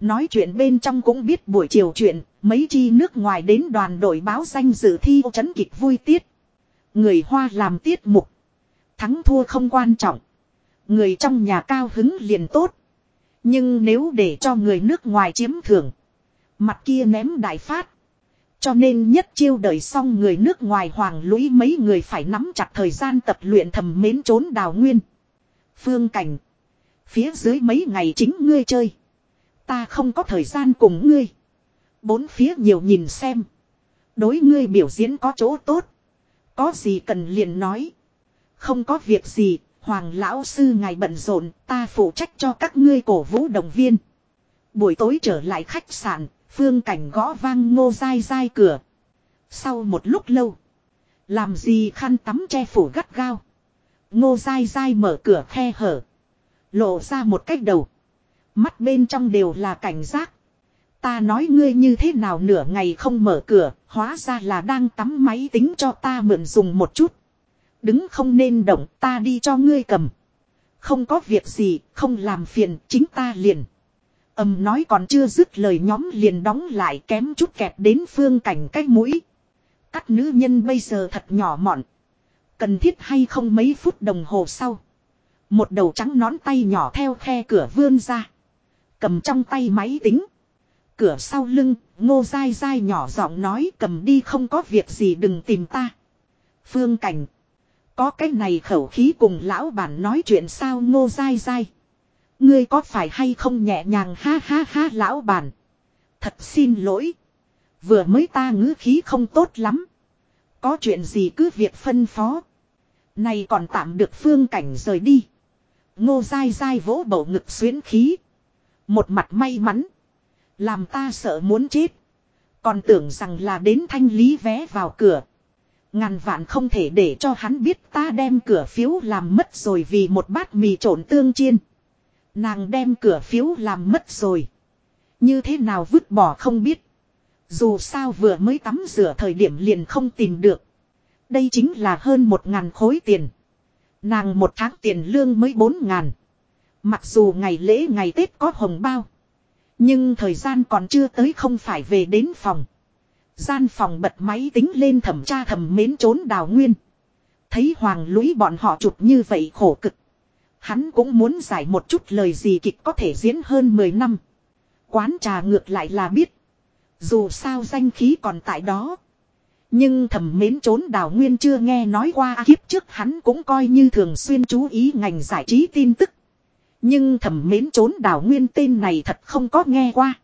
Nói chuyện bên trong cũng biết buổi chiều chuyện, mấy chi nước ngoài đến đoàn đội báo danh dự thi chấn kịch vui tiết. Người Hoa làm tiết mục. Thắng thua không quan trọng. Người trong nhà cao hứng liền tốt. Nhưng nếu để cho người nước ngoài chiếm thưởng. Mặt kia ném đại phát. Cho nên nhất chiêu đợi xong người nước ngoài hoàng lũy mấy người phải nắm chặt thời gian tập luyện thầm mến trốn đào nguyên. Phương cảnh. Phía dưới mấy ngày chính ngươi chơi. Ta không có thời gian cùng ngươi. Bốn phía nhiều nhìn xem. Đối ngươi biểu diễn có chỗ tốt. Có gì cần liền nói. Không có việc gì, Hoàng lão sư ngài bận rộn, ta phụ trách cho các ngươi cổ vũ động viên. Buổi tối trở lại khách sạn, phương cảnh gõ vang ngô dai dai cửa. Sau một lúc lâu, làm gì khăn tắm che phủ gắt gao. Ngô dai dai mở cửa khe hở. Lộ ra một cách đầu. Mắt bên trong đều là cảnh giác. Ta nói ngươi như thế nào nửa ngày không mở cửa, hóa ra là đang tắm máy tính cho ta mượn dùng một chút. Đứng không nên động ta đi cho ngươi cầm. Không có việc gì, không làm phiền, chính ta liền. ầm nói còn chưa dứt lời nhóm liền đóng lại kém chút kẹp đến phương cảnh cái mũi. Các nữ nhân bây giờ thật nhỏ mọn. Cần thiết hay không mấy phút đồng hồ sau. Một đầu trắng nón tay nhỏ theo khe cửa vươn ra. Cầm trong tay máy tính. Cửa sau lưng, ngô dai dai nhỏ giọng nói cầm đi không có việc gì đừng tìm ta. Phương cảnh. Có cái này khẩu khí cùng lão bản nói chuyện sao ngô dai dai. Ngươi có phải hay không nhẹ nhàng ha ha ha lão bản. Thật xin lỗi. Vừa mới ta ngữ khí không tốt lắm. Có chuyện gì cứ việc phân phó. Này còn tạm được phương cảnh rời đi. Ngô dai dai vỗ bầu ngực xuyến khí. Một mặt may mắn. Làm ta sợ muốn chết. Còn tưởng rằng là đến thanh lý vé vào cửa. Ngàn vạn không thể để cho hắn biết ta đem cửa phiếu làm mất rồi vì một bát mì trộn tương chiên. Nàng đem cửa phiếu làm mất rồi. Như thế nào vứt bỏ không biết. Dù sao vừa mới tắm rửa thời điểm liền không tìm được. Đây chính là hơn một ngàn khối tiền. Nàng một tháng tiền lương mới bốn ngàn. Mặc dù ngày lễ ngày Tết có hồng bao. Nhưng thời gian còn chưa tới không phải về đến phòng. Gian phòng bật máy tính lên thẩm tra thẩm mến trốn đào nguyên. Thấy hoàng lũy bọn họ chụp như vậy khổ cực. Hắn cũng muốn giải một chút lời gì kịch có thể diễn hơn 10 năm. Quán trà ngược lại là biết. Dù sao danh khí còn tại đó. Nhưng thẩm mến trốn đào nguyên chưa nghe nói qua kiếp trước hắn cũng coi như thường xuyên chú ý ngành giải trí tin tức. Nhưng thẩm mến trốn đào nguyên tên này thật không có nghe qua.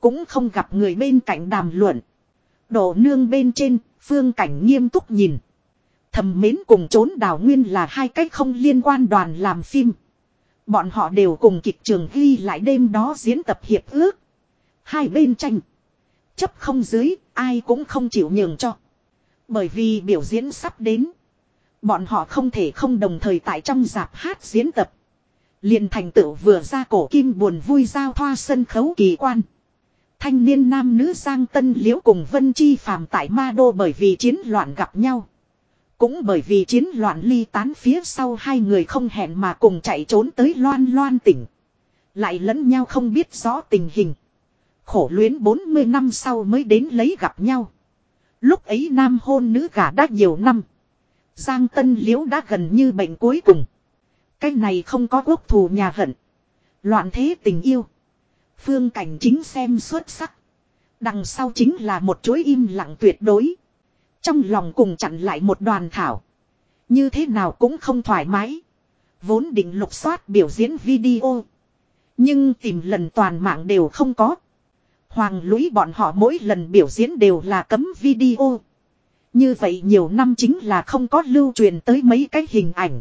Cũng không gặp người bên cạnh đàm luận. Độ nương bên trên, phương cảnh nghiêm túc nhìn. Thầm mến cùng trốn đào nguyên là hai cách không liên quan đoàn làm phim. Bọn họ đều cùng kịch trường ghi lại đêm đó diễn tập hiệp ước. Hai bên tranh. Chấp không dưới, ai cũng không chịu nhường cho. Bởi vì biểu diễn sắp đến. Bọn họ không thể không đồng thời tại trong dạp hát diễn tập. liền thành tựu vừa ra cổ kim buồn vui giao thoa sân khấu kỳ quan. Thanh niên nam nữ Giang Tân Liễu cùng Vân Chi phàm tại Ma Đô bởi vì chiến loạn gặp nhau. Cũng bởi vì chiến loạn ly tán phía sau hai người không hẹn mà cùng chạy trốn tới loan loan tỉnh. Lại lẫn nhau không biết rõ tình hình. Khổ luyến 40 năm sau mới đến lấy gặp nhau. Lúc ấy nam hôn nữ gả đã nhiều năm. Giang Tân Liễu đã gần như bệnh cuối cùng. Cái này không có quốc thù nhà hận. Loạn thế tình yêu. Phương cảnh chính xem xuất sắc. Đằng sau chính là một chuỗi im lặng tuyệt đối. Trong lòng cùng chặn lại một đoàn thảo. Như thế nào cũng không thoải mái. Vốn định lục soát biểu diễn video. Nhưng tìm lần toàn mạng đều không có. Hoàng lũy bọn họ mỗi lần biểu diễn đều là cấm video. Như vậy nhiều năm chính là không có lưu truyền tới mấy cái hình ảnh.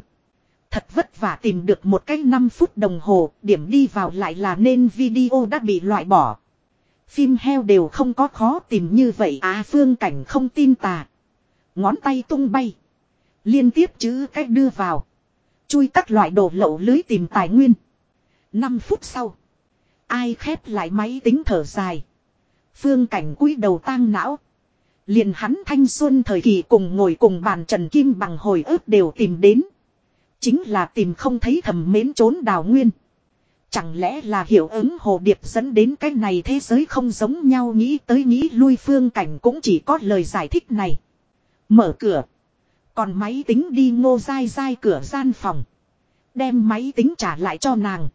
Thật vất vả tìm được một cái 5 phút đồng hồ, điểm đi vào lại là nên video đã bị loại bỏ. Phim heo đều không có khó tìm như vậy à phương cảnh không tin tà. Ngón tay tung bay. Liên tiếp chữ cách đưa vào. Chui các loại đồ lậu lưới tìm tài nguyên. 5 phút sau. Ai khép lại máy tính thở dài. Phương cảnh cúi đầu tang não. Liền hắn thanh xuân thời kỳ cùng ngồi cùng bàn Trần Kim bằng hồi ức đều tìm đến. Chính là tìm không thấy thầm mến trốn đào nguyên. Chẳng lẽ là hiệu ứng hồ điệp dẫn đến cái này thế giới không giống nhau nghĩ tới nghĩ lui phương cảnh cũng chỉ có lời giải thích này. Mở cửa. Còn máy tính đi ngô dai dai cửa gian phòng. Đem máy tính trả lại cho nàng.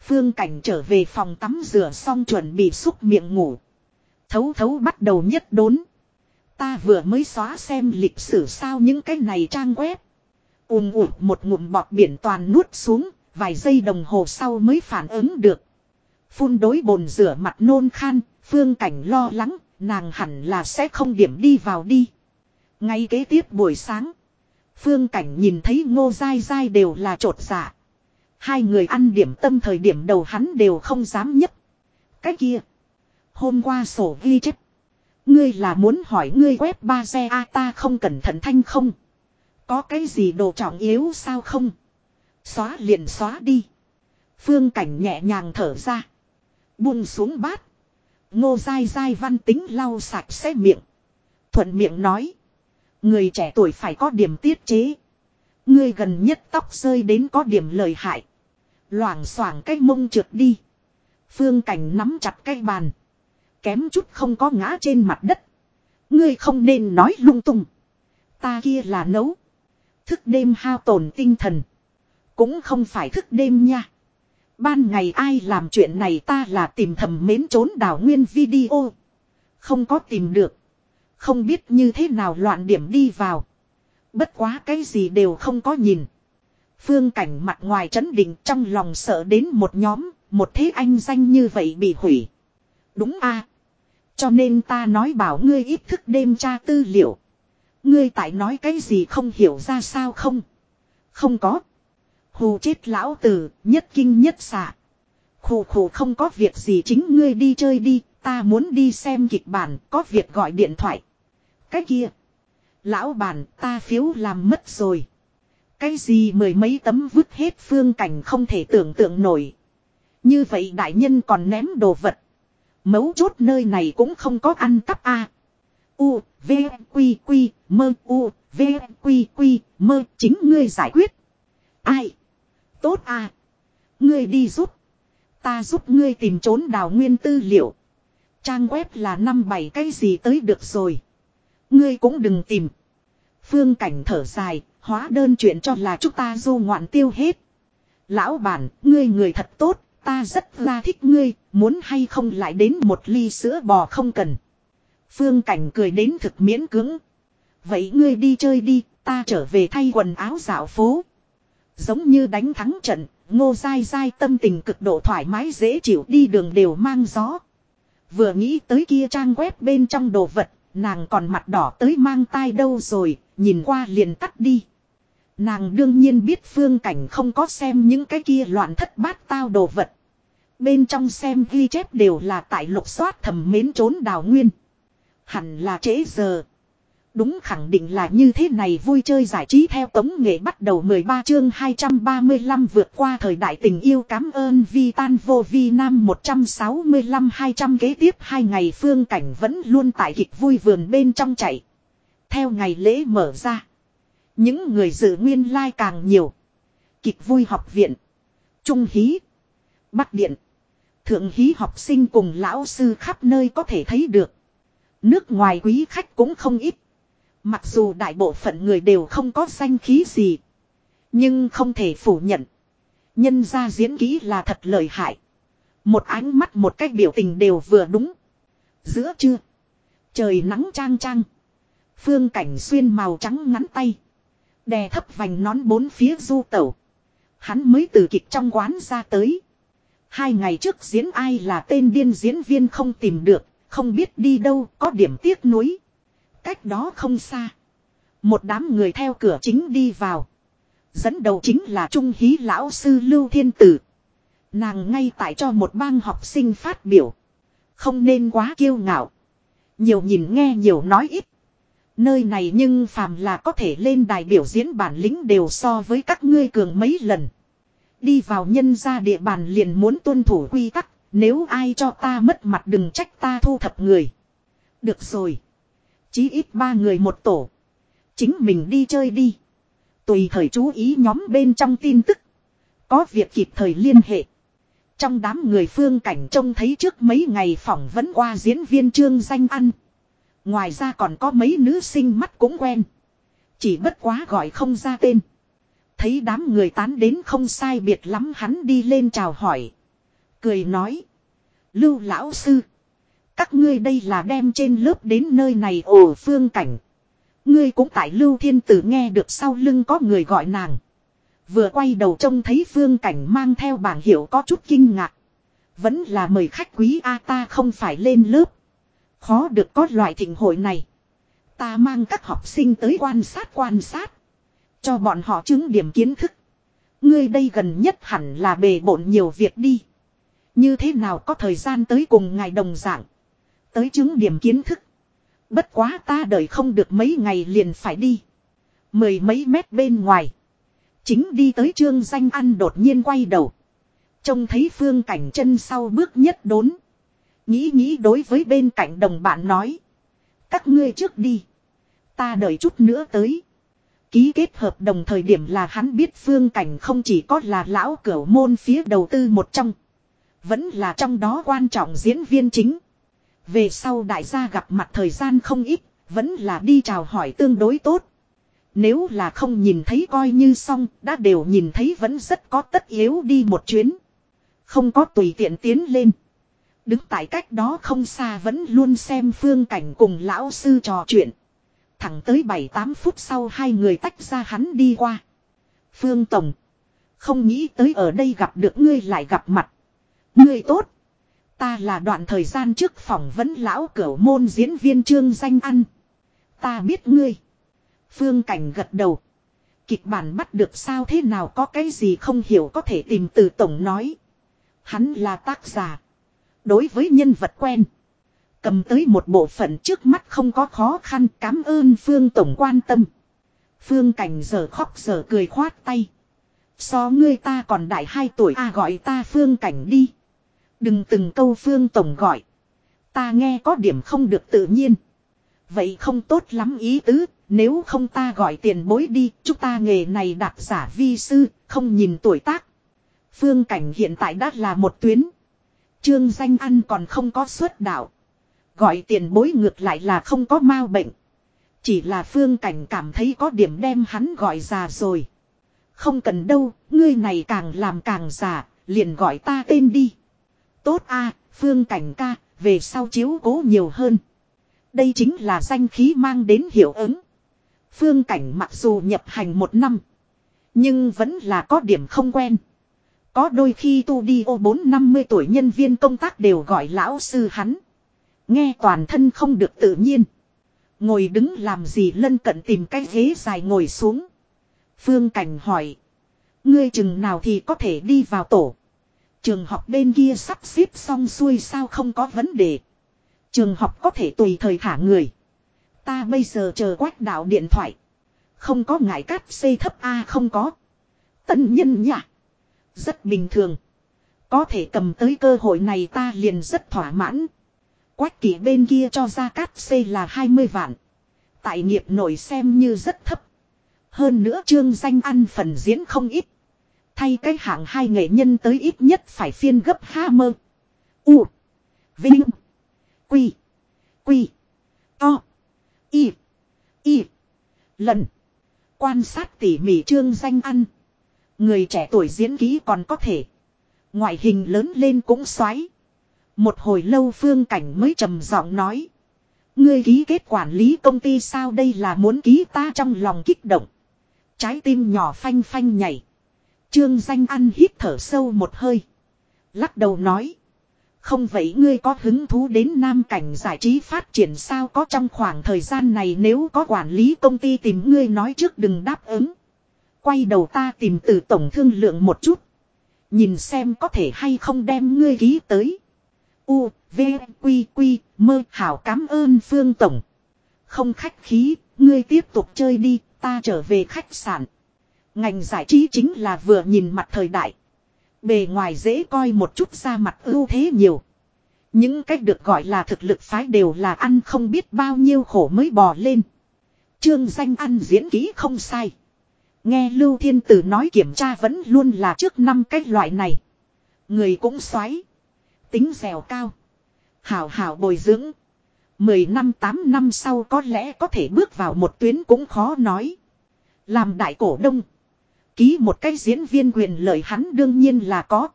Phương cảnh trở về phòng tắm rửa xong chuẩn bị xúc miệng ngủ. Thấu thấu bắt đầu nhất đốn. Ta vừa mới xóa xem lịch sử sao những cái này trang web ùm ụt một ngụm bọt biển toàn nuốt xuống, vài giây đồng hồ sau mới phản ứng được. Phun đối bồn rửa mặt nôn khan, phương cảnh lo lắng, nàng hẳn là sẽ không điểm đi vào đi. Ngay kế tiếp buổi sáng, phương cảnh nhìn thấy ngô dai dai đều là trột dạ. Hai người ăn điểm tâm thời điểm đầu hắn đều không dám nhất. Cái kia. Hôm qua sổ ghi chép. Ngươi là muốn hỏi ngươi web ba xe a ta không cẩn thận thanh không. Có cái gì đồ trọng yếu sao không? Xóa liền xóa đi. Phương cảnh nhẹ nhàng thở ra. Buông xuống bát. Ngô dai dai văn tính lau sạch xe miệng. Thuận miệng nói. Người trẻ tuổi phải có điểm tiết chế. Ngươi gần nhất tóc rơi đến có điểm lời hại. Loảng xoảng cái mông trượt đi. Phương cảnh nắm chặt cái bàn. Kém chút không có ngã trên mặt đất. Ngươi không nên nói lung tung. Ta kia là nấu. Thức đêm hao tổn tinh thần. Cũng không phải thức đêm nha. Ban ngày ai làm chuyện này ta là tìm thầm mến trốn đảo nguyên video. Không có tìm được. Không biết như thế nào loạn điểm đi vào. Bất quá cái gì đều không có nhìn. Phương cảnh mặt ngoài chấn định trong lòng sợ đến một nhóm, một thế anh danh như vậy bị hủy. Đúng a Cho nên ta nói bảo ngươi ít thức đêm tra tư liệu. Ngươi tại nói cái gì không hiểu ra sao không? Không có. Hù chết lão tử, nhất kinh nhất xạ. Khủ khủ không có việc gì chính ngươi đi chơi đi, ta muốn đi xem kịch bản, có việc gọi điện thoại. Cái kia. Lão bản, ta phiếu làm mất rồi. Cái gì mười mấy tấm vứt hết phương cảnh không thể tưởng tượng nổi. Như vậy đại nhân còn ném đồ vật. Mấu chốt nơi này cũng không có ăn cắp A. U, V, Quy, Quy, Mơ, U, V, Quy, Quy, Mơ, chính ngươi giải quyết. Ai? Tốt à? Ngươi đi giúp. Ta giúp ngươi tìm trốn đào nguyên tư liệu. Trang web là năm bảy cái gì tới được rồi. Ngươi cũng đừng tìm. Phương cảnh thở dài, hóa đơn chuyện cho là chúng ta du ngoạn tiêu hết. Lão bản, ngươi người thật tốt, ta rất là thích ngươi, muốn hay không lại đến một ly sữa bò không cần. Phương Cảnh cười đến thực miễn cứng. Vậy ngươi đi chơi đi, ta trở về thay quần áo dạo phố. Giống như đánh thắng trận, ngô dai dai tâm tình cực độ thoải mái dễ chịu đi đường đều mang gió. Vừa nghĩ tới kia trang web bên trong đồ vật, nàng còn mặt đỏ tới mang tai đâu rồi, nhìn qua liền tắt đi. Nàng đương nhiên biết phương cảnh không có xem những cái kia loạn thất bát tao đồ vật. Bên trong xem ghi chép đều là tại lục soát thầm mến trốn đào nguyên. Hẳn là trễ giờ. Đúng khẳng định là như thế này vui chơi giải trí theo tống nghệ bắt đầu 13 chương 235 vượt qua thời đại tình yêu cảm ơn vi tan vô vi nam 165 200 kế tiếp hai ngày phương cảnh vẫn luôn tại kịch vui vườn bên trong chạy. Theo ngày lễ mở ra. Những người dự nguyên lai like càng nhiều. Kịch vui học viện. Trung hí. Bắc điện. Thượng hí học sinh cùng lão sư khắp nơi có thể thấy được. Nước ngoài quý khách cũng không ít. Mặc dù đại bộ phận người đều không có danh khí gì. Nhưng không thể phủ nhận. Nhân ra diễn kỹ là thật lợi hại. Một ánh mắt một cách biểu tình đều vừa đúng. Giữa trưa. Trời nắng trang trang. Phương cảnh xuyên màu trắng ngắn tay. Đè thấp vành nón bốn phía du tẩu. Hắn mới từ kịch trong quán ra tới. Hai ngày trước diễn ai là tên điên diễn viên không tìm được, không biết đi đâu, có điểm tiếc nuối. Cách đó không xa. Một đám người theo cửa chính đi vào. Dẫn đầu chính là Trung Hí Lão Sư Lưu Thiên Tử. Nàng ngay tại cho một bang học sinh phát biểu. Không nên quá kiêu ngạo. Nhiều nhìn nghe nhiều nói ít. Nơi này nhưng phàm là có thể lên đài biểu diễn bản lĩnh đều so với các ngươi cường mấy lần. Đi vào nhân ra địa bàn liền muốn tuân thủ quy tắc, nếu ai cho ta mất mặt đừng trách ta thu thập người. Được rồi. Chí ít ba người một tổ. Chính mình đi chơi đi. Tùy thời chú ý nhóm bên trong tin tức. Có việc kịp thời liên hệ. Trong đám người phương cảnh trông thấy trước mấy ngày phỏng vấn qua diễn viên trương danh ăn. Ngoài ra còn có mấy nữ sinh mắt cũng quen. Chỉ bất quá gọi không ra tên. Thấy đám người tán đến không sai biệt lắm hắn đi lên chào hỏi. Cười nói. Lưu lão sư. Các ngươi đây là đem trên lớp đến nơi này ồ phương cảnh. Ngươi cũng tại Lưu Thiên Tử nghe được sau lưng có người gọi nàng. Vừa quay đầu trông thấy phương cảnh mang theo bảng hiệu có chút kinh ngạc. Vẫn là mời khách quý A ta không phải lên lớp. Khó được có loại thịnh hội này. Ta mang các học sinh tới quan sát quan sát. Cho bọn họ chứng điểm kiến thức. Ngươi đây gần nhất hẳn là bề bộn nhiều việc đi. Như thế nào có thời gian tới cùng ngài đồng dạng Tới chứng điểm kiến thức. Bất quá ta đợi không được mấy ngày liền phải đi. Mười mấy mét bên ngoài. Chính đi tới trương danh ăn đột nhiên quay đầu. Trông thấy phương cảnh chân sau bước nhất đốn. Nghĩ nghĩ đối với bên cạnh đồng bạn nói. Các ngươi trước đi. Ta đợi chút nữa tới. Ký kết hợp đồng thời điểm là hắn biết phương cảnh không chỉ có là lão cửa môn phía đầu tư một trong. Vẫn là trong đó quan trọng diễn viên chính. Về sau đại gia gặp mặt thời gian không ít, vẫn là đi chào hỏi tương đối tốt. Nếu là không nhìn thấy coi như xong, đã đều nhìn thấy vẫn rất có tất yếu đi một chuyến. Không có tùy tiện tiến lên. Đứng tại cách đó không xa vẫn luôn xem phương cảnh cùng lão sư trò chuyện. Thẳng tới 7-8 phút sau hai người tách ra hắn đi qua. Phương Tổng. Không nghĩ tới ở đây gặp được ngươi lại gặp mặt. Ngươi tốt. Ta là đoạn thời gian trước phỏng vấn lão cửu môn diễn viên trương danh ăn. Ta biết ngươi. Phương Cảnh gật đầu. Kịch bản bắt được sao thế nào có cái gì không hiểu có thể tìm từ tổng nói. Hắn là tác giả. Đối với nhân vật quen. Cầm tới một bộ phận trước mắt không có khó khăn cảm ơn Phương Tổng quan tâm. Phương Cảnh giờ khóc giờ cười khoát tay. So ngươi ta còn đại hai tuổi a à gọi ta Phương Cảnh đi. Đừng từng câu Phương Tổng gọi. Ta nghe có điểm không được tự nhiên. Vậy không tốt lắm ý tứ, nếu không ta gọi tiền bối đi, chúng ta nghề này đạt giả vi sư, không nhìn tuổi tác. Phương Cảnh hiện tại đã là một tuyến. Trương danh ăn còn không có xuất đạo. Gọi tiền bối ngược lại là không có mau bệnh. Chỉ là phương cảnh cảm thấy có điểm đem hắn gọi già rồi. Không cần đâu, ngươi này càng làm càng già, liền gọi ta tên đi. Tốt a phương cảnh ca, về sau chiếu cố nhiều hơn. Đây chính là danh khí mang đến hiệu ứng. Phương cảnh mặc dù nhập hành một năm. Nhưng vẫn là có điểm không quen. Có đôi khi tu đi ô bốn năm mươi tuổi nhân viên công tác đều gọi lão sư hắn. Nghe toàn thân không được tự nhiên. Ngồi đứng làm gì lân cận tìm cái ghế dài ngồi xuống. Phương Cảnh hỏi. Ngươi chừng nào thì có thể đi vào tổ. Trường học bên kia sắp xếp xong xuôi sao không có vấn đề. Trường học có thể tùy thời thả người. Ta bây giờ chờ quách đạo điện thoại. Không có ngại cát xây thấp A không có. Tân nhân nhỉ. Rất bình thường. Có thể cầm tới cơ hội này ta liền rất thỏa mãn. Quách kỷ bên kia cho ra cát xây là 20 vạn. Tại nghiệp nổi xem như rất thấp. Hơn nữa trương danh ăn phần diễn không ít. Thay cái hạng hai nghệ nhân tới ít nhất phải phiên gấp ha mơ. U. Vinh. Quy. Quy. To. Y. Y. Lần. Quan sát tỉ mỉ trương danh ăn. Người trẻ tuổi diễn ký còn có thể. Ngoại hình lớn lên cũng xoáy. Một hồi lâu phương cảnh mới trầm giọng nói. Ngươi ký kết quản lý công ty sao đây là muốn ký ta trong lòng kích động. Trái tim nhỏ phanh phanh nhảy. Trương danh ăn hít thở sâu một hơi. Lắc đầu nói. Không vậy ngươi có hứng thú đến nam cảnh giải trí phát triển sao có trong khoảng thời gian này nếu có quản lý công ty tìm ngươi nói trước đừng đáp ứng. Quay đầu ta tìm từ tổng thương lượng một chút. Nhìn xem có thể hay không đem ngươi ký tới. U, V, Quy, Quy, mơ hảo cảm ơn Phương Tổng. Không khách khí, ngươi tiếp tục chơi đi, ta trở về khách sạn. Ngành giải trí chính là vừa nhìn mặt thời đại. Bề ngoài dễ coi một chút ra mặt ưu thế nhiều. Những cách được gọi là thực lực phái đều là ăn không biết bao nhiêu khổ mới bò lên. Trương danh ăn diễn kỹ không sai. Nghe Lưu Thiên Tử nói kiểm tra vẫn luôn là trước năm cái loại này. Người cũng xoáy. Tính dẻo cao. Hảo hảo bồi dưỡng. Mười năm tám năm sau có lẽ có thể bước vào một tuyến cũng khó nói. Làm đại cổ đông. Ký một cái diễn viên quyền lợi hắn đương nhiên là có.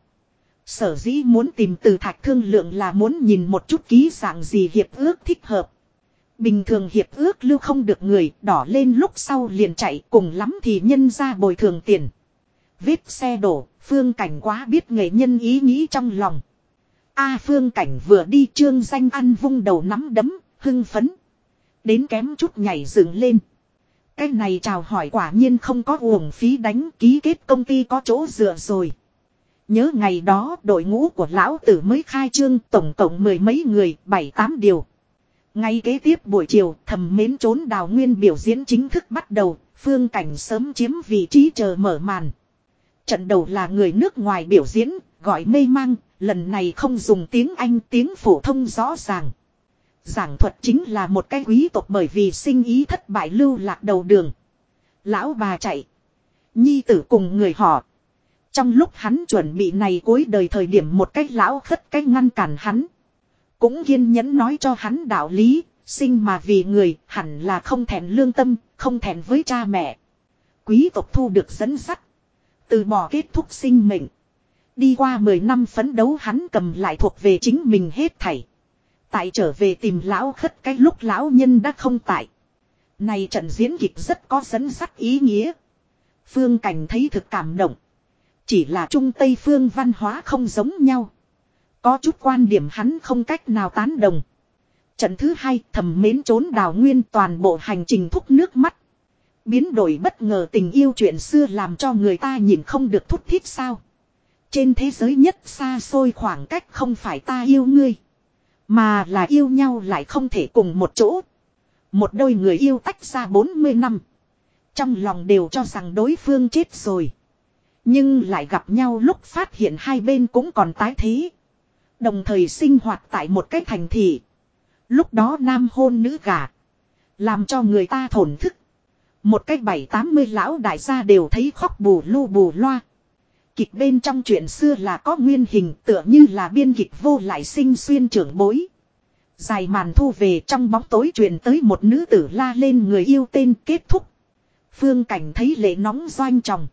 Sở dĩ muốn tìm từ thạch thương lượng là muốn nhìn một chút ký dạng gì hiệp ước thích hợp. Bình thường hiệp ước lưu không được người đỏ lên lúc sau liền chạy cùng lắm thì nhân ra bồi thường tiền. Vết xe đổ, phương cảnh quá biết nghệ nhân ý nghĩ trong lòng. A phương cảnh vừa đi trương danh ăn vung đầu nắm đấm, hưng phấn. Đến kém chút nhảy dựng lên. Cái này chào hỏi quả nhiên không có uổng phí đánh ký kết công ty có chỗ dựa rồi. Nhớ ngày đó đội ngũ của lão tử mới khai trương tổng cộng mười mấy người, bảy tám điều. Ngay kế tiếp buổi chiều, thầm mến trốn đào nguyên biểu diễn chính thức bắt đầu, phương cảnh sớm chiếm vị trí chờ mở màn. Trận đầu là người nước ngoài biểu diễn, gọi mê mang, lần này không dùng tiếng Anh tiếng phổ thông rõ ràng. Giảng thuật chính là một cái quý tộc bởi vì sinh ý thất bại lưu lạc đầu đường. Lão bà chạy. Nhi tử cùng người họ. Trong lúc hắn chuẩn bị này cuối đời thời điểm một cái lão khất cái ngăn cản hắn. Cũng kiên nhẫn nói cho hắn đạo lý, sinh mà vì người hẳn là không thèn lương tâm, không thèn với cha mẹ. Quý tộc thu được dẫn sắt Từ bỏ kết thúc sinh mệnh. Đi qua 10 năm phấn đấu hắn cầm lại thuộc về chính mình hết thảy. Tại trở về tìm lão khất cái lúc lão nhân đã không tại. Này trận diễn kịch rất có dẫn sắc ý nghĩa. Phương Cảnh thấy thực cảm động. Chỉ là Trung Tây phương văn hóa không giống nhau. Có chút quan điểm hắn không cách nào tán đồng. Trận thứ hai thầm mến trốn đào nguyên toàn bộ hành trình thúc nước mắt. Biến đổi bất ngờ tình yêu chuyện xưa làm cho người ta nhìn không được thúc thiết sao. Trên thế giới nhất xa xôi khoảng cách không phải ta yêu ngươi. Mà là yêu nhau lại không thể cùng một chỗ. Một đôi người yêu tách ra 40 năm. Trong lòng đều cho rằng đối phương chết rồi. Nhưng lại gặp nhau lúc phát hiện hai bên cũng còn tái thế. Đồng thời sinh hoạt tại một cái thành thị. Lúc đó nam hôn nữ gà. Làm cho người ta thổn thức. Một cái bảy tám mươi lão đại gia đều thấy khóc bù lu bù loa. Kịch bên trong chuyện xưa là có nguyên hình tựa như là biên kịch vô lại sinh xuyên trưởng bối. Dài màn thu về trong bóng tối truyền tới một nữ tử la lên người yêu tên kết thúc. Phương cảnh thấy lệ nóng doanh tròng.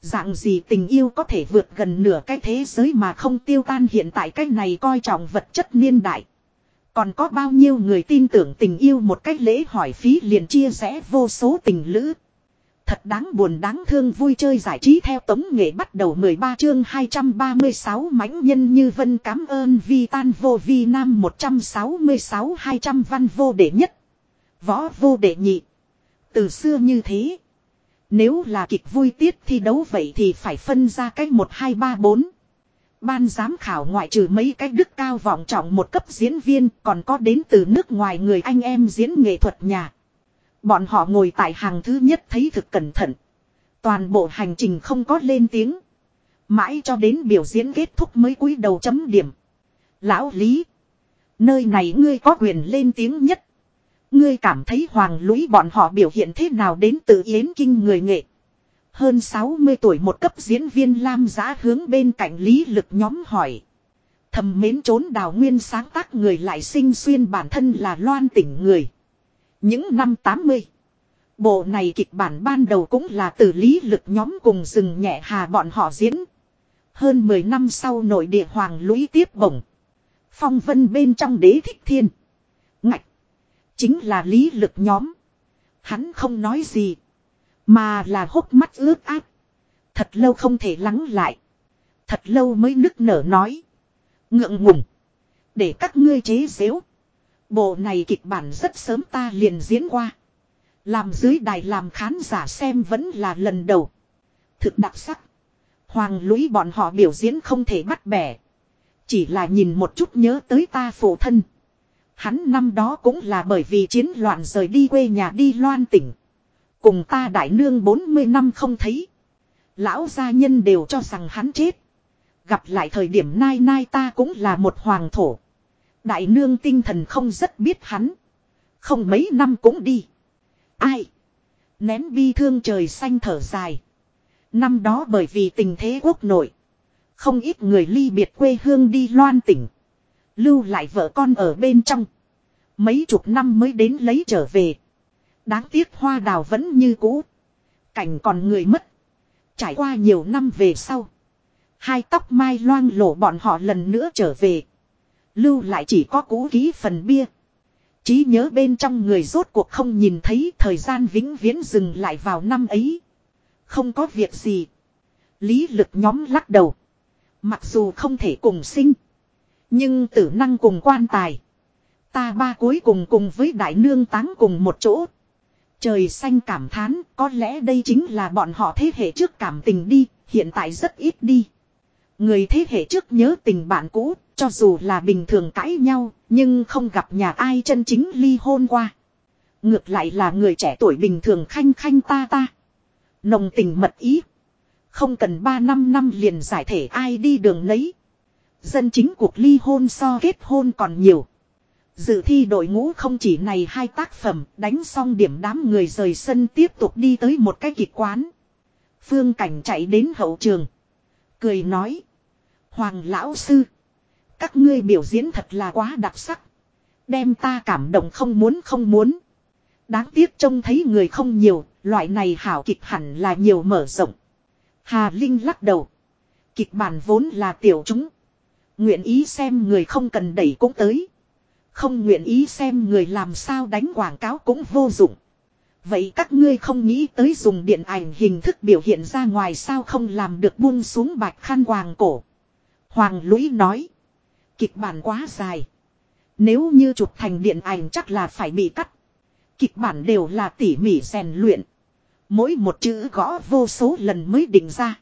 Dạng gì tình yêu có thể vượt gần nửa cái thế giới mà không tiêu tan hiện tại cái này coi trọng vật chất niên đại. Còn có bao nhiêu người tin tưởng tình yêu một cách lễ hỏi phí liền chia rẽ vô số tình lữ. Thật đáng buồn đáng thương vui chơi giải trí theo tống nghệ bắt đầu 13 chương 236 mãnh nhân như vân cảm ơn vi tan vô vi nam 166 200 văn vô đệ nhất. Võ vô đệ nhị. Từ xưa như thế. Nếu là kịch vui tiết thi đấu vậy thì phải phân ra cách 1 2 3 4. Ban giám khảo ngoại trừ mấy cái đức cao vọng trọng một cấp diễn viên, còn có đến từ nước ngoài người anh em diễn nghệ thuật nhà. Bọn họ ngồi tại hàng thứ nhất thấy thực cẩn thận. Toàn bộ hành trình không có lên tiếng. Mãi cho đến biểu diễn kết thúc mới cúi đầu chấm điểm. Lão Lý. Nơi này ngươi có quyền lên tiếng nhất. Ngươi cảm thấy hoàng lũy bọn họ biểu hiện thế nào đến từ yến kinh người nghệ. Hơn 60 tuổi một cấp diễn viên Lam Giá hướng bên cạnh lý lực nhóm hỏi. Thầm mến trốn đào nguyên sáng tác người lại sinh xuyên bản thân là loan tỉnh người. Những năm 80. Bộ này kịch bản ban đầu cũng là từ lý lực nhóm cùng rừng nhẹ hà bọn họ diễn. Hơn 10 năm sau nội địa hoàng lũy tiếp bổng. Phong vân bên trong đế thích thiên. Ngạch. Chính là lý lực nhóm. Hắn không nói gì. Mà là hốc mắt ướt át. Thật lâu không thể lắng lại. Thật lâu mới nức nở nói. Ngượng ngùng. Để các ngươi chế xếu. Bộ này kịch bản rất sớm ta liền diễn qua. Làm dưới đài làm khán giả xem vẫn là lần đầu. Thực đặc sắc. Hoàng lũy bọn họ biểu diễn không thể bắt bẻ. Chỉ là nhìn một chút nhớ tới ta phụ thân. Hắn năm đó cũng là bởi vì chiến loạn rời đi quê nhà đi loan tỉnh. Cùng ta đại nương 40 năm không thấy. Lão gia nhân đều cho rằng hắn chết. Gặp lại thời điểm nai nai ta cũng là một hoàng thổ. Đại nương tinh thần không rất biết hắn. Không mấy năm cũng đi. Ai? Nén bi thương trời xanh thở dài. Năm đó bởi vì tình thế quốc nội. Không ít người ly biệt quê hương đi loan tỉnh. Lưu lại vợ con ở bên trong. Mấy chục năm mới đến lấy trở về. Đáng tiếc hoa đào vẫn như cũ. Cảnh còn người mất. Trải qua nhiều năm về sau. Hai tóc mai loang lổ bọn họ lần nữa trở về. Lưu lại chỉ có cũ ký phần bia. Trí nhớ bên trong người rốt cuộc không nhìn thấy thời gian vĩnh viễn dừng lại vào năm ấy. Không có việc gì. Lý lực nhóm lắc đầu. Mặc dù không thể cùng sinh. Nhưng tử năng cùng quan tài. Ta ba cuối cùng cùng với đại nương táng cùng một chỗ. Trời xanh cảm thán, có lẽ đây chính là bọn họ thế hệ trước cảm tình đi, hiện tại rất ít đi. Người thế hệ trước nhớ tình bạn cũ, cho dù là bình thường cãi nhau, nhưng không gặp nhà ai chân chính ly hôn qua. Ngược lại là người trẻ tuổi bình thường khanh khanh ta ta. Nồng tình mật ý. Không cần 3 năm năm liền giải thể ai đi đường lấy Dân chính cuộc ly hôn so kết hôn còn nhiều. Dự thi đội ngũ không chỉ này hai tác phẩm đánh xong điểm đám người rời sân tiếp tục đi tới một cái kịch quán. Phương Cảnh chạy đến hậu trường. Cười nói. Hoàng lão sư. Các ngươi biểu diễn thật là quá đặc sắc. Đem ta cảm động không muốn không muốn. Đáng tiếc trông thấy người không nhiều, loại này hảo kịch hẳn là nhiều mở rộng. Hà Linh lắc đầu. Kịch bản vốn là tiểu chúng. Nguyện ý xem người không cần đẩy cũng tới. Không nguyện ý xem người làm sao đánh quảng cáo cũng vô dụng. Vậy các ngươi không nghĩ tới dùng điện ảnh hình thức biểu hiện ra ngoài sao không làm được buông xuống bạch khăn hoàng cổ. Hoàng lũy nói. Kịch bản quá dài. Nếu như chụp thành điện ảnh chắc là phải bị cắt. Kịch bản đều là tỉ mỉ rèn luyện. Mỗi một chữ gõ vô số lần mới định ra.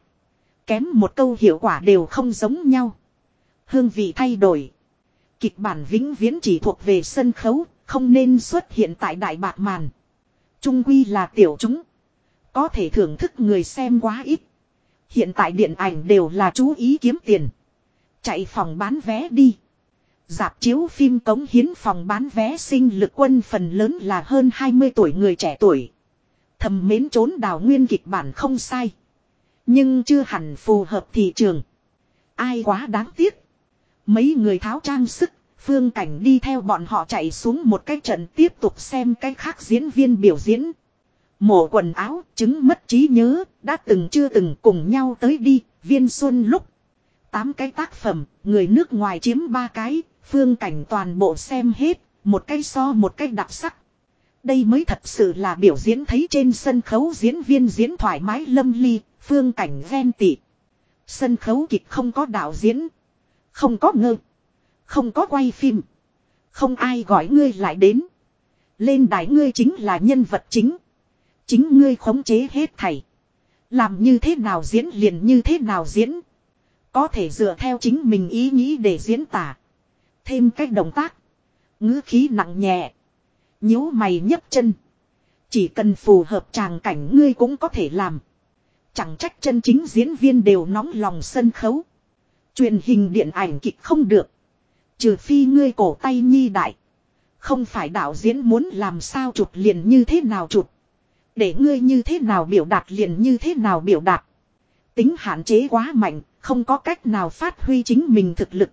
Kém một câu hiệu quả đều không giống nhau. Hương vị thay đổi. Kịch bản vĩnh viễn chỉ thuộc về sân khấu, không nên xuất hiện tại đại bạc màn. Trung quy là tiểu chúng. Có thể thưởng thức người xem quá ít. Hiện tại điện ảnh đều là chú ý kiếm tiền. Chạy phòng bán vé đi. Dạp chiếu phim cống hiến phòng bán vé sinh lực quân phần lớn là hơn 20 tuổi người trẻ tuổi. Thầm mến trốn đào nguyên kịch bản không sai. Nhưng chưa hẳn phù hợp thị trường. Ai quá đáng tiếc. Mấy người tháo trang sức, phương cảnh đi theo bọn họ chạy xuống một cái trận tiếp tục xem cái khác diễn viên biểu diễn. Mổ quần áo, chứng mất trí nhớ, đã từng chưa từng cùng nhau tới đi, viên xuân lúc. Tám cái tác phẩm, người nước ngoài chiếm ba cái, phương cảnh toàn bộ xem hết, một cái so một cái đặc sắc. Đây mới thật sự là biểu diễn thấy trên sân khấu diễn viên diễn thoải mái lâm ly, phương cảnh ven tị. Sân khấu kịch không có đạo diễn, không có ngơ. Không có quay phim. Không ai gọi ngươi lại đến. Lên đài ngươi chính là nhân vật chính. Chính ngươi khống chế hết thảy. Làm như thế nào diễn liền như thế nào diễn. Có thể dựa theo chính mình ý nghĩ để diễn tả. Thêm cách động tác. ngữ khí nặng nhẹ. nhíu mày nhấp chân. Chỉ cần phù hợp tràng cảnh ngươi cũng có thể làm. Chẳng trách chân chính diễn viên đều nóng lòng sân khấu. Truyền hình điện ảnh kịch không được. Trừ phi ngươi cổ tay nhi đại. Không phải đạo diễn muốn làm sao chụp liền như thế nào chụp. Để ngươi như thế nào biểu đạt liền như thế nào biểu đạt. Tính hạn chế quá mạnh, không có cách nào phát huy chính mình thực lực.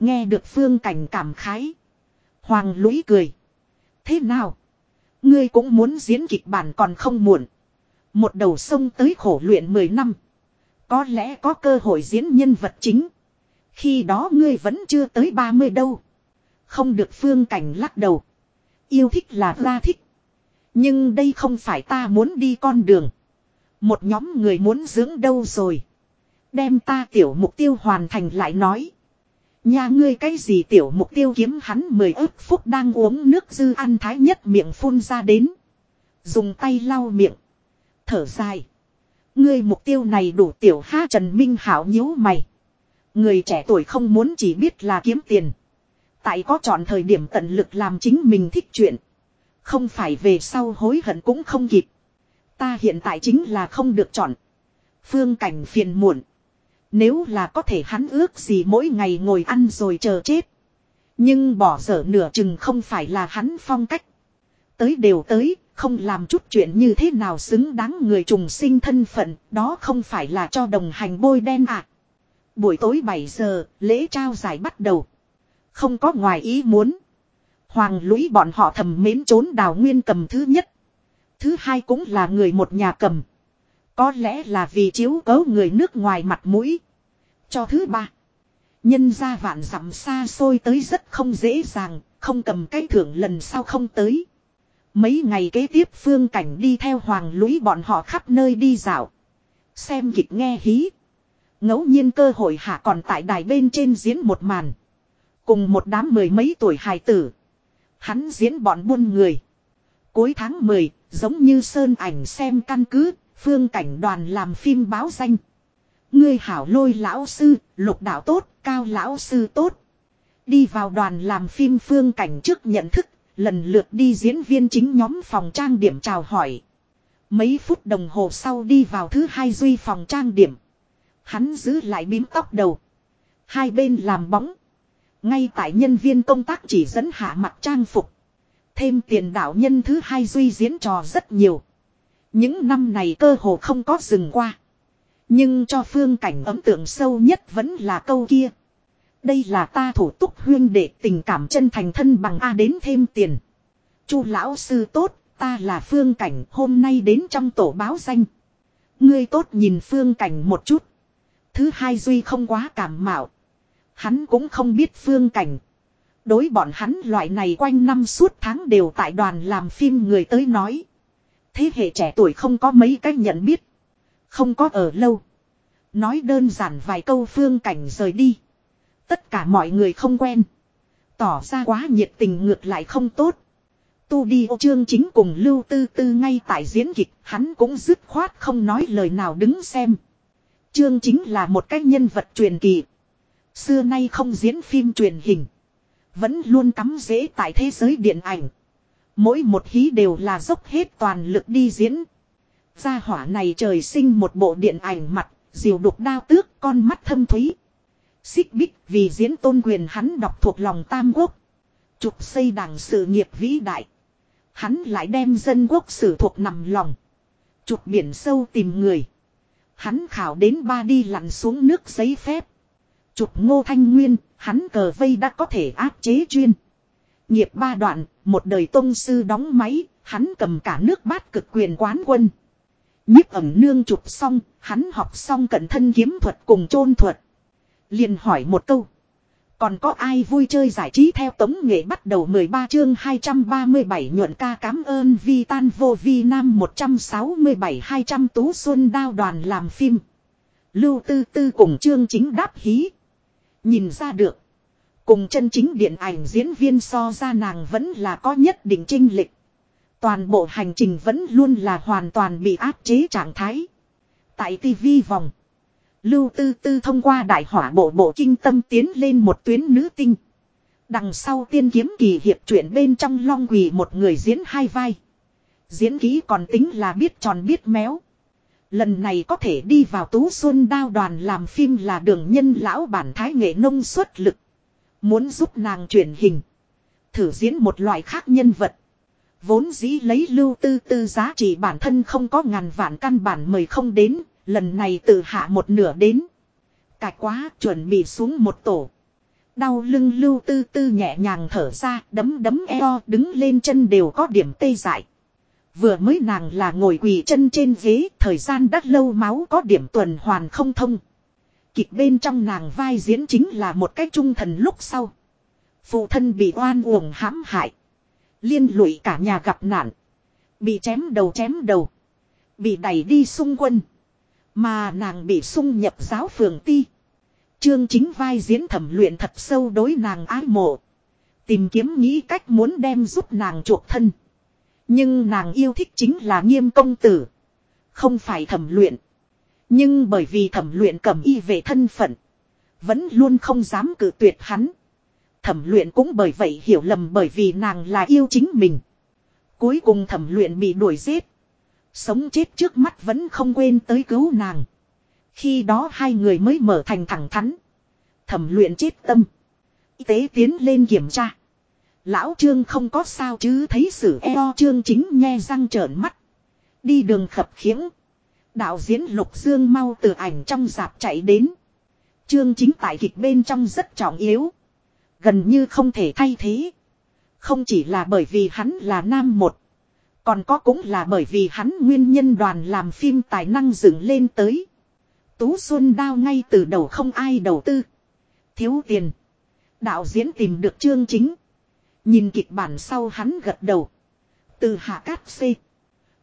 Nghe được phương cảnh cảm khái. Hoàng lũy cười. Thế nào? Ngươi cũng muốn diễn kịch bản còn không muộn. Một đầu sông tới khổ luyện 10 năm. Có lẽ có cơ hội diễn nhân vật chính. Khi đó ngươi vẫn chưa tới 30 đâu. Không được phương cảnh lắc đầu. Yêu thích là ra thích. Nhưng đây không phải ta muốn đi con đường. Một nhóm người muốn dưỡng đâu rồi. Đem ta tiểu mục tiêu hoàn thành lại nói. Nhà ngươi cái gì tiểu mục tiêu kiếm hắn mười ức phút đang uống nước dư ăn thái nhất miệng phun ra đến. Dùng tay lau miệng. Thở dài. Ngươi mục tiêu này đủ tiểu ha Trần Minh Hảo nhíu mày. Người trẻ tuổi không muốn chỉ biết là kiếm tiền. Tại có chọn thời điểm tận lực làm chính mình thích chuyện. Không phải về sau hối hận cũng không kịp. Ta hiện tại chính là không được chọn. Phương cảnh phiền muộn. Nếu là có thể hắn ước gì mỗi ngày ngồi ăn rồi chờ chết. Nhưng bỏ dở nửa chừng không phải là hắn phong cách. Tới đều tới, không làm chút chuyện như thế nào xứng đáng người trùng sinh thân phận, đó không phải là cho đồng hành bôi đen à. Buổi tối 7 giờ, lễ trao giải bắt đầu. Không có ngoài ý muốn. Hoàng lũy bọn họ thầm mến trốn đào nguyên cầm thứ nhất. Thứ hai cũng là người một nhà cầm. Có lẽ là vì chiếu cấu người nước ngoài mặt mũi. Cho thứ ba. Nhân ra vạn dặm xa xôi tới rất không dễ dàng, không cầm cái thưởng lần sau không tới. Mấy ngày kế tiếp phương cảnh đi theo hoàng lũy bọn họ khắp nơi đi dạo. Xem kịch nghe hí. ngẫu nhiên cơ hội hạ còn tại đài bên trên diễn một màn. Cùng một đám mười mấy tuổi hài tử. Hắn diễn bọn buôn người. Cuối tháng 10, giống như sơn ảnh xem căn cứ, phương cảnh đoàn làm phim báo danh. Ngươi hảo lôi lão sư, lục đạo tốt, cao lão sư tốt. Đi vào đoàn làm phim phương cảnh trước nhận thức, lần lượt đi diễn viên chính nhóm phòng trang điểm chào hỏi. Mấy phút đồng hồ sau đi vào thứ hai duy phòng trang điểm. Hắn giữ lại bím tóc đầu. Hai bên làm bóng. Ngay tại nhân viên công tác chỉ dẫn hạ mặt trang phục. Thêm tiền đạo nhân thứ hai duy diễn trò rất nhiều. Những năm này cơ hồ không có dừng qua. Nhưng cho phương cảnh ấn tượng sâu nhất vẫn là câu kia. Đây là ta thủ túc huyên để tình cảm chân thành thân bằng A đến thêm tiền. chu lão sư tốt, ta là phương cảnh hôm nay đến trong tổ báo danh. Ngươi tốt nhìn phương cảnh một chút. Thứ hai Duy không quá cảm mạo. Hắn cũng không biết phương cảnh. Đối bọn hắn loại này quanh năm suốt tháng đều tại đoàn làm phim người tới nói. Thế hệ trẻ tuổi không có mấy cách nhận biết. Không có ở lâu. Nói đơn giản vài câu phương cảnh rời đi. Tất cả mọi người không quen. Tỏ ra quá nhiệt tình ngược lại không tốt. Tu đi ô chương chính cùng lưu tư tư ngay tại diễn kịch. Hắn cũng dứt khoát không nói lời nào đứng xem. Chương chính là một cái nhân vật truyền kỳ. Xưa nay không diễn phim truyền hình. Vẫn luôn cắm rễ tại thế giới điện ảnh. Mỗi một hí đều là dốc hết toàn lực đi diễn. Gia hỏa này trời sinh một bộ điện ảnh mặt, diều đục đao tước, con mắt thâm thúy. Xích bích vì diễn tôn quyền hắn đọc thuộc lòng tam quốc. Trục xây đảng sự nghiệp vĩ đại. Hắn lại đem dân quốc sử thuộc nằm lòng. Trục biển sâu tìm người. Hắn khảo đến ba đi lặn xuống nước giấy phép. Trục ngô thanh nguyên, hắn cờ vây đã có thể áp chế chuyên. Nghiệp ba đoạn, một đời tôn sư đóng máy, hắn cầm cả nước bát cực quyền quán quân. nhiếp ẩm nương chụp xong, hắn học xong cận thân kiếm thuật cùng chôn thuật. Liền hỏi một câu. Còn có ai vui chơi giải trí theo tống nghệ bắt đầu 13 chương 237 nhuận ca cảm ơn vi tan vô vi nam 167 200 tú xuân đao đoàn làm phim. Lưu tư tư cùng chương chính đáp hí. Nhìn ra được. Cùng chân chính điện ảnh diễn viên so ra nàng vẫn là có nhất định trinh lịch. Toàn bộ hành trình vẫn luôn là hoàn toàn bị áp chế trạng thái. Tại TV vòng. Lưu tư tư thông qua đại hỏa bộ bộ kinh tâm tiến lên một tuyến nữ tinh. Đằng sau tiên kiếm kỳ hiệp chuyện bên trong long quỳ một người diễn hai vai. Diễn ký còn tính là biết tròn biết méo. Lần này có thể đi vào tú xuân đao đoàn làm phim là đường nhân lão bản thái nghệ nông xuất lực. Muốn giúp nàng chuyển hình. Thử diễn một loại khác nhân vật. Vốn dĩ lấy lưu tư tư giá trị bản thân không có ngàn vạn căn bản mời không đến. Lần này tự hạ một nửa đến. Cạch quá chuẩn bị xuống một tổ. Đau lưng lưu tư tư nhẹ nhàng thở ra đấm đấm eo đứng lên chân đều có điểm tê dại. Vừa mới nàng là ngồi quỳ chân trên ghế, thời gian đắt lâu máu có điểm tuần hoàn không thông. Kịch bên trong nàng vai diễn chính là một cách trung thần lúc sau. Phụ thân bị oan uổng hãm hại. Liên lụy cả nhà gặp nạn. Bị chém đầu chém đầu. Bị đẩy đi xung quân. Mà nàng bị xung nhập giáo phường ti. Chương chính vai diễn thẩm luyện thật sâu đối nàng ái mộ. Tìm kiếm nghĩ cách muốn đem giúp nàng chuộc thân. Nhưng nàng yêu thích chính là nghiêm công tử. Không phải thẩm luyện. Nhưng bởi vì thẩm luyện cầm y về thân phận. Vẫn luôn không dám cử tuyệt hắn. Thẩm luyện cũng bởi vậy hiểu lầm bởi vì nàng là yêu chính mình. Cuối cùng thẩm luyện bị đuổi giết. Sống chết trước mắt vẫn không quên tới cứu nàng. Khi đó hai người mới mở thành thẳng thắn. Thẩm luyện chết tâm. Y tế tiến lên kiểm tra. Lão trương không có sao chứ thấy sử eo trương chính nghe răng trợn mắt. Đi đường khập khiễng. Đạo diễn Lục Dương mau từ ảnh trong dạp chạy đến. Trương chính tại kịch bên trong rất trọng yếu. Gần như không thể thay thế. Không chỉ là bởi vì hắn là nam một. Còn có cũng là bởi vì hắn nguyên nhân đoàn làm phim tài năng dựng lên tới. Tú Xuân Đao ngay từ đầu không ai đầu tư. Thiếu tiền. Đạo diễn tìm được chương chính. Nhìn kịch bản sau hắn gật đầu. Từ hạ cát xê.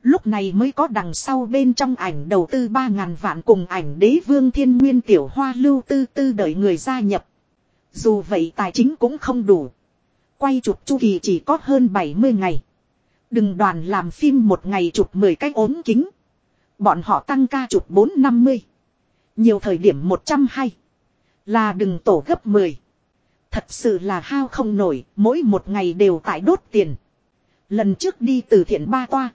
Lúc này mới có đằng sau bên trong ảnh đầu tư 3.000 vạn cùng ảnh đế vương thiên nguyên tiểu hoa lưu tư tư đợi người gia nhập. Dù vậy tài chính cũng không đủ. Quay chụp chu kỳ chỉ có hơn 70 ngày. Đừng đoàn làm phim một ngày chụp 10 cái ốm kính. Bọn họ tăng ca chụp 450. Nhiều thời điểm 120. Là đừng tổ gấp 10. Thật sự là hao không nổi, mỗi một ngày đều tại đốt tiền. Lần trước đi từ thiện ba toa.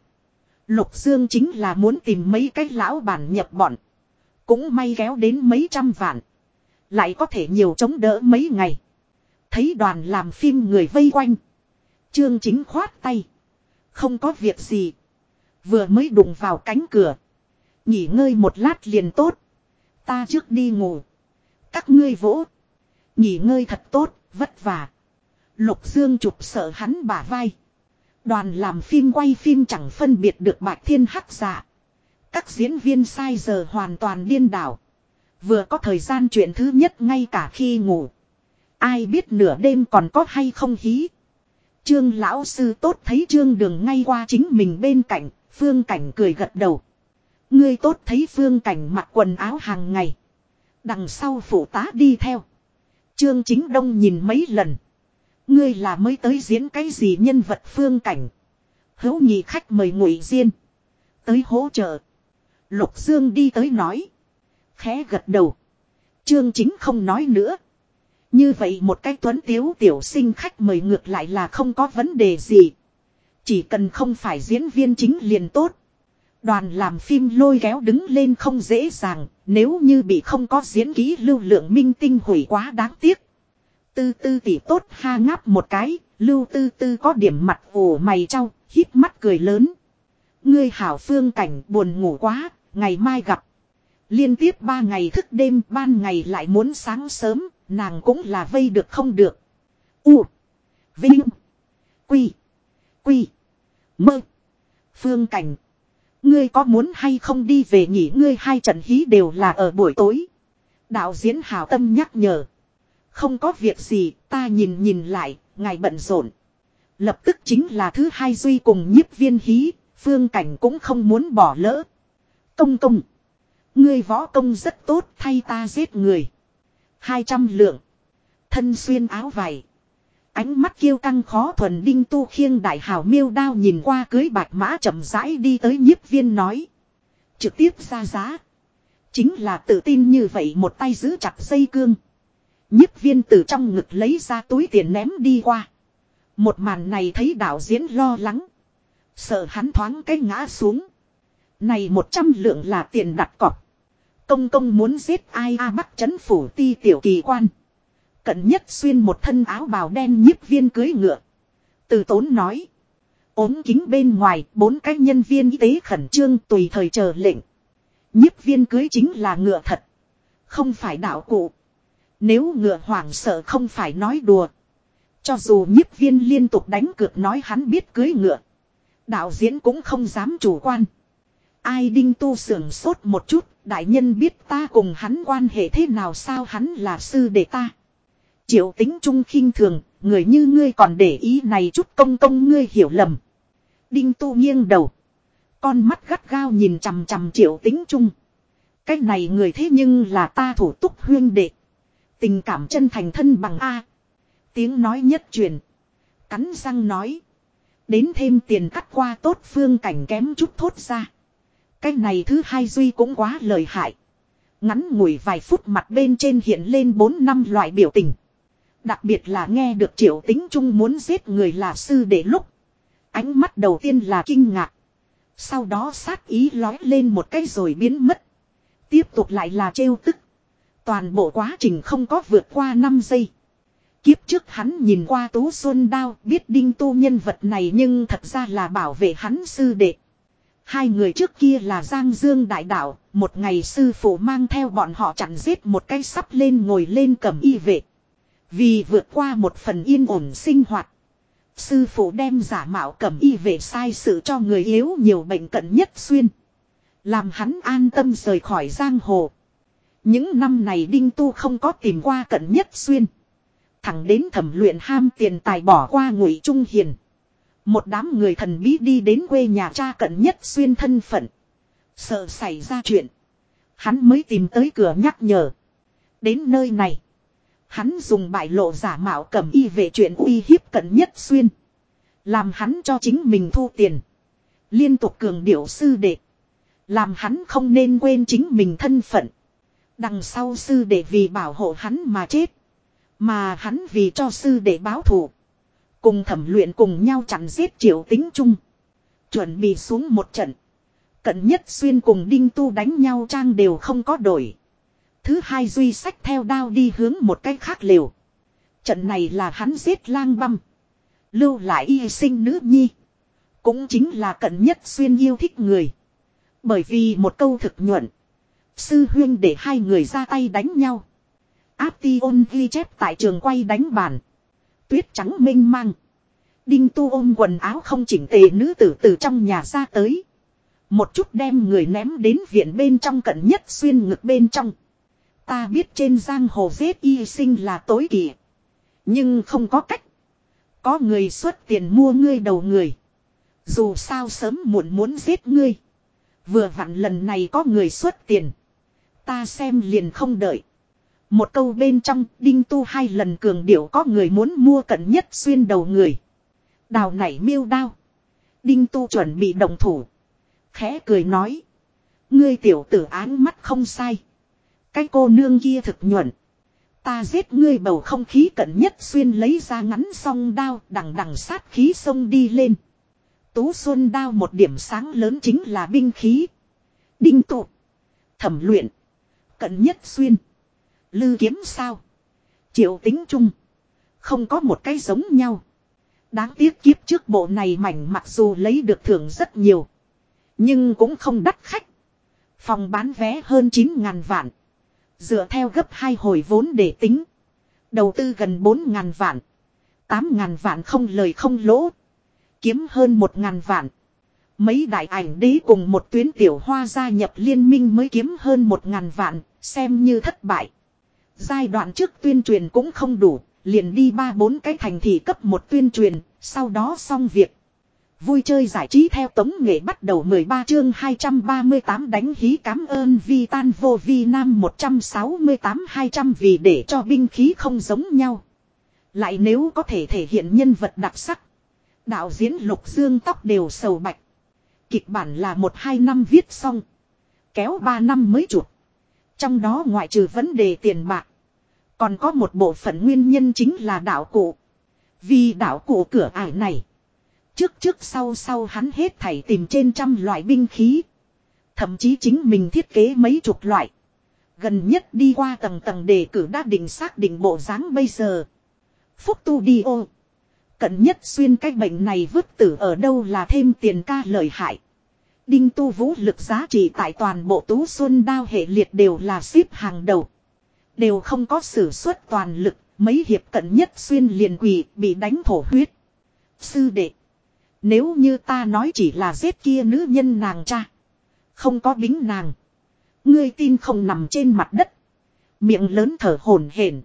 Lục Dương chính là muốn tìm mấy cái lão bản nhập bọn. Cũng may kéo đến mấy trăm vạn. Lại có thể nhiều chống đỡ mấy ngày. Thấy đoàn làm phim người vây quanh. Trương chính khoát tay. Không có việc gì. Vừa mới đụng vào cánh cửa. Nghỉ ngơi một lát liền tốt. Ta trước đi ngủ. Các ngươi vỗ. Nghỉ ngơi thật tốt, vất vả. Lục Dương chụp sợ hắn bả vai. Đoàn làm phim quay phim chẳng phân biệt được bạch thiên hắc giả, Các diễn viên sai giờ hoàn toàn điên đảo. Vừa có thời gian chuyện thứ nhất ngay cả khi ngủ. Ai biết nửa đêm còn có hay không hí. Trương lão sư tốt thấy trương đường ngay qua chính mình bên cạnh, phương cảnh cười gật đầu. Ngươi tốt thấy phương cảnh mặc quần áo hàng ngày. Đằng sau phụ tá đi theo. Trương chính đông nhìn mấy lần. Ngươi là mới tới diễn cái gì nhân vật phương cảnh. Hữu nhị khách mời ngụy diên. Tới hỗ trợ. Lục Dương đi tới nói. Khẽ gật đầu. Trương chính không nói nữa. Như vậy một cái tuấn tiếu tiểu sinh khách mời ngược lại là không có vấn đề gì. Chỉ cần không phải diễn viên chính liền tốt. Đoàn làm phim lôi kéo đứng lên không dễ dàng, nếu như bị không có diễn ký lưu lượng minh tinh hủy quá đáng tiếc. Tư tư tỷ tốt ha ngáp một cái, lưu tư tư có điểm mặt ổ mày trao, hít mắt cười lớn. Ngươi hảo phương cảnh buồn ngủ quá, ngày mai gặp. Liên tiếp ba ngày thức đêm ban ngày lại muốn sáng sớm, nàng cũng là vây được không được. U. Vinh. Quy. Quy. Mơ. Phương cảnh. Ngươi có muốn hay không đi về nghỉ ngươi hai trận hí đều là ở buổi tối. Đạo diễn hảo tâm nhắc nhở. Không có việc gì, ta nhìn nhìn lại, ngài bận rộn. Lập tức chính là thứ hai duy cùng nhiếp viên hí, phương cảnh cũng không muốn bỏ lỡ. Công công. Ngươi võ công rất tốt thay ta giết người. hai trăm lượng. Thân xuyên áo vải. Ánh mắt kiêu căng khó thuần đinh tu khiêng đại hào miêu đao nhìn qua cưới bạch mã chậm rãi đi tới nhiếp viên nói. Trực tiếp ra giá. Chính là tự tin như vậy một tay giữ chặt dây cương. Nhiếp viên từ trong ngực lấy ra túi tiền ném đi qua. Một màn này thấy đạo diễn lo lắng. Sợ hắn thoáng cái ngã xuống. Này một trăm lượng là tiền đặt cọc. Công công muốn giết ai a bắt chấn phủ ti tiểu kỳ quan. Cận nhất xuyên một thân áo bào đen nhiếp viên cưới ngựa. Từ tốn nói. ốm kính bên ngoài, bốn cái nhân viên y tế khẩn trương tùy thời chờ lệnh. Nhiếp viên cưới chính là ngựa thật. Không phải đạo cụ. Nếu ngựa hoảng sợ không phải nói đùa. Cho dù nhiếp viên liên tục đánh cược nói hắn biết cưới ngựa. Đạo diễn cũng không dám chủ quan. Ai đinh tu sưởng sốt một chút, đại nhân biết ta cùng hắn quan hệ thế nào sao hắn là sư đệ ta. Triệu tính trung khinh thường, người như ngươi còn để ý này chút công công ngươi hiểu lầm. Đinh tu nghiêng đầu. Con mắt gắt gao nhìn chằm chằm triệu tính trung. Cái này người thế nhưng là ta thủ túc huyên đệ. Tình cảm chân thành thân bằng A. Tiếng nói nhất truyền. Cắn răng nói. Đến thêm tiền cắt qua tốt phương cảnh kém chút thốt ra. Cái này thứ hai duy cũng quá lời hại. Ngắn ngủi vài phút mặt bên trên hiện lên bốn năm loại biểu tình. Đặc biệt là nghe được triệu tính trung muốn giết người là sư để lúc. Ánh mắt đầu tiên là kinh ngạc. Sau đó sát ý lói lên một cái rồi biến mất. Tiếp tục lại là trêu tức. Toàn bộ quá trình không có vượt qua 5 giây. Kiếp trước hắn nhìn qua Tú Xuân Đao biết đinh tu nhân vật này nhưng thật ra là bảo vệ hắn sư đệ. Hai người trước kia là Giang Dương Đại Đạo, một ngày sư phụ mang theo bọn họ chặn giết một cái sắp lên ngồi lên cầm y vệ. Vì vượt qua một phần yên ổn sinh hoạt. Sư phụ đem giả mạo cầm y vệ sai sự cho người yếu nhiều bệnh cận nhất xuyên. Làm hắn an tâm rời khỏi giang hồ. Những năm này Đinh Tu không có tìm qua cận nhất xuyên. Thẳng đến thẩm luyện ham tiền tài bỏ qua ngụy trung hiền. Một đám người thần bí đi đến quê nhà cha cận nhất xuyên thân phận. Sợ xảy ra chuyện. Hắn mới tìm tới cửa nhắc nhở. Đến nơi này. Hắn dùng bại lộ giả mạo cầm y về chuyện uy hiếp cận nhất xuyên. Làm hắn cho chính mình thu tiền. Liên tục cường điệu sư đệ. Làm hắn không nên quên chính mình thân phận. Đằng sau sư để vì bảo hộ hắn mà chết. Mà hắn vì cho sư để báo thù. Cùng thẩm luyện cùng nhau chặn giết triệu tính chung. Chuẩn bị xuống một trận. Cận nhất xuyên cùng đinh tu đánh nhau trang đều không có đổi. Thứ hai duy sách theo đao đi hướng một cách khác liều. Trận này là hắn giết lang băm. Lưu lại y sinh nữ nhi. Cũng chính là cận nhất xuyên yêu thích người. Bởi vì một câu thực nhuận. Sư huyên để hai người ra tay đánh nhau. Aption ghi chép tại trường quay đánh bàn. Tuyết trắng minh mang. Đinh tu ôm quần áo không chỉnh tề nữ tử từ trong nhà ra tới. Một chút đem người ném đến viện bên trong cận nhất xuyên ngực bên trong. Ta biết trên giang hồ giết y sinh là tối kỵ. Nhưng không có cách. Có người xuất tiền mua ngươi đầu người. Dù sao sớm muộn muốn giết ngươi. Vừa vặn lần này có người xuất tiền. Ta xem liền không đợi. Một câu bên trong, đinh tu hai lần cường điệu có người muốn mua cận nhất xuyên đầu người. Đào nảy miêu đao. Đinh tu chuẩn bị đồng thủ. Khẽ cười nói. Ngươi tiểu tử án mắt không sai. Cái cô nương kia thực nhuận. Ta giết ngươi bầu không khí cận nhất xuyên lấy ra ngắn song đao, đằng đằng sát khí sông đi lên. Tú xuân đao một điểm sáng lớn chính là binh khí. Đinh tụ. Thẩm luyện. Cận nhất xuyên. Lư kiếm sao. Triệu tính chung. Không có một cái giống nhau. Đáng tiếc kiếp trước bộ này mảnh mặc dù lấy được thưởng rất nhiều. Nhưng cũng không đắt khách. Phòng bán vé hơn 9.000 vạn. Dựa theo gấp hai hồi vốn để tính. Đầu tư gần 4.000 vạn. 8.000 vạn không lời không lỗ. Kiếm hơn 1.000 vạn. Mấy đại ảnh đế cùng một tuyến tiểu hoa gia nhập liên minh mới kiếm hơn một ngàn vạn, xem như thất bại. Giai đoạn trước tuyên truyền cũng không đủ, liền đi ba bốn cái thành thị cấp một tuyên truyền, sau đó xong việc. Vui chơi giải trí theo tống nghệ bắt đầu 13 chương 238 đánh hí cám ơn vi tan vô vi nam 168-200 vì để cho binh khí không giống nhau. Lại nếu có thể thể hiện nhân vật đặc sắc. Đạo diễn lục dương tóc đều sầu bạch. Kịch bản là một hai năm viết xong. Kéo ba năm mới chụp. Trong đó ngoại trừ vấn đề tiền bạc. Còn có một bộ phận nguyên nhân chính là đạo cụ. Vì đạo cụ cửa ải này. Trước trước sau sau hắn hết thảy tìm trên trăm loại binh khí. Thậm chí chính mình thiết kế mấy chục loại. Gần nhất đi qua tầng tầng đề cử đã định xác định bộ dáng bây giờ. Phúc tu đi ô. Cận nhất xuyên cái bệnh này vứt tử ở đâu là thêm tiền ca lợi hại. Đinh tu vũ lực giá trị tại toàn bộ tú xuân đao hệ liệt đều là xếp hàng đầu. Đều không có sử xuất toàn lực, mấy hiệp cận nhất xuyên liền quỳ bị đánh thổ huyết. Sư đệ. Nếu như ta nói chỉ là giết kia nữ nhân nàng cha. Không có bính nàng. Ngươi tin không nằm trên mặt đất. Miệng lớn thở hổn hển.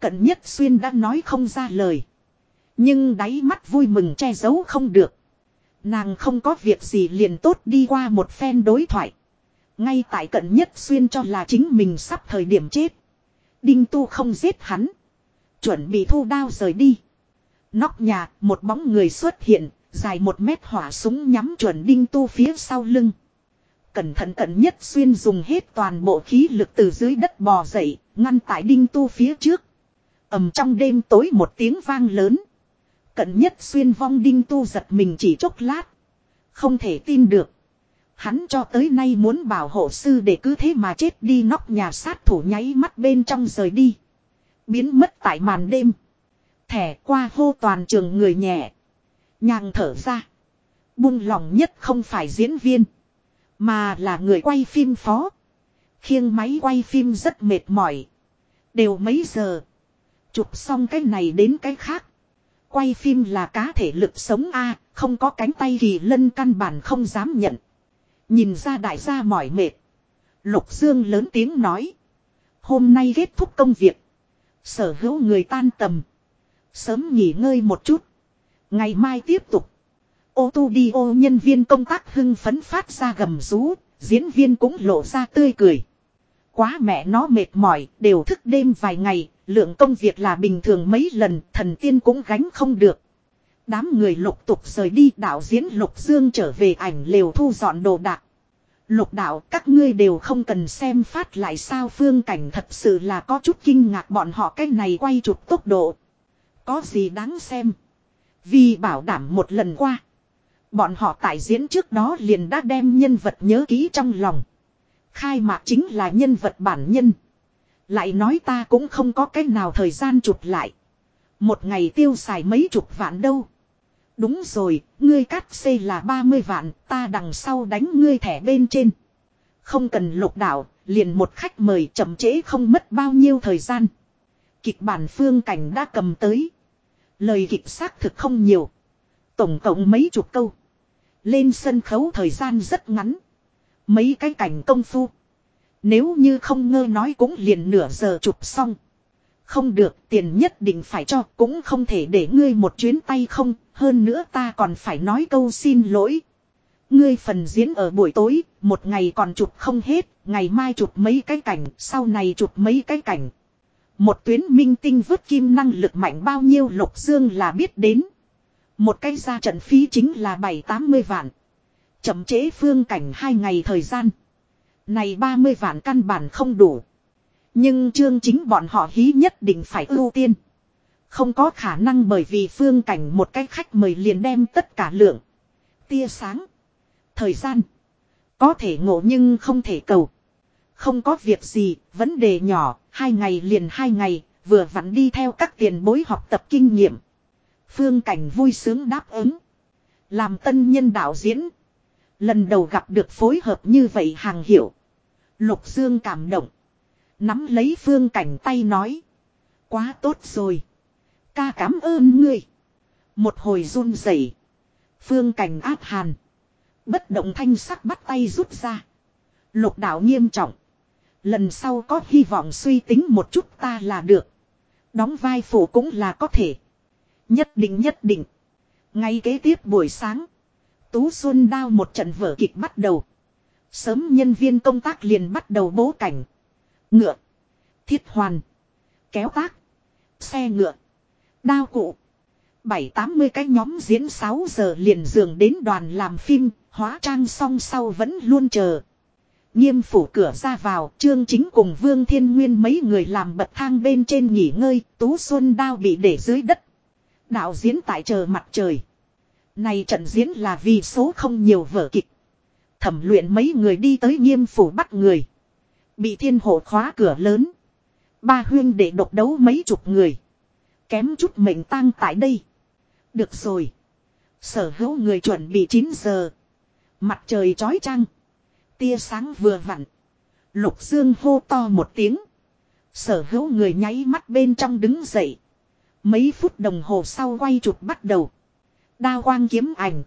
Cận nhất xuyên đã nói không ra lời. Nhưng đáy mắt vui mừng che giấu không được. Nàng không có việc gì liền tốt đi qua một phen đối thoại. Ngay tại cận nhất xuyên cho là chính mình sắp thời điểm chết. Đinh tu không giết hắn. Chuẩn bị thu đao rời đi. Nóc nhà, một bóng người xuất hiện, dài một mét hỏa súng nhắm chuẩn đinh tu phía sau lưng. Cẩn thận cẩn nhất xuyên dùng hết toàn bộ khí lực từ dưới đất bò dậy, ngăn tại đinh tu phía trước. ầm trong đêm tối một tiếng vang lớn. Cận nhất xuyên vong đinh tu giật mình chỉ chốc lát. Không thể tin được. Hắn cho tới nay muốn bảo hộ sư để cứ thế mà chết đi nóc nhà sát thủ nháy mắt bên trong rời đi. Biến mất tại màn đêm. Thẻ qua hô toàn trường người nhẹ. Nhàng thở ra. Buông lòng nhất không phải diễn viên. Mà là người quay phim phó. Khiêng máy quay phim rất mệt mỏi. Đều mấy giờ. Chụp xong cái này đến cái khác. Quay phim là cá thể lực sống A, không có cánh tay kỳ lân căn bản không dám nhận. Nhìn ra đại gia mỏi mệt. Lục Dương lớn tiếng nói. Hôm nay kết thúc công việc. Sở hữu người tan tầm. Sớm nghỉ ngơi một chút. Ngày mai tiếp tục. Ô tu đi ô nhân viên công tác hưng phấn phát ra gầm rú. Diễn viên cũng lộ ra tươi cười. Quá mẹ nó mệt mỏi, đều thức đêm vài ngày, lượng công việc là bình thường mấy lần, thần tiên cũng gánh không được. Đám người lục tục rời đi đạo diễn lục dương trở về ảnh lều thu dọn đồ đạc. Lục đạo các ngươi đều không cần xem phát lại sao phương cảnh thật sự là có chút kinh ngạc bọn họ cái này quay chụp tốc độ. Có gì đáng xem. Vì bảo đảm một lần qua. Bọn họ tại diễn trước đó liền đã đem nhân vật nhớ kỹ trong lòng. Khai mạc chính là nhân vật bản nhân. Lại nói ta cũng không có cách nào thời gian chụp lại. Một ngày tiêu xài mấy chục vạn đâu. Đúng rồi, ngươi cắt xê là 30 vạn, ta đằng sau đánh ngươi thẻ bên trên. Không cần lục đảo, liền một khách mời chậm trễ không mất bao nhiêu thời gian. Kịch bản phương cảnh đã cầm tới. Lời kịch xác thực không nhiều. Tổng cộng mấy chục câu. Lên sân khấu thời gian rất ngắn. Mấy cái cảnh công phu. Nếu như không ngơ nói cũng liền nửa giờ chụp xong. Không được tiền nhất định phải cho cũng không thể để ngươi một chuyến tay không. Hơn nữa ta còn phải nói câu xin lỗi. Ngươi phần diễn ở buổi tối, một ngày còn chụp không hết, ngày mai chụp mấy cái cảnh, sau này chụp mấy cái cảnh. Một tuyến minh tinh vứt kim năng lực mạnh bao nhiêu lục dương là biết đến. Một cái ra trận phí chính là 7-80 vạn. Chậm chế phương cảnh hai ngày thời gian. Này 30 vạn căn bản không đủ. Nhưng chương chính bọn họ hí nhất định phải ưu tiên. Không có khả năng bởi vì phương cảnh một cái khách mời liền đem tất cả lượng. Tia sáng. Thời gian. Có thể ngộ nhưng không thể cầu. Không có việc gì, vấn đề nhỏ, hai ngày liền hai ngày, vừa vặn đi theo các tiền bối học tập kinh nghiệm. Phương cảnh vui sướng đáp ứng. Làm tân nhân đạo diễn. Lần đầu gặp được phối hợp như vậy hàng hiểu. Lục Dương cảm động. Nắm lấy phương cảnh tay nói. Quá tốt rồi. Ca cảm ơn ngươi. Một hồi run rẩy, Phương cảnh áp hàn. Bất động thanh sắc bắt tay rút ra. Lục đạo nghiêm trọng. Lần sau có hy vọng suy tính một chút ta là được. Đóng vai phụ cũng là có thể. Nhất định nhất định. Ngay kế tiếp buổi sáng. Tú Xuân đao một trận vở kịch bắt đầu. Sớm nhân viên công tác liền bắt đầu bố cảnh. Ngựa. Thiết hoàn. Kéo tác. Xe ngựa. Đao cụ. Bảy tám mươi cái nhóm diễn 6 giờ liền dường đến đoàn làm phim, hóa trang xong sau vẫn luôn chờ. Nghiêm phủ cửa ra vào, trương chính cùng Vương Thiên Nguyên mấy người làm bậc thang bên trên nghỉ ngơi, Tú Xuân đao bị để dưới đất. Đạo diễn tại chờ mặt trời. Này trận diễn là vì số không nhiều vở kịch. Thẩm luyện mấy người đi tới nghiêm phủ bắt người. Bị thiên hộ khóa cửa lớn. Ba huyên để độc đấu mấy chục người. Kém chút mệnh tang tại đây. Được rồi. Sở hữu người chuẩn bị 9 giờ. Mặt trời chói trăng. Tia sáng vừa vặn. Lục Dương hô to một tiếng. Sở hữu người nháy mắt bên trong đứng dậy. Mấy phút đồng hồ sau quay chụp bắt đầu. Đa quang kiếm ảnh.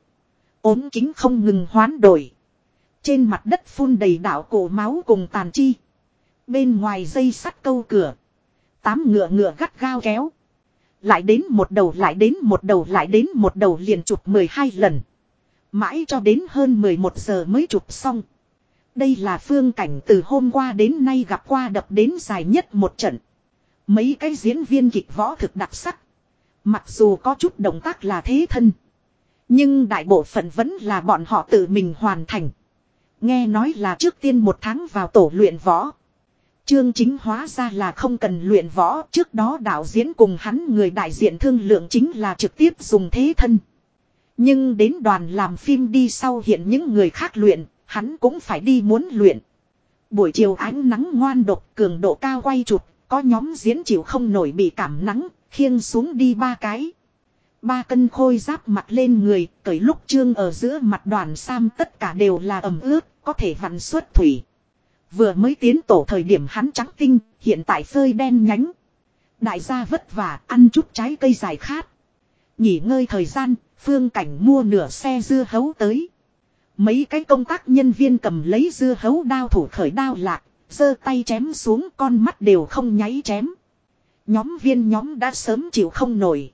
ốm kính không ngừng hoán đổi. Trên mặt đất phun đầy đảo cổ máu cùng tàn chi. Bên ngoài dây sắt câu cửa. Tám ngựa ngựa gắt gao kéo. Lại đến một đầu, lại đến một đầu, lại đến một đầu liền chụp 12 lần. Mãi cho đến hơn 11 giờ mới chụp xong. Đây là phương cảnh từ hôm qua đến nay gặp qua đập đến dài nhất một trận. Mấy cái diễn viên kịch võ thực đặc sắc. Mặc dù có chút động tác là thế thân. Nhưng đại bộ phận vẫn là bọn họ tự mình hoàn thành. Nghe nói là trước tiên một tháng vào tổ luyện võ. trương chính hóa ra là không cần luyện võ. Trước đó đạo diễn cùng hắn người đại diện thương lượng chính là trực tiếp dùng thế thân. Nhưng đến đoàn làm phim đi sau hiện những người khác luyện, hắn cũng phải đi muốn luyện. Buổi chiều ánh nắng ngoan độc cường độ cao quay chụp, có nhóm diễn chịu không nổi bị cảm nắng, khiêng xuống đi ba cái. Ba cân khôi giáp mặt lên người, cởi lúc trương ở giữa mặt đoàn sam tất cả đều là ẩm ướt, có thể vặn xuất thủy. Vừa mới tiến tổ thời điểm hắn trắng tinh, hiện tại phơi đen nhánh. Đại gia vất vả, ăn chút trái cây dài khát. Nghỉ ngơi thời gian, phương cảnh mua nửa xe dưa hấu tới. Mấy cái công tác nhân viên cầm lấy dưa hấu đao thủ khởi đao lạc, giơ tay chém xuống con mắt đều không nháy chém. Nhóm viên nhóm đã sớm chịu không nổi.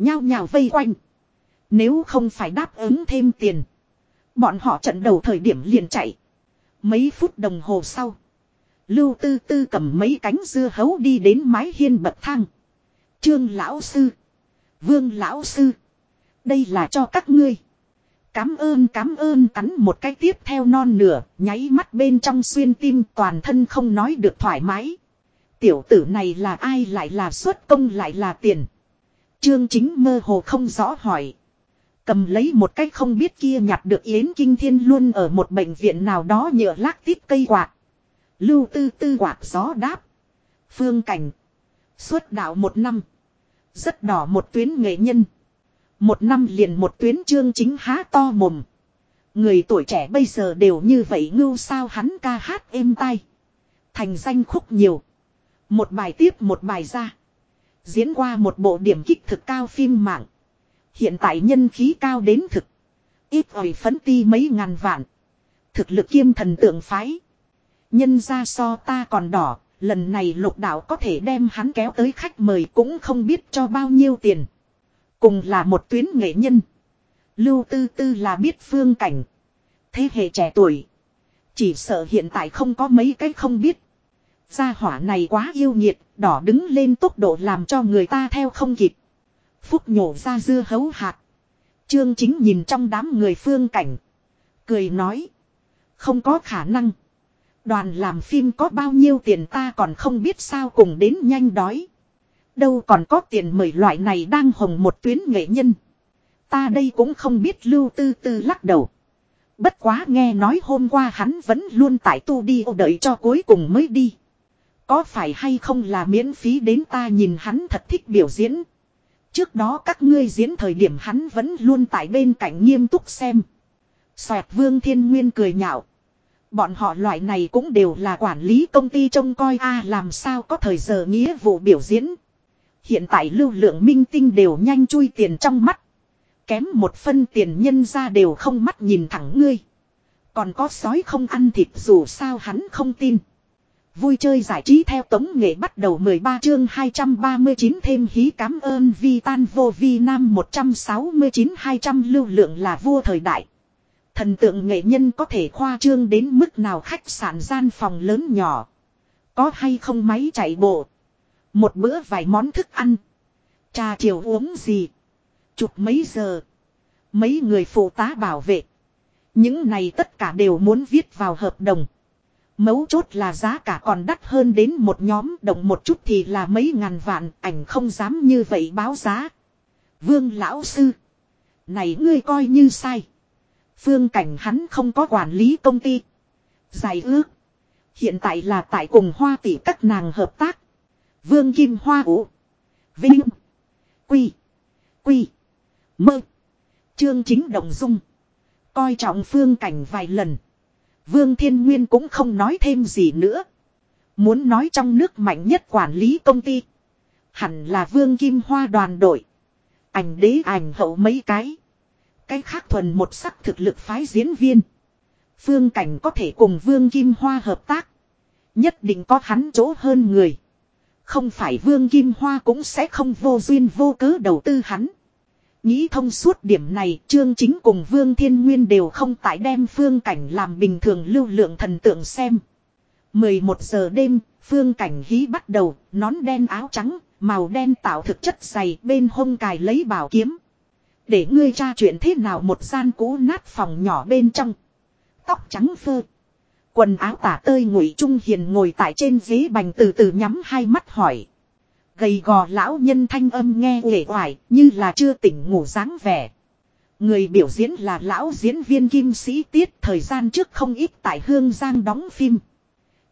Nhao nhào vây quanh. Nếu không phải đáp ứng thêm tiền. Bọn họ trận đầu thời điểm liền chạy. Mấy phút đồng hồ sau. Lưu tư tư cầm mấy cánh dưa hấu đi đến mái hiên bậc thang. Trương lão sư. Vương lão sư. Đây là cho các ngươi. Cám ơn cám ơn cắn một cái tiếp theo non nửa, nháy mắt bên trong xuyên tim toàn thân không nói được thoải mái. Tiểu tử này là ai lại là xuất công lại là tiền. Trương chính mơ hồ không rõ hỏi. Cầm lấy một cái không biết kia nhặt được Yến Kinh Thiên luôn ở một bệnh viện nào đó nhựa lác tít cây quạt. Lưu tư tư quạt gió đáp. Phương cảnh. Xuất đạo một năm. Rất đỏ một tuyến nghệ nhân. Một năm liền một tuyến chương chính há to mồm. Người tuổi trẻ bây giờ đều như vậy ngưu sao hắn ca hát êm tai. Thành danh khúc nhiều. Một bài tiếp một bài ra. Diễn qua một bộ điểm kích thực cao phim mạng. Hiện tại nhân khí cao đến thực. Ít ỏi phấn ti mấy ngàn vạn. Thực lực kiêm thần tượng phái. Nhân ra so ta còn đỏ. Lần này lục đạo có thể đem hắn kéo tới khách mời cũng không biết cho bao nhiêu tiền. Cùng là một tuyến nghệ nhân. Lưu tư tư là biết phương cảnh. Thế hệ trẻ tuổi. Chỉ sợ hiện tại không có mấy cái không biết. Gia hỏa này quá yêu nhiệt, đỏ đứng lên tốc độ làm cho người ta theo không kịp. Phúc nhổ ra dưa hấu hạt. Trương chính nhìn trong đám người phương cảnh. Cười nói. Không có khả năng. Đoàn làm phim có bao nhiêu tiền ta còn không biết sao cùng đến nhanh đói. Đâu còn có tiền mời loại này đang hồng một tuyến nghệ nhân. Ta đây cũng không biết lưu tư tư lắc đầu. Bất quá nghe nói hôm qua hắn vẫn luôn tại tu đi đợi cho cuối cùng mới đi. Có phải hay không là miễn phí đến ta nhìn hắn thật thích biểu diễn. Trước đó các ngươi diễn thời điểm hắn vẫn luôn tại bên cạnh nghiêm túc xem. Xoẹt vương thiên nguyên cười nhạo. Bọn họ loại này cũng đều là quản lý công ty trông coi a, làm sao có thời giờ nghĩa vụ biểu diễn. Hiện tại lưu lượng minh tinh đều nhanh chui tiền trong mắt. Kém một phân tiền nhân ra đều không mắt nhìn thẳng ngươi. Còn có sói không ăn thịt dù sao hắn không tin. Vui chơi giải trí theo tống nghệ bắt đầu 13 chương 239 thêm hí cám ơn vi tan vô vi nam 169-200 lưu lượng là vua thời đại. Thần tượng nghệ nhân có thể khoa trương đến mức nào khách sạn gian phòng lớn nhỏ. Có hay không máy chạy bộ. Một bữa vài món thức ăn. Trà chiều uống gì. Chụp mấy giờ. Mấy người phụ tá bảo vệ. Những này tất cả đều muốn viết vào hợp đồng. Mấu chốt là giá cả còn đắt hơn đến một nhóm động một chút thì là mấy ngàn vạn ảnh không dám như vậy báo giá. Vương lão sư. Này ngươi coi như sai. Phương cảnh hắn không có quản lý công ty. Giải ước. Hiện tại là tại cùng hoa tỷ các nàng hợp tác. Vương Kim Hoa Vũ, Vinh. Quy. Quy. Mơ. Trương chính động dung. Coi trọng phương cảnh vài lần. Vương Thiên Nguyên cũng không nói thêm gì nữa. Muốn nói trong nước mạnh nhất quản lý công ty. Hẳn là Vương Kim Hoa đoàn đội. Ảnh đế ảnh hậu mấy cái. Cái khác thuần một sắc thực lực phái diễn viên. Phương Cảnh có thể cùng Vương Kim Hoa hợp tác. Nhất định có hắn chỗ hơn người. Không phải Vương Kim Hoa cũng sẽ không vô duyên vô cớ đầu tư hắn. Nghĩ thông suốt điểm này, Trương Chính cùng Vương Thiên Nguyên đều không tại đem phương cảnh làm bình thường lưu lượng thần tượng xem. 11 giờ đêm, phương cảnh hí bắt đầu, nón đen áo trắng, màu đen tạo thực chất dày bên hông cài lấy bảo kiếm. Để ngươi tra chuyện thế nào một gian cũ nát phòng nhỏ bên trong. Tóc trắng phơ. Quần áo tả tơi ngụy trung hiền ngồi tại trên ghế bành từ từ nhắm hai mắt hỏi. Gầy gò lão nhân thanh âm nghe uể oải như là chưa tỉnh ngủ dáng vẻ. Người biểu diễn là lão diễn viên kim sĩ tiết thời gian trước không ít tại Hương Giang đóng phim.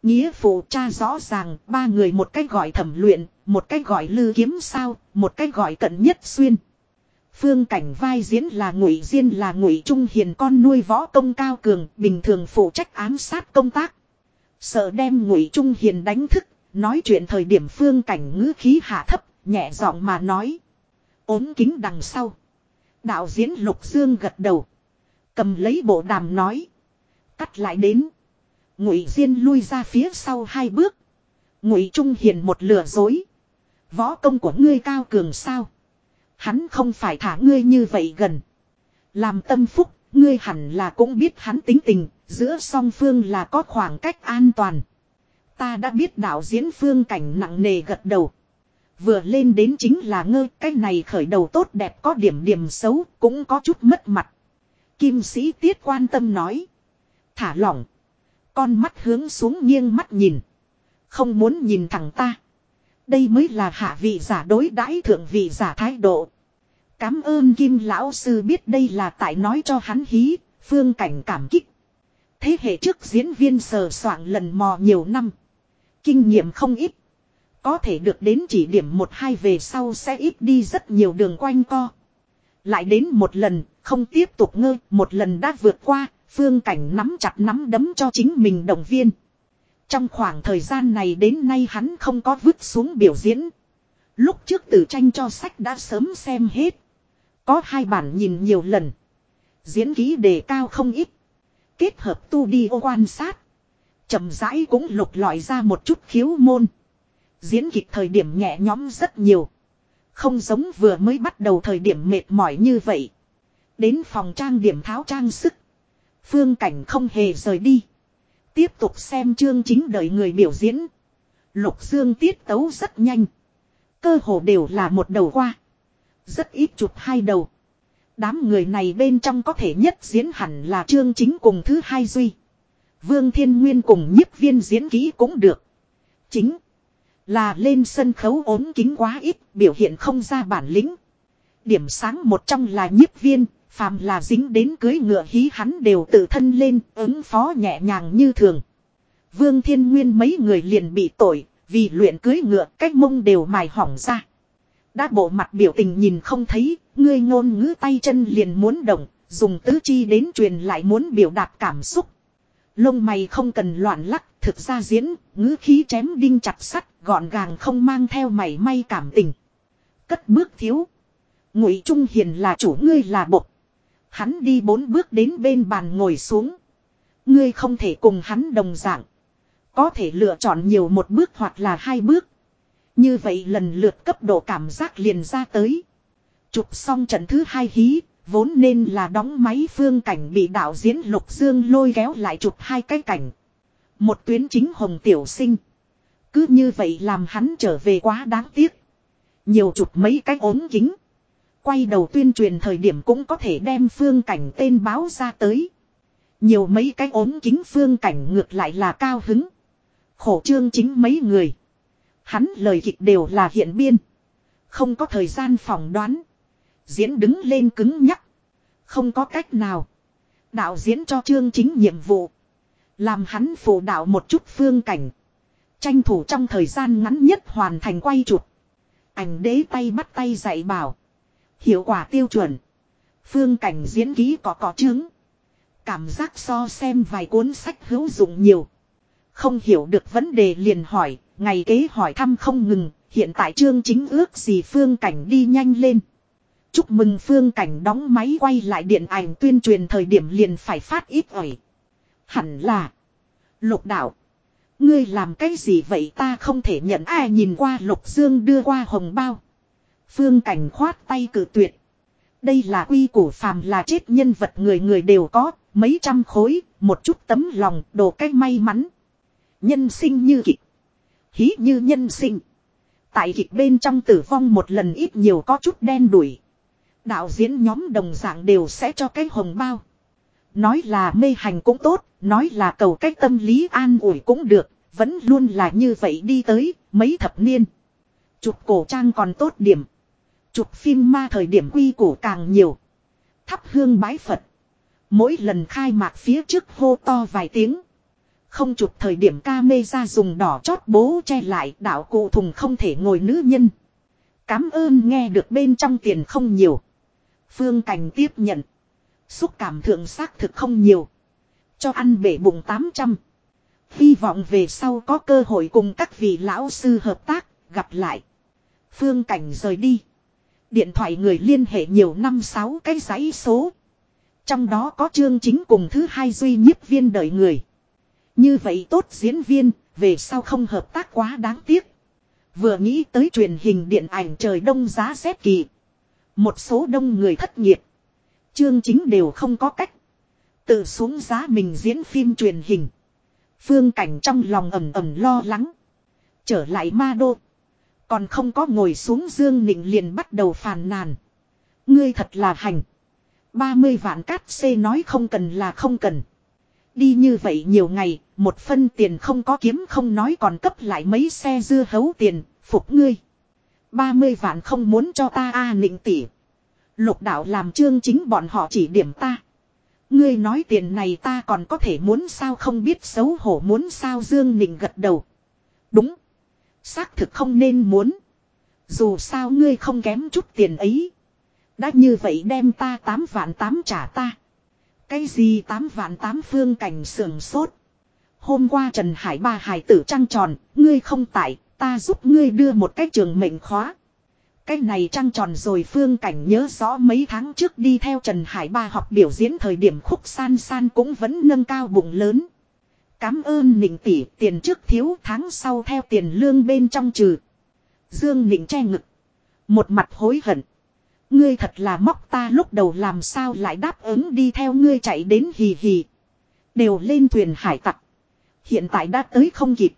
Nghĩa phụ cha rõ ràng, ba người một cách gọi thẩm luyện, một cách gọi lư kiếm sao, một cách gọi cận nhất xuyên. Phương cảnh vai diễn là ngụy diên là ngụy trung hiền con nuôi võ công cao cường, bình thường phụ trách ám sát công tác. Sợ đem ngụy trung hiền đánh thức, nói chuyện thời điểm phương cảnh ngữ khí hạ thấp, nhẹ giọng mà nói. ốm kính đằng sau. Đạo diễn Lục Dương gật đầu. Cầm lấy bộ đàm nói. Cắt lại đến. Ngụy Diên lui ra phía sau hai bước. Ngụy Trung Hiền một lừa dối. Võ công của ngươi cao cường sao? Hắn không phải thả ngươi như vậy gần. Làm tâm phúc, ngươi hẳn là cũng biết hắn tính tình, giữa song phương là có khoảng cách an toàn. Ta đã biết đạo diễn phương cảnh nặng nề gật đầu. Vừa lên đến chính là ngơ, cái này khởi đầu tốt đẹp có điểm điểm xấu, cũng có chút mất mặt. Kim sĩ tiết quan tâm nói. Thả lỏng. Con mắt hướng xuống nghiêng mắt nhìn. Không muốn nhìn thẳng ta. Đây mới là hạ vị giả đối đãi thượng vị giả thái độ. Cám ơn Kim lão sư biết đây là tại nói cho hắn hí, phương cảnh cảm kích. Thế hệ trước diễn viên sờ soạn lần mò nhiều năm. Kinh nghiệm không ít. Có thể được đến chỉ điểm một hai về sau sẽ ít đi rất nhiều đường quanh co. Lại đến một lần, không tiếp tục ngơ, một lần đã vượt qua, phương cảnh nắm chặt nắm đấm cho chính mình động viên. Trong khoảng thời gian này đến nay hắn không có vứt xuống biểu diễn. Lúc trước tử tranh cho sách đã sớm xem hết. Có hai bản nhìn nhiều lần. Diễn ký đề cao không ít. Kết hợp tu đi ô quan sát chậm rãi cũng lục lọi ra một chút khiếu môn. Diễn kịch thời điểm nhẹ nhõm rất nhiều. Không giống vừa mới bắt đầu thời điểm mệt mỏi như vậy. Đến phòng trang điểm tháo trang sức. Phương cảnh không hề rời đi. Tiếp tục xem chương chính đợi người biểu diễn. Lục Dương tiết tấu rất nhanh. Cơ hồ đều là một đầu qua. Rất ít chụp hai đầu. Đám người này bên trong có thể nhất diễn hẳn là chương chính cùng thứ hai duy. Vương Thiên Nguyên cùng nhiếp viên diễn kỹ cũng được. Chính là lên sân khấu ốm kính quá ít, biểu hiện không ra bản lĩnh. Điểm sáng một trong là nhiếp viên, phàm là dính đến cưới ngựa hí hắn đều tự thân lên, ứng phó nhẹ nhàng như thường. Vương Thiên Nguyên mấy người liền bị tội, vì luyện cưới ngựa cách mông đều mài hỏng ra. Đã bộ mặt biểu tình nhìn không thấy, ngươi ngôn ngữ tay chân liền muốn động, dùng tứ chi đến truyền lại muốn biểu đạt cảm xúc. Lông mày không cần loạn lắc, thực ra diễn, ngữ khí chém đinh chặt sắt, gọn gàng không mang theo mảy may cảm tình. Cất bước thiếu. Ngụy Trung Hiền là chủ ngươi là bộc. Hắn đi bốn bước đến bên bàn ngồi xuống. Ngươi không thể cùng hắn đồng dạng. Có thể lựa chọn nhiều một bước hoặc là hai bước. Như vậy lần lượt cấp độ cảm giác liền ra tới. Chụp xong trận thứ hai hí, vốn nên là đóng máy phương cảnh bị đạo diễn Lục Dương lôi kéo lại chụp hai cái cảnh. Một tuyến chính hồng tiểu sinh. Cứ như vậy làm hắn trở về quá đáng tiếc. Nhiều chụp mấy cái ốm kính. Quay đầu tuyên truyền thời điểm cũng có thể đem phương cảnh tên báo ra tới. Nhiều mấy cái ốm kính phương cảnh ngược lại là cao hứng. Khổ trương chính mấy người. Hắn lời kịch đều là hiện biên. Không có thời gian phỏng đoán. Diễn đứng lên cứng nhắc. Không có cách nào. Đạo diễn cho chương chính nhiệm vụ. Làm hắn phụ đạo một chút phương cảnh. Tranh thủ trong thời gian ngắn nhất hoàn thành quay chụp. Ảnh đế tay bắt tay dạy bảo. Hiệu quả tiêu chuẩn. Phương cảnh diễn ký có có chứng. Cảm giác so xem vài cuốn sách hữu dụng nhiều. Không hiểu được vấn đề liền hỏi, ngày kế hỏi thăm không ngừng, hiện tại chương chính ước gì phương cảnh đi nhanh lên. Chúc mừng phương cảnh đóng máy quay lại điện ảnh tuyên truyền thời điểm liền phải phát ít ỏi. Hẳn là. Lục đạo. Ngươi làm cái gì vậy ta không thể nhận ai nhìn qua lục dương đưa qua hồng bao. Phương cảnh khoát tay cử tuyệt. Đây là quy củ phàm là chết nhân vật người người đều có, mấy trăm khối, một chút tấm lòng, đồ cách may mắn. Nhân sinh như kịch. Hí như nhân sinh. Tại kịch bên trong tử vong một lần ít nhiều có chút đen đuổi. Đạo diễn nhóm đồng dạng đều sẽ cho cái hồng bao. Nói là mê hành cũng tốt, nói là cầu cách tâm lý an ủi cũng được, vẫn luôn là như vậy đi tới, mấy thập niên. Chụp cổ trang còn tốt điểm. Chụp phim ma thời điểm quy củ càng nhiều. Thắp hương bái Phật. Mỗi lần khai mạc phía trước hô to vài tiếng. Không chụp thời điểm ca mê ra dùng đỏ chót bố che lại đạo cụ thùng không thể ngồi nữ nhân. Cám ơn nghe được bên trong tiền không nhiều. Phương Cảnh tiếp nhận. Xúc cảm thượng xác thực không nhiều. Cho ăn bể bụng 800. Hy vọng về sau có cơ hội cùng các vị lão sư hợp tác, gặp lại. Phương Cảnh rời đi. Điện thoại người liên hệ nhiều năm sáu cái giấy số. Trong đó có chương chính cùng thứ hai duy nhiếp viên đợi người. Như vậy tốt diễn viên, về sau không hợp tác quá đáng tiếc. Vừa nghĩ tới truyền hình điện ảnh trời đông giá rét kỳ. Một số đông người thất nghiệp. Chương chính đều không có cách. Tự xuống giá mình diễn phim truyền hình. Phương cảnh trong lòng ẩm ẩm lo lắng. Trở lại ma đô. Còn không có ngồi xuống Dương Nịnh liền bắt đầu phàn nàn. Ngươi thật là hành. 30 vạn cát xê nói không cần là không cần. Đi như vậy nhiều ngày, một phân tiền không có kiếm không nói còn cấp lại mấy xe dưa hấu tiền, phục ngươi. 30 vạn không muốn cho ta a à, nịnh tỷ. Lục đạo làm chương chính bọn họ chỉ điểm ta. Ngươi nói tiền này ta còn có thể muốn sao không biết xấu hổ muốn sao Dương Nịnh gật đầu. Đúng. Xác thực không nên muốn. Dù sao ngươi không kém chút tiền ấy. Đã như vậy đem ta 8 vạn 8 trả ta. Cái gì 8 vạn 8 phương cảnh sườn sốt. Hôm qua Trần Hải ba hải tử trăng tròn, ngươi không tại, ta giúp ngươi đưa một cái trường mệnh khóa. Cái này trăng tròn rồi phương cảnh nhớ rõ mấy tháng trước đi theo Trần Hải ba học biểu diễn thời điểm khúc san san cũng vẫn nâng cao bụng lớn. Cám ơn nịnh tỷ tiền trước thiếu tháng sau theo tiền lương bên trong trừ. Dương nịnh che ngực. Một mặt hối hận. Ngươi thật là móc ta lúc đầu làm sao lại đáp ứng đi theo ngươi chạy đến hì hì. Đều lên thuyền hải tặc. Hiện tại đã tới không kịp.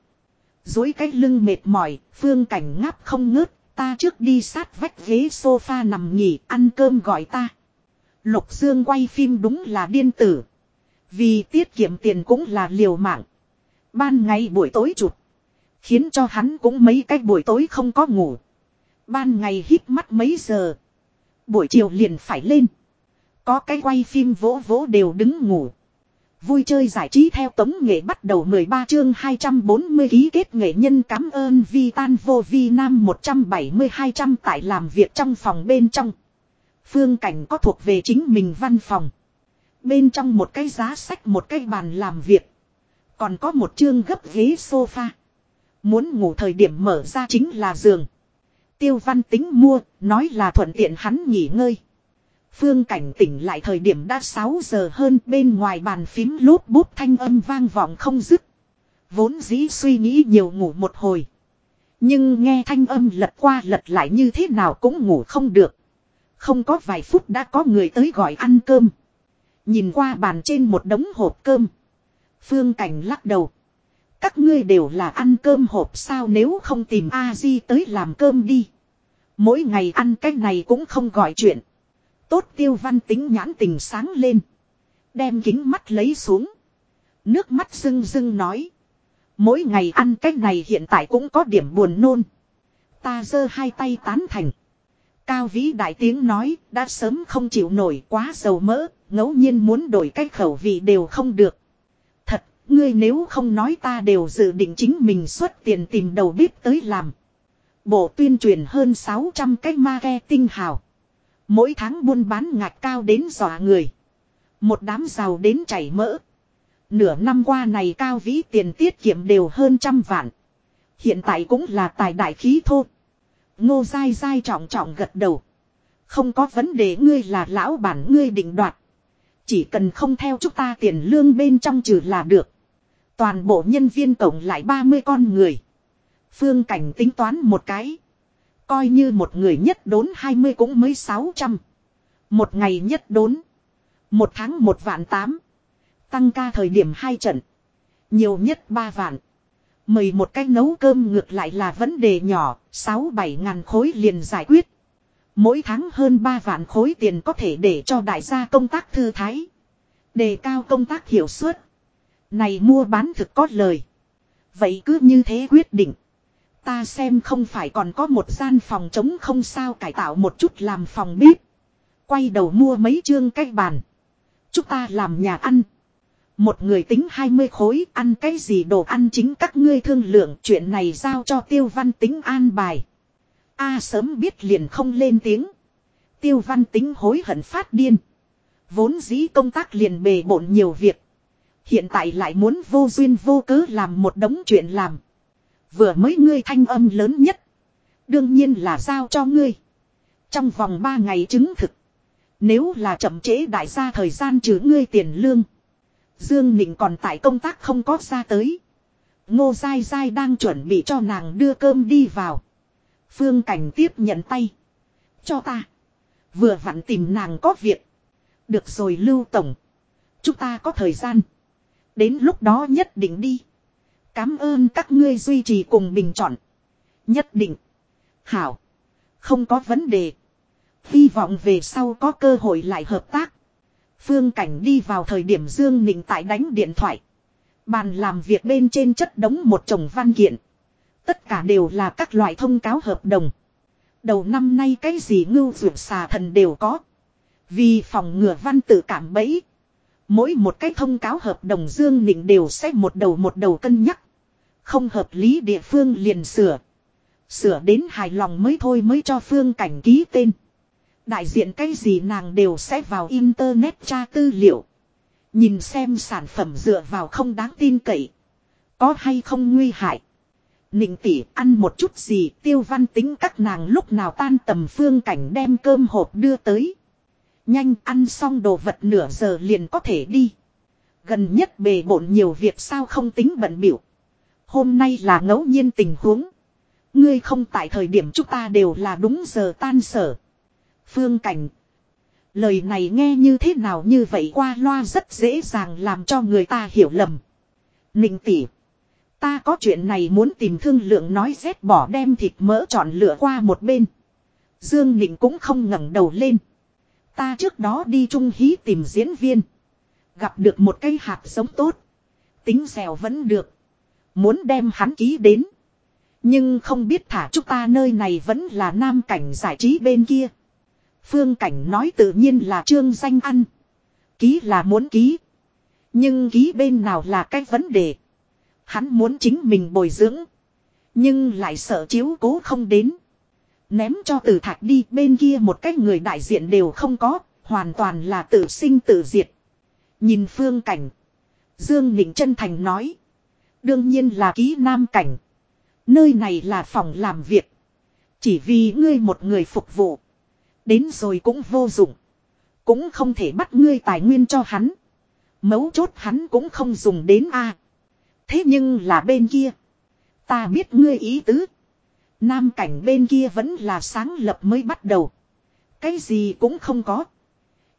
Dối cái lưng mệt mỏi, phương cảnh ngáp không ngớt, ta trước đi sát vách ghế sofa nằm nghỉ, ăn cơm gọi ta. Lục Dương quay phim đúng là điên tử. Vì tiết kiệm tiền cũng là liều mạng. Ban ngày buổi tối chụp. Khiến cho hắn cũng mấy cái buổi tối không có ngủ. Ban ngày hít mắt mấy giờ. Buổi chiều liền phải lên. Có cái quay phim vỗ vỗ đều đứng ngủ. Vui chơi giải trí theo tống nghệ bắt đầu 13 chương 240 ký kết nghệ nhân cảm ơn Vi Tan vô Vi Nam 170-200 tại làm việc trong phòng bên trong. Phương cảnh có thuộc về chính mình văn phòng. Bên trong một cái giá sách một cái bàn làm việc. Còn có một chương gấp ghế sofa. Muốn ngủ thời điểm mở ra chính là giường. Tiêu văn tính mua, nói là thuận tiện hắn nghỉ ngơi. Phương cảnh tỉnh lại thời điểm đã 6 giờ hơn, bên ngoài bàn phím lút bút thanh âm vang vọng không dứt. Vốn dĩ suy nghĩ nhiều ngủ một hồi. Nhưng nghe thanh âm lật qua lật lại như thế nào cũng ngủ không được. Không có vài phút đã có người tới gọi ăn cơm. Nhìn qua bàn trên một đống hộp cơm. Phương cảnh lắc đầu. Các ngươi đều là ăn cơm hộp sao nếu không tìm A-di tới làm cơm đi. Mỗi ngày ăn cái này cũng không gọi chuyện. Tốt tiêu văn tính nhãn tình sáng lên. Đem kính mắt lấy xuống. Nước mắt rưng rưng nói. Mỗi ngày ăn cái này hiện tại cũng có điểm buồn nôn. Ta giơ hai tay tán thành. Cao vĩ đại tiếng nói, đã sớm không chịu nổi quá dầu mỡ, ngẫu nhiên muốn đổi cái khẩu vị đều không được. Thật, ngươi nếu không nói ta đều dự định chính mình xuất tiền tìm đầu bếp tới làm. Bộ tuyên truyền hơn 600 cái marketing hào. Mỗi tháng buôn bán ngạch cao đến dọa người. Một đám giàu đến chảy mỡ. Nửa năm qua này cao vĩ tiền tiết kiệm đều hơn trăm vạn. Hiện tại cũng là tài đại khí thô. Ngô dai dai trọng trọng gật đầu. Không có vấn đề ngươi là lão bản ngươi định đoạt. Chỉ cần không theo chúng ta tiền lương bên trong trừ là được. Toàn bộ nhân viên tổng lại 30 con người. Phương cảnh tính toán một cái. Coi như một người nhất đốn 20 cũng mới 600. Một ngày nhất đốn. Một tháng một vạn tám. Tăng ca thời điểm hai trận. Nhiều nhất ba vạn. Mời một cách nấu cơm ngược lại là vấn đề nhỏ, 6-7 ngàn khối liền giải quyết. Mỗi tháng hơn 3 vạn khối tiền có thể để cho đại gia công tác thư thái. Đề cao công tác hiệu suất. Này mua bán thực có lời. Vậy cứ như thế quyết định. Ta xem không phải còn có một gian phòng trống không sao cải tạo một chút làm phòng bếp. Quay đầu mua mấy chương cách bàn. Chúng ta làm nhà ăn. Một người tính 20 khối, ăn cái gì đồ ăn chính các ngươi thương lượng, chuyện này giao cho tiêu văn tính an bài. A sớm biết liền không lên tiếng. Tiêu văn tính hối hận phát điên. Vốn dĩ công tác liền bề bộn nhiều việc. Hiện tại lại muốn vô duyên vô cớ làm một đống chuyện làm. Vừa mới ngươi thanh âm lớn nhất. Đương nhiên là giao cho ngươi. Trong vòng 3 ngày chứng thực. Nếu là chậm trễ đại gia thời gian trừ ngươi tiền lương. Dương Nịnh còn tại công tác không có ra tới. Ngô dai dai đang chuẩn bị cho nàng đưa cơm đi vào. Phương Cảnh tiếp nhận tay. Cho ta. Vừa vặn tìm nàng có việc. Được rồi Lưu Tổng. Chúng ta có thời gian. Đến lúc đó nhất định đi. Cám ơn các ngươi duy trì cùng bình chọn. Nhất định. Hảo. Không có vấn đề. Hy vọng về sau có cơ hội lại hợp tác. Phương Cảnh đi vào thời điểm Dương Nịnh tại đánh điện thoại. Bàn làm việc bên trên chất đống một chồng văn kiện. Tất cả đều là các loại thông cáo hợp đồng. Đầu năm nay cái gì ngưu vượt xà thần đều có. Vì phòng ngừa văn tự cảm bẫy. Mỗi một cái thông cáo hợp đồng Dương Nịnh đều sẽ một đầu một đầu cân nhắc. Không hợp lý địa phương liền sửa. Sửa đến hài lòng mới thôi mới cho phương cảnh ký tên. Đại diện cái gì nàng đều sẽ vào internet tra tư liệu. Nhìn xem sản phẩm dựa vào không đáng tin cậy. Có hay không nguy hại. Nịnh tỷ ăn một chút gì, tiêu văn tính các nàng lúc nào tan tầm phương cảnh đem cơm hộp đưa tới. Nhanh ăn xong đồ vật nửa giờ liền có thể đi. Gần nhất bề bộn nhiều việc sao không tính bận biểu. Hôm nay là ngẫu nhiên tình huống. Ngươi không tại thời điểm chúng ta đều là đúng giờ tan sở. Phương Cảnh. Lời này nghe như thế nào như vậy qua loa rất dễ dàng làm cho người ta hiểu lầm. Ninh tỷ. Ta có chuyện này muốn tìm thương lượng nói rét bỏ đem thịt mỡ chọn lựa qua một bên. Dương Ninh cũng không ngẩng đầu lên. Ta trước đó đi trung hí tìm diễn viên. Gặp được một cây hạt giống tốt. Tính dẻo vẫn được. Muốn đem hắn ký đến. Nhưng không biết thả chúng ta nơi này vẫn là nam cảnh giải trí bên kia. Phương cảnh nói tự nhiên là trương danh ăn. Ký là muốn ký. Nhưng ký bên nào là cái vấn đề. Hắn muốn chính mình bồi dưỡng. Nhưng lại sợ chiếu cố không đến. Ném cho Tử thạch đi, bên kia một cách người đại diện đều không có. Hoàn toàn là tự sinh tự diệt. Nhìn phương cảnh. Dương Nịnh chân thành nói. Đương nhiên là ký nam cảnh. Nơi này là phòng làm việc. Chỉ vì ngươi một người phục vụ. Đến rồi cũng vô dụng. Cũng không thể bắt ngươi tài nguyên cho hắn. Mấu chốt hắn cũng không dùng đến a. Thế nhưng là bên kia. Ta biết ngươi ý tứ. Nam cảnh bên kia vẫn là sáng lập mới bắt đầu. Cái gì cũng không có.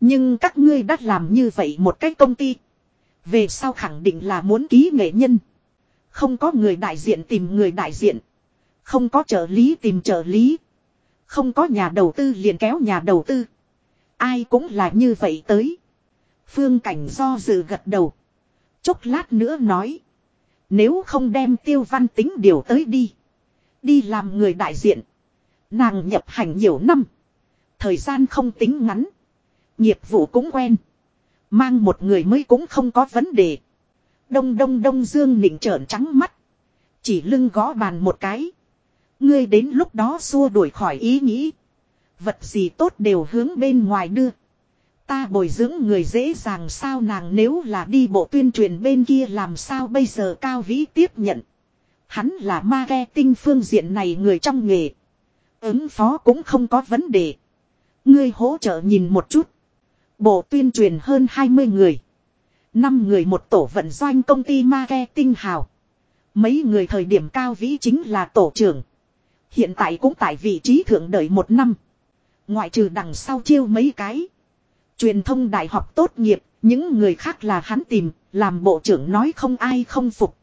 Nhưng các ngươi đã làm như vậy một cái công ty. Về sau khẳng định là muốn ký nghệ nhân. Không có người đại diện tìm người đại diện. Không có trợ lý tìm trợ lý. Không có nhà đầu tư liền kéo nhà đầu tư. Ai cũng là như vậy tới. Phương Cảnh do dự gật đầu. Chốc lát nữa nói. Nếu không đem tiêu văn tính điều tới đi. Đi làm người đại diện. Nàng nhập hành nhiều năm. Thời gian không tính ngắn. Nghiệp vụ cũng quen. Mang một người mới cũng không có vấn đề. Đông đông đông dương nịnh trợn trắng mắt. Chỉ lưng gõ bàn một cái. Ngươi đến lúc đó xua đuổi khỏi ý nghĩ. Vật gì tốt đều hướng bên ngoài đưa. Ta bồi dưỡng người dễ dàng sao nàng nếu là đi bộ tuyên truyền bên kia làm sao bây giờ cao vĩ tiếp nhận. Hắn là marketing phương diện này người trong nghề. Ứng phó cũng không có vấn đề. Ngươi hỗ trợ nhìn một chút. Bộ tuyên truyền hơn 20 người. năm người một tổ vận doanh công ty marketing hào. Mấy người thời điểm cao vĩ chính là tổ trưởng. Hiện tại cũng tại vị trí thượng đợi một năm. Ngoại trừ đằng sau chiêu mấy cái. Truyền thông đại học tốt nghiệp, những người khác là hắn tìm, làm bộ trưởng nói không ai không phục.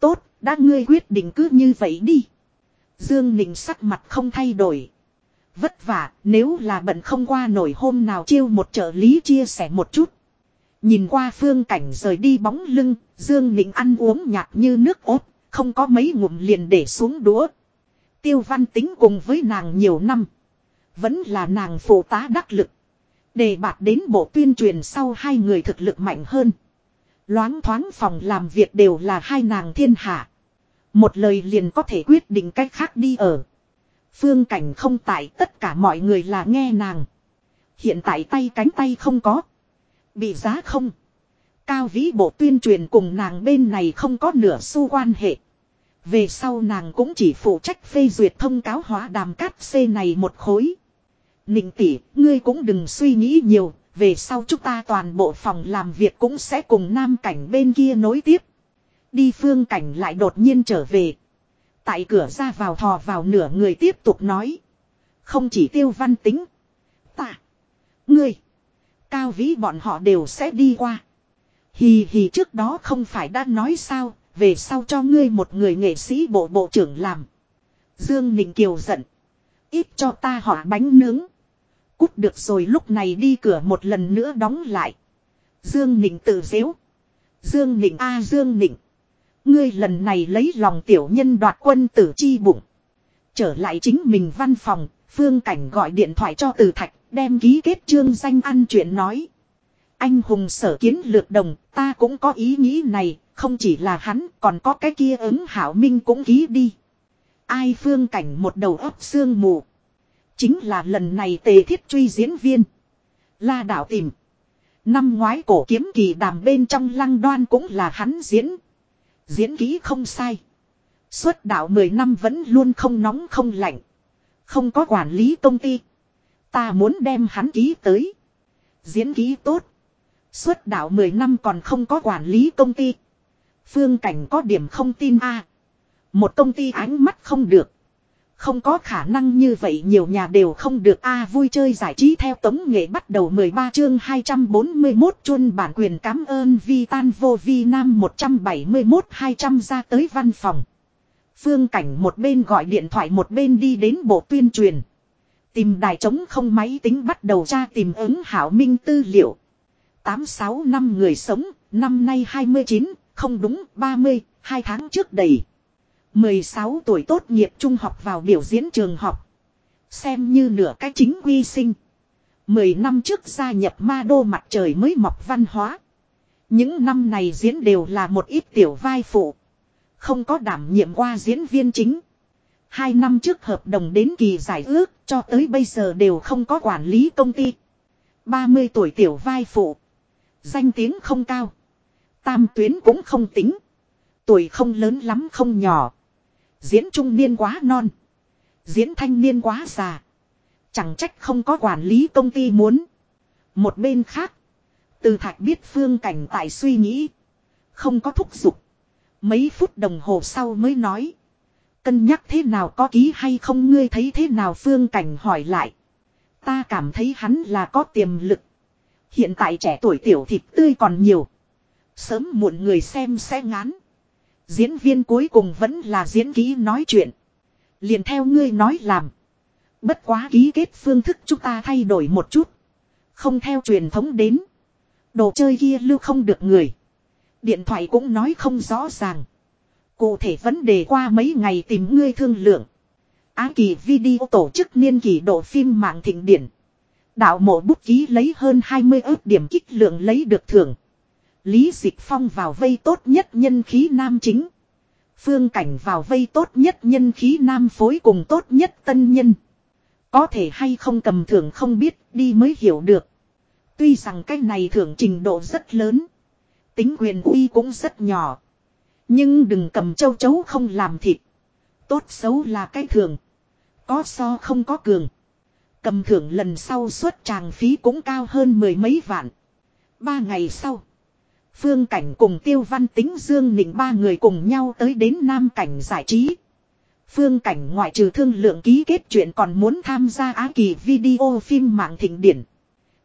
Tốt, đã ngươi quyết định cứ như vậy đi. Dương Ninh sắc mặt không thay đổi. Vất vả, nếu là bận không qua nổi hôm nào chiêu một trợ lý chia sẻ một chút. Nhìn qua phương cảnh rời đi bóng lưng, Dương Ninh ăn uống nhạt như nước ốp, không có mấy ngụm liền để xuống đũa. Tiêu văn tính cùng với nàng nhiều năm. Vẫn là nàng phụ tá đắc lực. Đề bạt đến bộ tuyên truyền sau hai người thực lực mạnh hơn. Loáng thoáng phòng làm việc đều là hai nàng thiên hạ. Một lời liền có thể quyết định cách khác đi ở. Phương cảnh không tại tất cả mọi người là nghe nàng. Hiện tại tay cánh tay không có. Bị giá không. Cao vĩ bộ tuyên truyền cùng nàng bên này không có nửa xu quan hệ. Về sau nàng cũng chỉ phụ trách phê duyệt thông cáo hóa đàm cát C này một khối. Ninh tỷ, ngươi cũng đừng suy nghĩ nhiều, về sau chúng ta toàn bộ phòng làm việc cũng sẽ cùng nam cảnh bên kia nối tiếp. Đi phương cảnh lại đột nhiên trở về. Tại cửa ra vào thò vào nửa người tiếp tục nói. Không chỉ tiêu văn tính. Ta. Ngươi. Cao vĩ bọn họ đều sẽ đi qua. Hì hì trước đó không phải đã nói sao. Về sau cho ngươi một người nghệ sĩ bộ bộ trưởng làm. Dương Ninh Kiều giận. Ít cho ta họ bánh nướng. Cút được rồi lúc này đi cửa một lần nữa đóng lại. Dương Ninh tự dễu. Dương Ninh a, Dương Ninh. Ngươi lần này lấy lòng tiểu nhân đoạt quân tử chi bụng. Trở lại chính mình văn phòng, phương cảnh gọi điện thoại cho từ thạch, đem ký kết chương danh ăn chuyện nói. Anh hùng sở kiến lược đồng, ta cũng có ý nghĩ này, không chỉ là hắn, còn có cái kia ứng hảo minh cũng ký đi. Ai phương cảnh một đầu ấp xương mù. Chính là lần này tề thiết truy diễn viên. La đạo tìm. Năm ngoái cổ kiếm kỳ đàm bên trong lăng đoan cũng là hắn diễn. Diễn ký không sai. Xuất đạo 10 năm vẫn luôn không nóng không lạnh. Không có quản lý công ty. Ta muốn đem hắn ký tới. Diễn ký tốt. Xuất đạo 10 năm còn không có quản lý công ty. Phương cảnh có điểm không tin a Một công ty ánh mắt không được. Không có khả năng như vậy nhiều nhà đều không được a vui chơi giải trí theo tống nghệ bắt đầu 13 chương 241 chuân bản quyền cảm ơn vi tan vô vi nam 171 200 ra tới văn phòng. Phương cảnh một bên gọi điện thoại một bên đi đến bộ tuyên truyền. Tìm đài trống không máy tính bắt đầu tra tìm ứng hảo minh tư liệu. 86 năm người sống, năm nay 29, không đúng 30, hai tháng trước đầy. 16 tuổi tốt nghiệp trung học vào biểu diễn trường học. Xem như nửa cái chính quy sinh. 10 năm trước gia nhập ma đô mặt trời mới mọc văn hóa. Những năm này diễn đều là một ít tiểu vai phụ. Không có đảm nhiệm qua diễn viên chính. Hai năm trước hợp đồng đến kỳ giải ước, cho tới bây giờ đều không có quản lý công ty. 30 tuổi tiểu vai phụ. Danh tiếng không cao. Tam tuyến cũng không tính. Tuổi không lớn lắm, không nhỏ. Diễn trung niên quá non. Diễn thanh niên quá già. Chẳng trách không có quản lý công ty muốn. Một bên khác. Từ thạch biết phương cảnh tại suy nghĩ. Không có thúc giục. Mấy phút đồng hồ sau mới nói. Cân nhắc thế nào có ký hay không ngươi thấy thế nào phương cảnh hỏi lại. Ta cảm thấy hắn là có tiềm lực. Hiện tại trẻ tuổi tiểu thịt tươi còn nhiều. Sớm muộn người xem sẽ ngán. Diễn viên cuối cùng vẫn là diễn ký nói chuyện. Liền theo ngươi nói làm. Bất quá ký kết phương thức chúng ta thay đổi một chút. Không theo truyền thống đến. Đồ chơi kia lưu không được người. Điện thoại cũng nói không rõ ràng. Cụ thể vấn đề qua mấy ngày tìm ngươi thương lượng. Á kỳ video tổ chức niên kỳ độ phim mạng thịnh điển. Đạo mộ bút ký lấy hơn 20 ước điểm kích lượng lấy được thưởng. Lý Dịch Phong vào vây tốt nhất nhân khí nam chính. Phương Cảnh vào vây tốt nhất nhân khí nam phối cùng tốt nhất tân nhân. Có thể hay không cầm thưởng không biết đi mới hiểu được. Tuy rằng cái này thưởng trình độ rất lớn. Tính quyền uy cũng rất nhỏ. Nhưng đừng cầm châu chấu không làm thịt. Tốt xấu là cái thường, Có so không có cường. Cầm thưởng lần sau suất tràng phí cũng cao hơn mười mấy vạn. Ba ngày sau. Phương Cảnh cùng Tiêu Văn Tính, Dương Nịnh ba người cùng nhau tới đến Nam Cảnh giải trí. Phương Cảnh ngoại trừ thương lượng ký kết chuyện còn muốn tham gia á kỳ video phim mạng thịnh điển.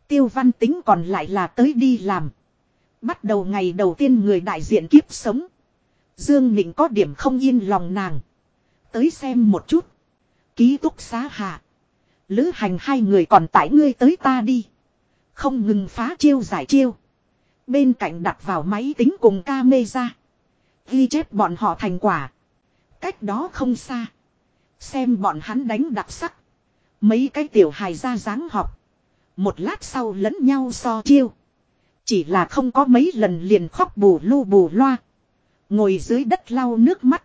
Tiêu Văn Tính còn lại là tới đi làm. Bắt đầu ngày đầu tiên người đại diện kiếp sống. Dương Nịnh có điểm không yên lòng nàng. Tới xem một chút. Ký túc xá hạ. Lữ hành hai người còn tải ngươi tới ta đi. Không ngừng phá chiêu giải chiêu. Bên cạnh đặt vào máy tính cùng ca mê ra. Ghi chép bọn họ thành quả. Cách đó không xa. Xem bọn hắn đánh đặc sắc. Mấy cái tiểu hài ra dáng học. Một lát sau lẫn nhau so chiêu. Chỉ là không có mấy lần liền khóc bù lu bù loa. Ngồi dưới đất lau nước mắt.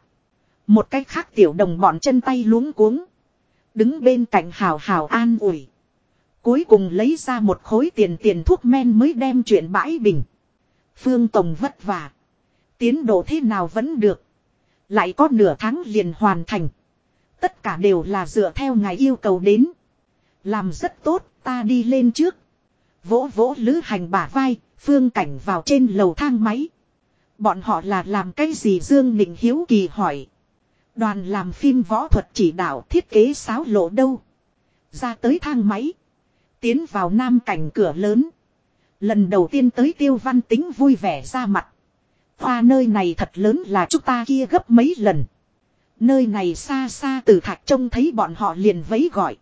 Một cái khác tiểu đồng bọn chân tay luống cuống. Đứng bên cạnh hào hào an ủi. Cuối cùng lấy ra một khối tiền tiền thuốc men mới đem chuyện bãi bình. Phương Tổng vất vả. Tiến độ thế nào vẫn được. Lại có nửa tháng liền hoàn thành. Tất cả đều là dựa theo ngài yêu cầu đến. Làm rất tốt, ta đi lên trước. Vỗ vỗ lữ hành bả vai, phương cảnh vào trên lầu thang máy. Bọn họ là làm cái gì Dương Nịnh Hiếu Kỳ hỏi. Đoàn làm phim võ thuật chỉ đạo thiết kế sáo lộ đâu. Ra tới thang máy. Tiến vào nam cảnh cửa lớn. Lần đầu tiên tới tiêu văn tính vui vẻ ra mặt. Hoa nơi này thật lớn là chúng ta kia gấp mấy lần. Nơi này xa xa từ thạch trông thấy bọn họ liền vấy gọi.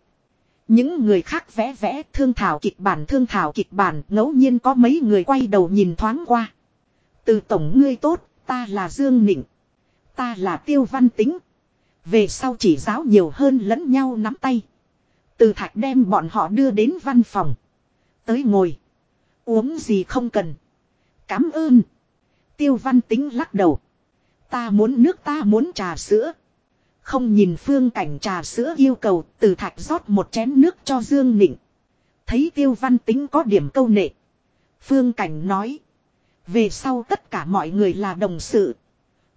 Những người khác vẽ vẽ thương thảo kịch bản thương thảo kịch bản ngẫu nhiên có mấy người quay đầu nhìn thoáng qua. Từ tổng ngươi tốt, ta là Dương Nịnh. Ta là Tiêu Văn Tính. Về sau chỉ giáo nhiều hơn lẫn nhau nắm tay. Từ thạch đem bọn họ đưa đến văn phòng. Tới ngồi. Uống gì không cần. Cám ơn. Tiêu Văn Tính lắc đầu. Ta muốn nước ta muốn trà sữa. Không nhìn phương cảnh trà sữa yêu cầu từ thạch rót một chén nước cho Dương Nịnh. Thấy tiêu văn tính có điểm câu nệ. Phương cảnh nói. Về sau tất cả mọi người là đồng sự.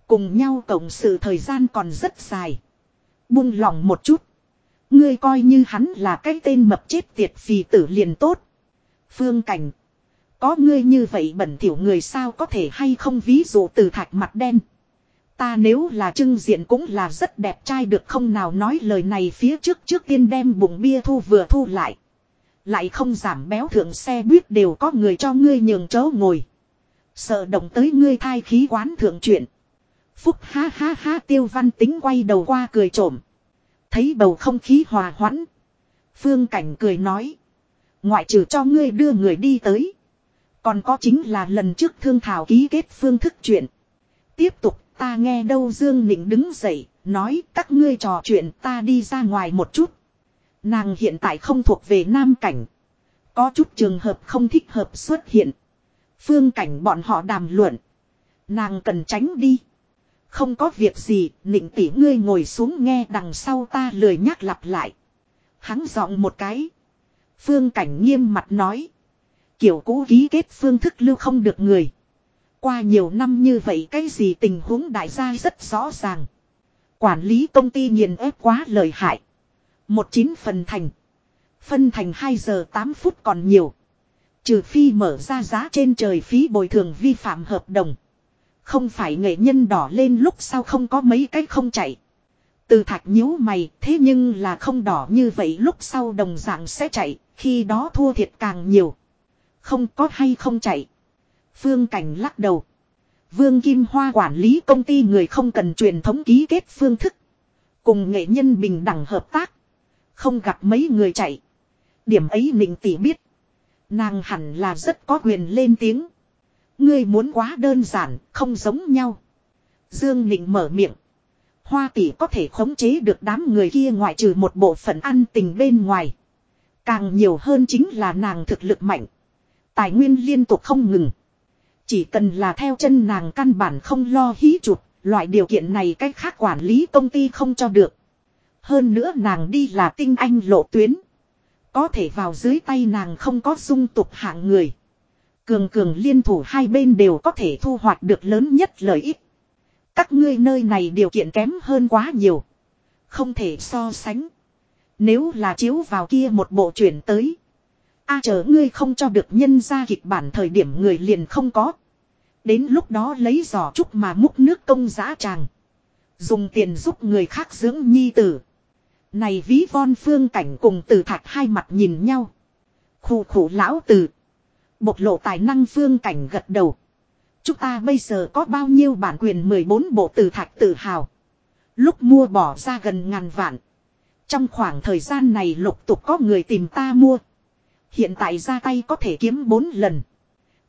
Cùng nhau cộng sự thời gian còn rất dài. Buông lòng một chút. Ngươi coi như hắn là cái tên mập chết tiệt phì tử liền tốt. Phương cảnh. Có ngươi như vậy bẩn thỉu người sao có thể hay không ví dụ từ thạch mặt đen. Ta nếu là trưng diện cũng là rất đẹp trai được không nào nói lời này phía trước trước tiên đem bụng bia thu vừa thu lại. Lại không giảm béo thượng xe buýt đều có người cho ngươi nhường chỗ ngồi. Sợ động tới ngươi thai khí quán thượng chuyện. Phúc ha ha ha tiêu văn tính quay đầu qua cười trộm. Thấy bầu không khí hòa hoãn. Phương cảnh cười nói. Ngoại trừ cho ngươi đưa người đi tới. Còn có chính là lần trước thương thảo ký kết phương thức chuyện. Tiếp tục Ta nghe đâu Dương Nịnh đứng dậy, nói các ngươi trò chuyện ta đi ra ngoài một chút. Nàng hiện tại không thuộc về nam cảnh. Có chút trường hợp không thích hợp xuất hiện. Phương cảnh bọn họ đàm luận. Nàng cần tránh đi. Không có việc gì, nịnh tỷ ngươi ngồi xuống nghe đằng sau ta lười nhắc lặp lại. Hắn giọng một cái. Phương cảnh nghiêm mặt nói. Kiểu cũ ký kết phương thức lưu không được người. Qua nhiều năm như vậy cái gì tình huống đại gia rất rõ ràng. Quản lý công ty nghiền ép quá lợi hại. Một chín phần thành. Phân thành 2 giờ 8 phút còn nhiều. Trừ phi mở ra giá trên trời phí bồi thường vi phạm hợp đồng. Không phải nghệ nhân đỏ lên lúc sau không có mấy cái không chạy. Từ thạch nhíu mày, thế nhưng là không đỏ như vậy lúc sau đồng dạng sẽ chạy. Khi đó thua thiệt càng nhiều. Không có hay không chạy. Phương Cảnh lắc đầu. Vương Kim Hoa quản lý công ty người không cần truyền thống ký kết phương thức. Cùng nghệ nhân bình đẳng hợp tác. Không gặp mấy người chạy. Điểm ấy nịnh tỷ biết. Nàng hẳn là rất có quyền lên tiếng. Ngươi muốn quá đơn giản, không giống nhau. Dương Nịnh mở miệng. Hoa tỷ có thể khống chế được đám người kia ngoại trừ một bộ phận ăn tình bên ngoài. Càng nhiều hơn chính là nàng thực lực mạnh. Tài nguyên liên tục không ngừng. Chỉ cần là theo chân nàng căn bản không lo hí chụp, loại điều kiện này cách khác quản lý công ty không cho được. Hơn nữa nàng đi là tinh anh lộ tuyến. Có thể vào dưới tay nàng không có dung tục hạng người. Cường cường liên thủ hai bên đều có thể thu hoạch được lớn nhất lợi ích. Các ngươi nơi này điều kiện kém hơn quá nhiều. Không thể so sánh. Nếu là chiếu vào kia một bộ chuyển tới. A chờ ngươi không cho được nhân ra kịch bản thời điểm người liền không có. Đến lúc đó lấy giỏ trúc mà múc nước công giã tràng. Dùng tiền giúp người khác dưỡng nhi tử. Này ví von phương cảnh cùng từ thạch hai mặt nhìn nhau. Khủ khủ lão tử. Bộc lộ tài năng phương cảnh gật đầu. Chúng ta bây giờ có bao nhiêu bản quyền 14 bộ từ thạch tự hào. Lúc mua bỏ ra gần ngàn vạn. Trong khoảng thời gian này lục tục có người tìm ta mua. Hiện tại ra tay có thể kiếm 4 lần.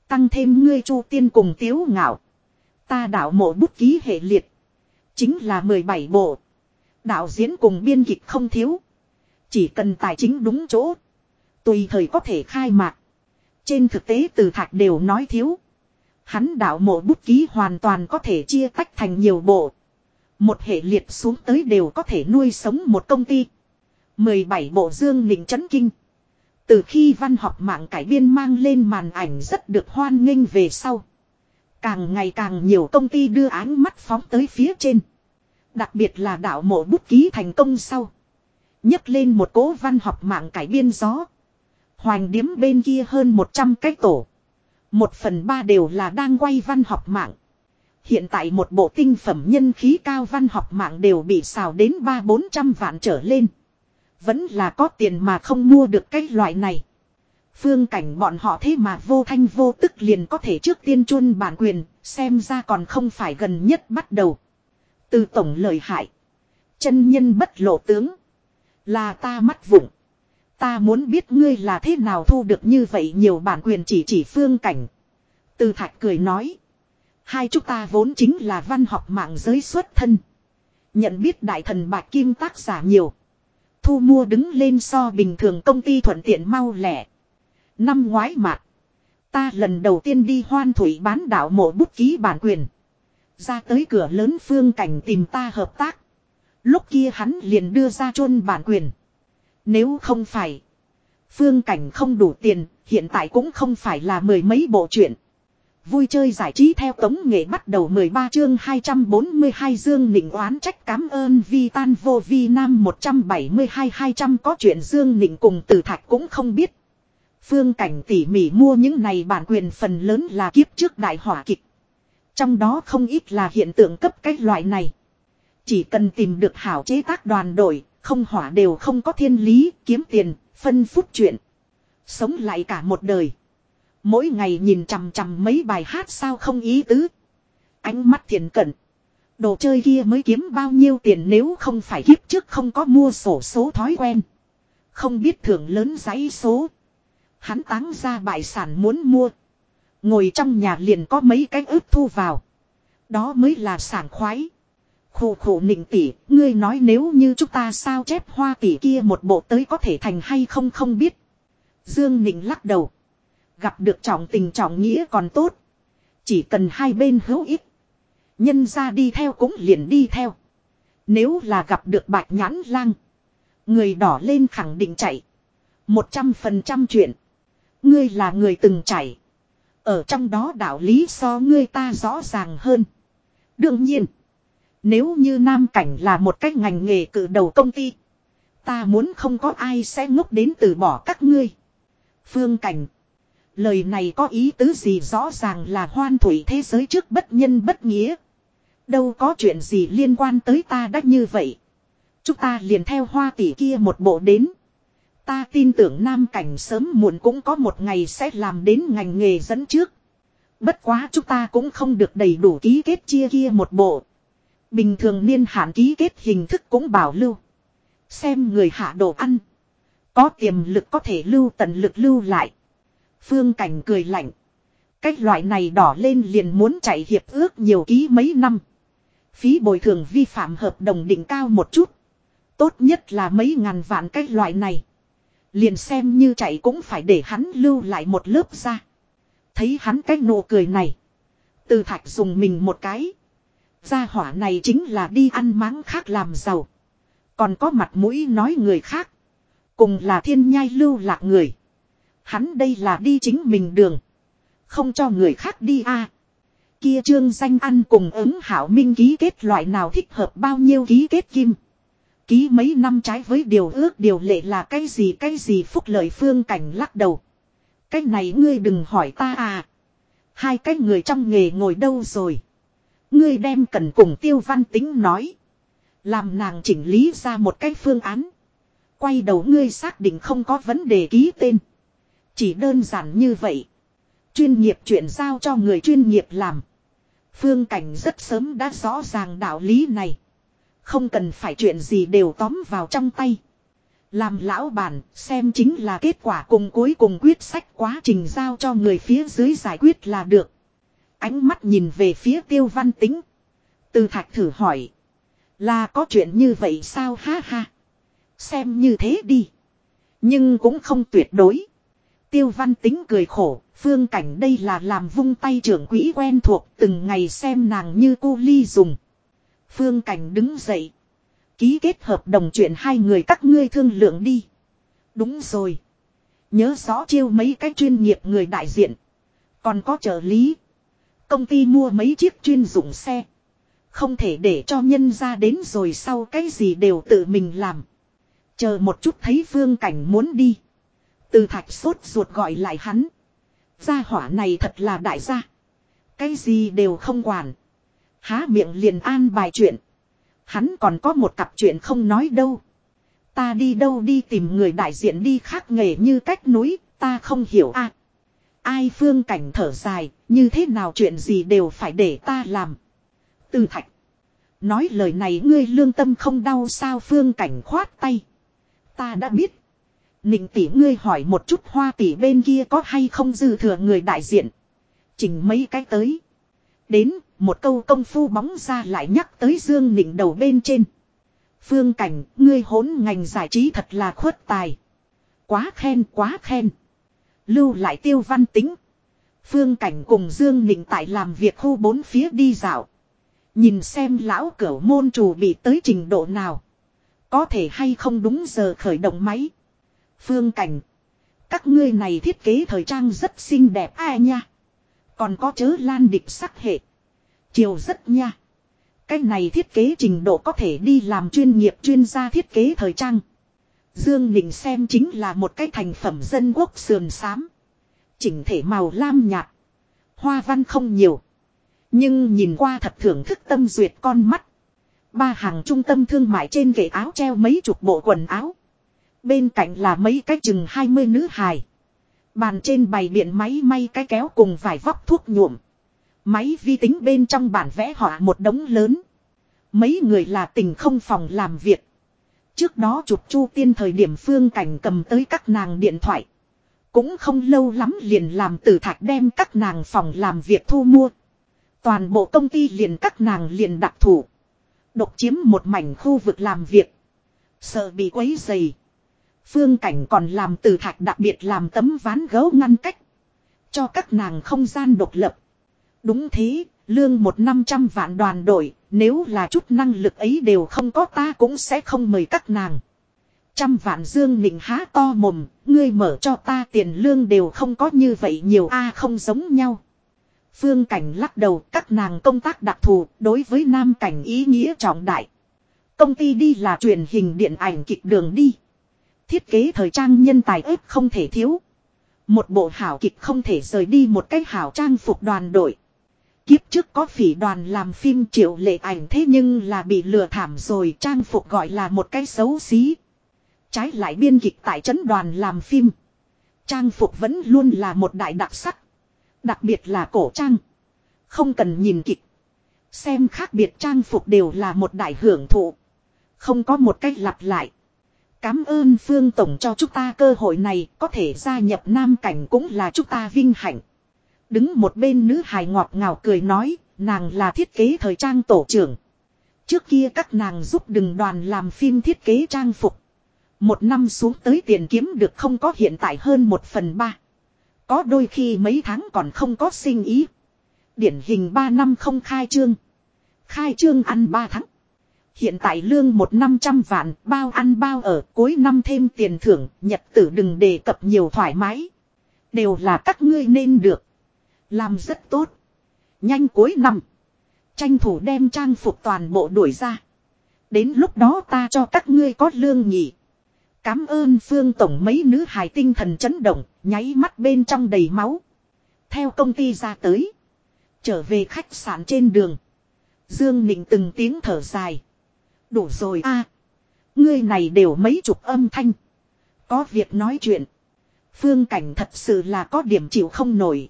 Tăng thêm ngươi chu tiên cùng tiếu ngạo. Ta đạo mộ bút ký hệ liệt. Chính là 17 bộ. Đạo diễn cùng biên kịch không thiếu. Chỉ cần tài chính đúng chỗ. Tùy thời có thể khai mạc. Trên thực tế từ thạch đều nói thiếu. Hắn đạo mộ bút ký hoàn toàn có thể chia tách thành nhiều bộ. Một hệ liệt xuống tới đều có thể nuôi sống một công ty. 17 bộ dương nịnh chấn kinh. Từ khi văn học mạng cải biên mang lên màn ảnh rất được hoan nghênh về sau. Càng ngày càng nhiều công ty đưa ánh mắt phóng tới phía trên. Đặc biệt là đạo mộ bút ký thành công sau. nhấc lên một cố văn học mạng cải biên gió. Hoành điếm bên kia hơn 100 cái tổ. Một phần ba đều là đang quay văn học mạng. Hiện tại một bộ tinh phẩm nhân khí cao văn học mạng đều bị xào đến ba bốn trăm vạn trở lên. Vẫn là có tiền mà không mua được cái loại này. Phương cảnh bọn họ thế mà vô thanh vô tức liền có thể trước tiên chun bản quyền, xem ra còn không phải gần nhất bắt đầu. Từ tổng lời hại. Chân nhân bất lộ tướng. Là ta mắt vụng. Ta muốn biết ngươi là thế nào thu được như vậy nhiều bản quyền chỉ chỉ phương cảnh. Từ thạch cười nói. Hai chúng ta vốn chính là văn học mạng giới xuất thân. Nhận biết đại thần bạc kim tác giả nhiều. Thu mua đứng lên so bình thường công ty thuận tiện mau lẻ. Năm ngoái mạc. Ta lần đầu tiên đi hoan thủy bán đảo mộ bút ký bản quyền. Ra tới cửa lớn phương cảnh tìm ta hợp tác. Lúc kia hắn liền đưa ra chôn bản quyền. Nếu không phải. Phương cảnh không đủ tiền, hiện tại cũng không phải là mười mấy bộ truyện. Vui chơi giải trí theo tống nghệ bắt đầu 13 chương 242 Dương Nịnh oán trách cảm ơn vi tan vô vi nam 172 200 có chuyện Dương Nịnh cùng tử thạch cũng không biết. Phương cảnh tỉ mỉ mua những này bản quyền phần lớn là kiếp trước đại hỏa kịch. Trong đó không ít là hiện tượng cấp cái loại này. Chỉ cần tìm được hảo chế tác đoàn đội, không hỏa đều không có thiên lý, kiếm tiền, phân phút chuyện. Sống lại cả một đời. Mỗi ngày nhìn chằm chằm mấy bài hát sao không ý tứ. Ánh mắt thiền cận. Đồ chơi kia mới kiếm bao nhiêu tiền nếu không phải kiếp trước không có mua sổ số thói quen. Không biết thưởng lớn giấy số. Hắn táng ra bại sản muốn mua. Ngồi trong nhà liền có mấy cái ướp thu vào. Đó mới là sảng khoái. Khổ khổ nịnh tỷ, ngươi nói nếu như chúng ta sao chép hoa tỷ kia một bộ tới có thể thành hay không không biết. Dương Nịnh lắc đầu. Gặp được trọng tình trọng nghĩa còn tốt. Chỉ cần hai bên hữu ích. Nhân ra đi theo cũng liền đi theo. Nếu là gặp được bạch nhãn lang. Người đỏ lên khẳng định chạy. Một trăm phần trăm chuyện. Ngươi là người từng chạy, Ở trong đó đạo lý so ngươi ta rõ ràng hơn. Đương nhiên. Nếu như Nam Cảnh là một cách ngành nghề cử đầu công ty. Ta muốn không có ai sẽ ngốc đến từ bỏ các ngươi. Phương Cảnh. Lời này có ý tứ gì rõ ràng là hoan thủy thế giới trước bất nhân bất nghĩa. Đâu có chuyện gì liên quan tới ta đắt như vậy. Chúng ta liền theo hoa tỷ kia một bộ đến. Ta tin tưởng nam cảnh sớm muộn cũng có một ngày sẽ làm đến ngành nghề dẫn trước. Bất quá chúng ta cũng không được đầy đủ ký kết chia kia một bộ. Bình thường niên hạn ký kết hình thức cũng bảo lưu. Xem người hạ đồ ăn. Có tiềm lực có thể lưu, tận lực lưu lại. Phương Cảnh cười lạnh. Cách loại này đỏ lên liền muốn chạy hiệp ước nhiều ký mấy năm. Phí bồi thường vi phạm hợp đồng định cao một chút. Tốt nhất là mấy ngàn vạn cách loại này. Liền xem như chạy cũng phải để hắn lưu lại một lớp ra. Thấy hắn cái nụ cười này. Từ thạch dùng mình một cái. Gia hỏa này chính là đi ăn máng khác làm giàu. Còn có mặt mũi nói người khác. Cùng là thiên nhai lưu lạc người. Hắn đây là đi chính mình đường. Không cho người khác đi a Kia trương danh ăn cùng ứng hảo minh ký kết loại nào thích hợp bao nhiêu ký kết kim. Ký mấy năm trái với điều ước, điều lệ là cái gì cái gì phúc lợi phương cảnh lắc đầu. Cái này ngươi đừng hỏi ta à. Hai cái người trong nghề ngồi đâu rồi. Ngươi đem cần cùng tiêu văn tính nói. Làm nàng chỉnh lý ra một cái phương án. Quay đầu ngươi xác định không có vấn đề ký tên. Chỉ đơn giản như vậy. Chuyên nghiệp chuyện giao cho người chuyên nghiệp làm. Phương Cảnh rất sớm đã rõ ràng đạo lý này. Không cần phải chuyện gì đều tóm vào trong tay. Làm lão bản, xem chính là kết quả cùng cuối cùng quyết sách quá trình giao cho người phía dưới giải quyết là được. Ánh mắt nhìn về phía tiêu văn tính. Từ thạch thử hỏi. Là có chuyện như vậy sao ha ha. Xem như thế đi. Nhưng cũng không tuyệt đối. Tiêu văn tính cười khổ, phương cảnh đây là làm vung tay trưởng quỹ quen thuộc từng ngày xem nàng như cô ly dùng. Phương cảnh đứng dậy. Ký kết hợp đồng chuyện hai người các ngươi thương lượng đi. Đúng rồi. Nhớ rõ chiêu mấy cái chuyên nghiệp người đại diện. Còn có trợ lý. Công ty mua mấy chiếc chuyên dụng xe. Không thể để cho nhân ra đến rồi sau cái gì đều tự mình làm. Chờ một chút thấy phương cảnh muốn đi. Từ thạch sốt ruột gọi lại hắn. Gia hỏa này thật là đại gia. Cái gì đều không quản. Há miệng liền an bài chuyện. Hắn còn có một cặp chuyện không nói đâu. Ta đi đâu đi tìm người đại diện đi khác nghề như cách núi, ta không hiểu a. ai phương cảnh thở dài, như thế nào chuyện gì đều phải để ta làm. Từ thạch. Nói lời này ngươi lương tâm không đau sao phương cảnh khoát tay. Ta đã biết. Nịnh tỷ ngươi hỏi một chút hoa tỷ bên kia có hay không dư thừa người đại diện. Chỉnh mấy cái tới. Đến, một câu công phu bóng ra lại nhắc tới Dương Nịnh đầu bên trên. Phương Cảnh, ngươi hỗn ngành giải trí thật là khuất tài. Quá khen, quá khen. Lưu lại tiêu văn tính. Phương Cảnh cùng Dương Nịnh tại làm việc khu bốn phía đi dạo. Nhìn xem lão cửa môn chủ bị tới trình độ nào. Có thể hay không đúng giờ khởi động máy. Phương Cảnh. Các ngươi này thiết kế thời trang rất xinh đẹp ai nha. Còn có chớ lan địch sắc hệ. Chiều rất nha. Cái này thiết kế trình độ có thể đi làm chuyên nghiệp chuyên gia thiết kế thời trang. Dương Nịnh xem chính là một cái thành phẩm dân quốc sườn xám. Chỉnh thể màu lam nhạt. Hoa văn không nhiều. Nhưng nhìn qua thật thưởng thức tâm duyệt con mắt. Ba hàng trung tâm thương mại trên ghế áo treo mấy chục bộ quần áo. Bên cạnh là mấy cái chừng 20 nữ hài. Bàn trên bày biện máy may cái kéo cùng vài vóc thuốc nhuộm. Máy vi tính bên trong bản vẽ họa một đống lớn. Mấy người là tình không phòng làm việc. Trước đó chụp chu tiên thời điểm phương cảnh cầm tới các nàng điện thoại. Cũng không lâu lắm liền làm từ thạch đem các nàng phòng làm việc thu mua. Toàn bộ công ty liền các nàng liền đặc thủ. Độc chiếm một mảnh khu vực làm việc. Sợ bị quấy dày. Phương cảnh còn làm từ thạch đặc biệt làm tấm ván gấu ngăn cách. Cho các nàng không gian độc lập. Đúng thế, lương một năm trăm vạn đoàn đội, nếu là chút năng lực ấy đều không có ta cũng sẽ không mời các nàng. Trăm vạn dương nịnh há to mồm, ngươi mở cho ta tiền lương đều không có như vậy nhiều a không giống nhau. Phương cảnh lắc đầu các nàng công tác đặc thù đối với nam cảnh ý nghĩa trọng đại. Công ty đi là truyền hình điện ảnh kịch đường đi. Thiết kế thời trang nhân tài ếp không thể thiếu. Một bộ hảo kịch không thể rời đi một cách hảo trang phục đoàn đội. Kiếp trước có phỉ đoàn làm phim triệu lệ ảnh thế nhưng là bị lừa thảm rồi trang phục gọi là một cái xấu xí. Trái lại biên kịch tại trấn đoàn làm phim. Trang phục vẫn luôn là một đại đặc sắc. Đặc biệt là cổ trang. Không cần nhìn kịch. Xem khác biệt trang phục đều là một đại hưởng thụ. Không có một cách lặp lại. Cám ơn Phương Tổng cho chúng ta cơ hội này có thể gia nhập Nam Cảnh cũng là chúng ta vinh hạnh. Đứng một bên nữ hài ngọt ngào cười nói, nàng là thiết kế thời trang tổ trưởng. Trước kia các nàng giúp đừng đoàn làm phim thiết kế trang phục. Một năm xuống tới tiền kiếm được không có hiện tại hơn một phần ba. Có đôi khi mấy tháng còn không có sinh ý. Điển hình ba năm không khai trương. Khai trương ăn ba tháng. Hiện tại lương một năm trăm vạn, bao ăn bao ở, cuối năm thêm tiền thưởng, nhật tử đừng đề cập nhiều thoải mái. Đều là các ngươi nên được. Làm rất tốt. Nhanh cuối năm. Tranh thủ đem trang phục toàn bộ đuổi ra. Đến lúc đó ta cho các ngươi có lương nhỉ. Cám ơn phương tổng mấy nữ hài tinh thần chấn động, nháy mắt bên trong đầy máu. Theo công ty ra tới. Trở về khách sạn trên đường. Dương Nịnh từng tiếng thở dài. Đủ rồi a Ngươi này đều mấy chục âm thanh. Có việc nói chuyện. Phương cảnh thật sự là có điểm chịu không nổi.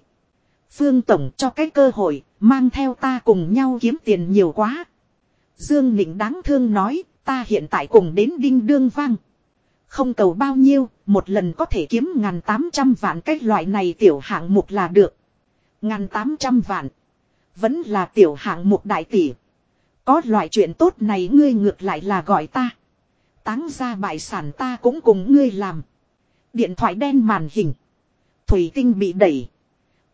Phương Tổng cho cái cơ hội, mang theo ta cùng nhau kiếm tiền nhiều quá. Dương Nịnh đáng thương nói, ta hiện tại cùng đến đinh đương vang. Không cầu bao nhiêu, một lần có thể kiếm ngàn tám trăm vạn cái loại này tiểu hạng mục là được. Ngàn tám trăm vạn. Vẫn là tiểu hạng mục đại tỷ. Có loại chuyện tốt này ngươi ngược lại là gọi ta. Táng ra bại sản ta cũng cùng ngươi làm. Điện thoại đen màn hình. Thủy tinh bị đẩy.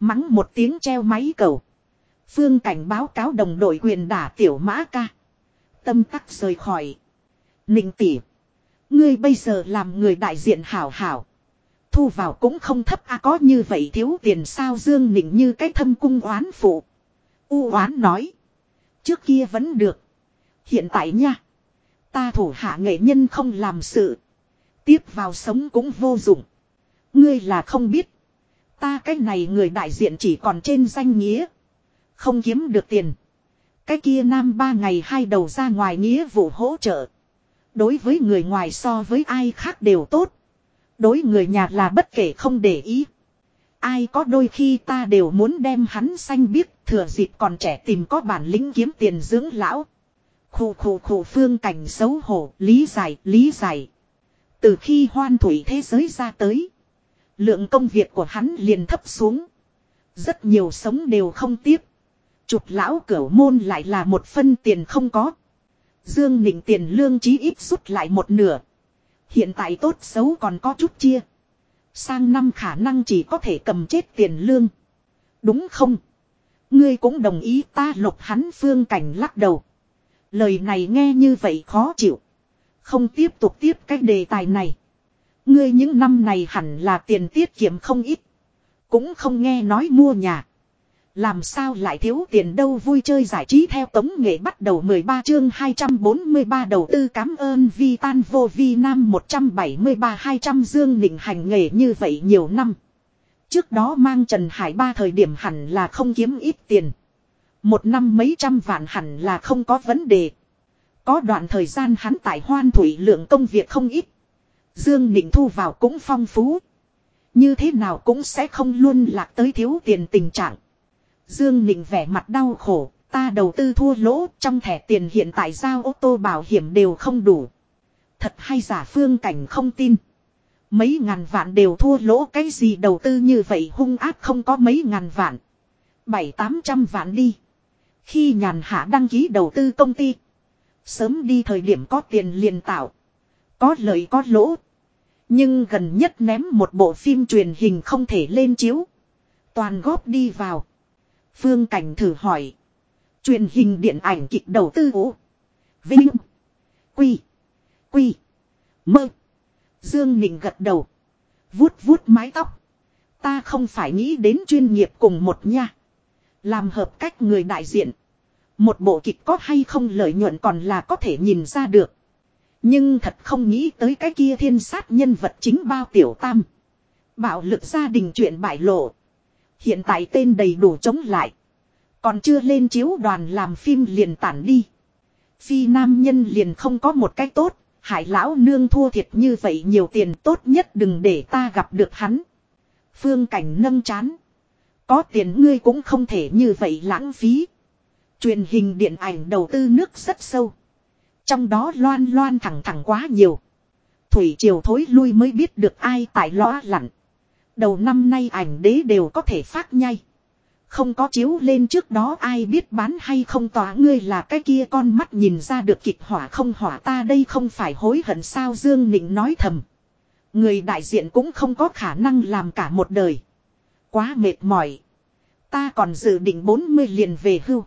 Mắng một tiếng treo máy cầu. Phương cảnh báo cáo đồng đội quyền đả tiểu mã ca. Tâm tắc rời khỏi. Ninh tỉ. Ngươi bây giờ làm người đại diện hảo hảo. Thu vào cũng không thấp à có như vậy thiếu tiền sao Dương Nịnh như cái thâm cung oán phụ. U oán nói. Trước kia vẫn được. Hiện tại nha. Ta thủ hạ nghệ nhân không làm sự. Tiếp vào sống cũng vô dụng. Ngươi là không biết. Ta cái này người đại diện chỉ còn trên danh nghĩa. Không kiếm được tiền. Cái kia nam ba ngày hai đầu ra ngoài nghĩa vụ hỗ trợ. Đối với người ngoài so với ai khác đều tốt. Đối người nhà là bất kể không để ý. Ai có đôi khi ta đều muốn đem hắn xanh biết thừa dịp còn trẻ tìm có bản lĩnh kiếm tiền dưỡng lão. Khủ khủ khủ phương cảnh xấu hổ, lý giải, lý giải. Từ khi hoan thủy thế giới ra tới. Lượng công việc của hắn liền thấp xuống. Rất nhiều sống đều không tiếp. Chụp lão cửu môn lại là một phân tiền không có. Dương Nịnh tiền lương chí ít rút lại một nửa. Hiện tại tốt xấu còn có chút chia. Sang năm khả năng chỉ có thể cầm chết tiền lương. Đúng không? Ngươi cũng đồng ý ta lục hắn phương cảnh lắc đầu. Lời này nghe như vậy khó chịu. Không tiếp tục tiếp cái đề tài này. Ngươi những năm này hẳn là tiền tiết kiệm không ít. Cũng không nghe nói mua nhà. Làm sao lại thiếu tiền đâu vui chơi giải trí theo tống nghệ bắt đầu 13 chương 243 đầu tư cảm ơn vi tan vô vi nam 173 200 dương nịnh hành nghề như vậy nhiều năm. Trước đó mang Trần Hải ba thời điểm hẳn là không kiếm ít tiền. Một năm mấy trăm vạn hẳn là không có vấn đề. Có đoạn thời gian hắn tại hoan thủy lượng công việc không ít. Dương Nịnh thu vào cũng phong phú. Như thế nào cũng sẽ không luôn lạc tới thiếu tiền tình trạng. Dương Nịnh vẻ mặt đau khổ, ta đầu tư thua lỗ trong thẻ tiền hiện tại giao ô tô bảo hiểm đều không đủ. Thật hay giả phương cảnh không tin. Mấy ngàn vạn đều thua lỗ cái gì đầu tư như vậy hung ác không có mấy ngàn vạn. Bảy tám trăm vạn đi. Khi nhàn hạ đăng ký đầu tư công ty. Sớm đi thời điểm có tiền liền tạo. Có lợi có lỗ. Nhưng gần nhất ném một bộ phim truyền hình không thể lên chiếu. Toàn góp đi vào. Phương Cảnh thử hỏi. Truyền hình điện ảnh kịch đầu tư Vũ Vinh. Quy. Quy. Mơ. Dương Nịnh gật đầu. Vuốt vuốt mái tóc. Ta không phải nghĩ đến chuyên nghiệp cùng một nha. Làm hợp cách người đại diện. Một bộ kịch có hay không lợi nhuận còn là có thể nhìn ra được. Nhưng thật không nghĩ tới cái kia thiên sát nhân vật chính bao tiểu tam. Bạo lực gia đình chuyện bại lộ. Hiện tại tên đầy đủ chống lại. Còn chưa lên chiếu đoàn làm phim liền tản đi. Phi nam nhân liền không có một cách tốt. Hải lão nương thua thiệt như vậy nhiều tiền tốt nhất đừng để ta gặp được hắn. Phương cảnh nâng chán. Có tiền ngươi cũng không thể như vậy lãng phí. Truyền hình điện ảnh đầu tư nước rất sâu. Trong đó loan loan thẳng thẳng quá nhiều. Thủy triều thối lui mới biết được ai tại lõa lặn. Đầu năm nay ảnh đế đều có thể phát nhai. Không có chiếu lên trước đó ai biết bán hay không tỏa ngươi là cái kia con mắt nhìn ra được kịch hỏa không hỏa ta đây không phải hối hận sao Dương Nịnh nói thầm. Người đại diện cũng không có khả năng làm cả một đời. Quá mệt mỏi. Ta còn dự định 40 liền về hưu.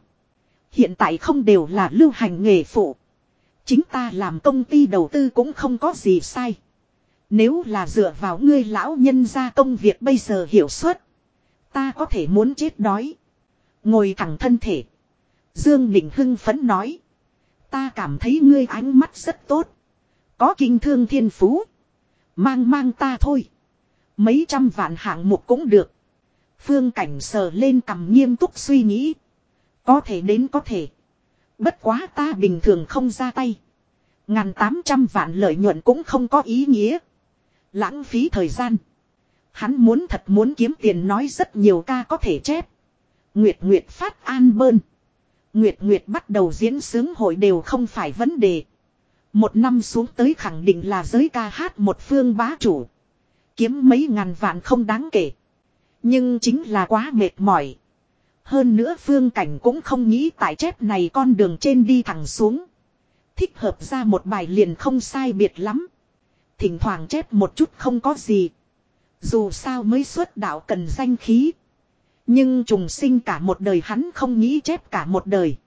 Hiện tại không đều là lưu hành nghề phụ. Chính ta làm công ty đầu tư cũng không có gì sai. Nếu là dựa vào ngươi lão nhân ra công việc bây giờ hiểu suất. Ta có thể muốn chết đói. Ngồi thẳng thân thể. Dương Đình hưng phấn nói. Ta cảm thấy ngươi ánh mắt rất tốt. Có kinh thương thiên phú. Mang mang ta thôi. Mấy trăm vạn hạng mục cũng được. Phương cảnh sờ lên cầm nghiêm túc suy nghĩ. Có thể đến có thể. Bất quá ta bình thường không ra tay. Ngàn tám trăm vạn lợi nhuận cũng không có ý nghĩa. Lãng phí thời gian. Hắn muốn thật muốn kiếm tiền nói rất nhiều ca có thể chép. Nguyệt Nguyệt phát an bơn. Nguyệt Nguyệt bắt đầu diễn sướng hội đều không phải vấn đề. Một năm xuống tới khẳng định là giới ca hát một phương bá chủ. Kiếm mấy ngàn vạn không đáng kể. Nhưng chính là quá mệt mỏi. Hơn nữa phương cảnh cũng không nghĩ tại chép này con đường trên đi thẳng xuống. Thích hợp ra một bài liền không sai biệt lắm. Thỉnh thoảng chép một chút không có gì. Dù sao mới xuất đạo cần danh khí. Nhưng trùng sinh cả một đời hắn không nghĩ chép cả một đời.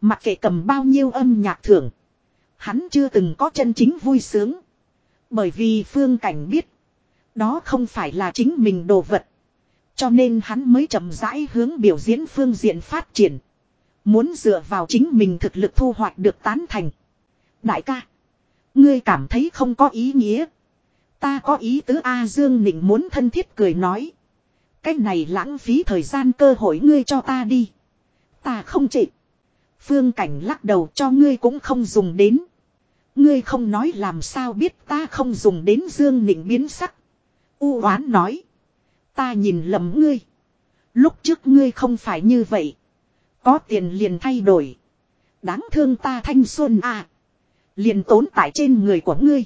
Mặc kệ cầm bao nhiêu âm nhạc thưởng. Hắn chưa từng có chân chính vui sướng. Bởi vì phương cảnh biết. Đó không phải là chính mình đồ vật. Cho nên hắn mới chậm rãi hướng biểu diễn phương diện phát triển. Muốn dựa vào chính mình thực lực thu hoạch được tán thành. Đại ca. Ngươi cảm thấy không có ý nghĩa. Ta có ý tứ A Dương Nịnh muốn thân thiết cười nói. Cái này lãng phí thời gian cơ hội ngươi cho ta đi. Ta không chịu. Phương cảnh lắc đầu cho ngươi cũng không dùng đến. Ngươi không nói làm sao biết ta không dùng đến Dương Nịnh biến sắc. U oán nói. Ta nhìn lầm ngươi. Lúc trước ngươi không phải như vậy. Có tiền liền thay đổi. Đáng thương ta thanh xuân à. Liền tốn tại trên người của ngươi.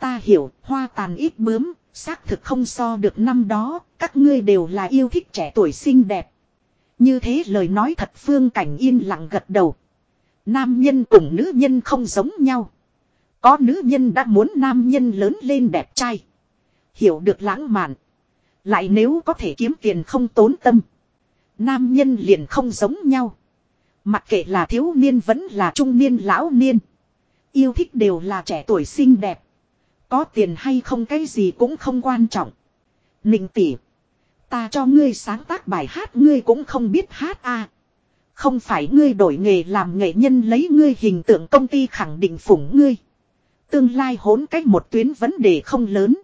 Ta hiểu, hoa tàn ít bướm, xác thực không so được năm đó, các ngươi đều là yêu thích trẻ tuổi xinh đẹp. Như thế lời nói thật phương cảnh yên lặng gật đầu. Nam nhân cùng nữ nhân không giống nhau. Có nữ nhân đã muốn nam nhân lớn lên đẹp trai. Hiểu được lãng mạn. Lại nếu có thể kiếm tiền không tốn tâm. Nam nhân liền không giống nhau. Mặc kệ là thiếu niên vẫn là trung niên lão niên. Yêu thích đều là trẻ tuổi xinh đẹp. Có tiền hay không cái gì cũng không quan trọng. Ninh tỉ. Ta cho ngươi sáng tác bài hát ngươi cũng không biết hát à. Không phải ngươi đổi nghề làm nghệ nhân lấy ngươi hình tượng công ty khẳng định phủng ngươi. Tương lai hốn cách một tuyến vấn đề không lớn.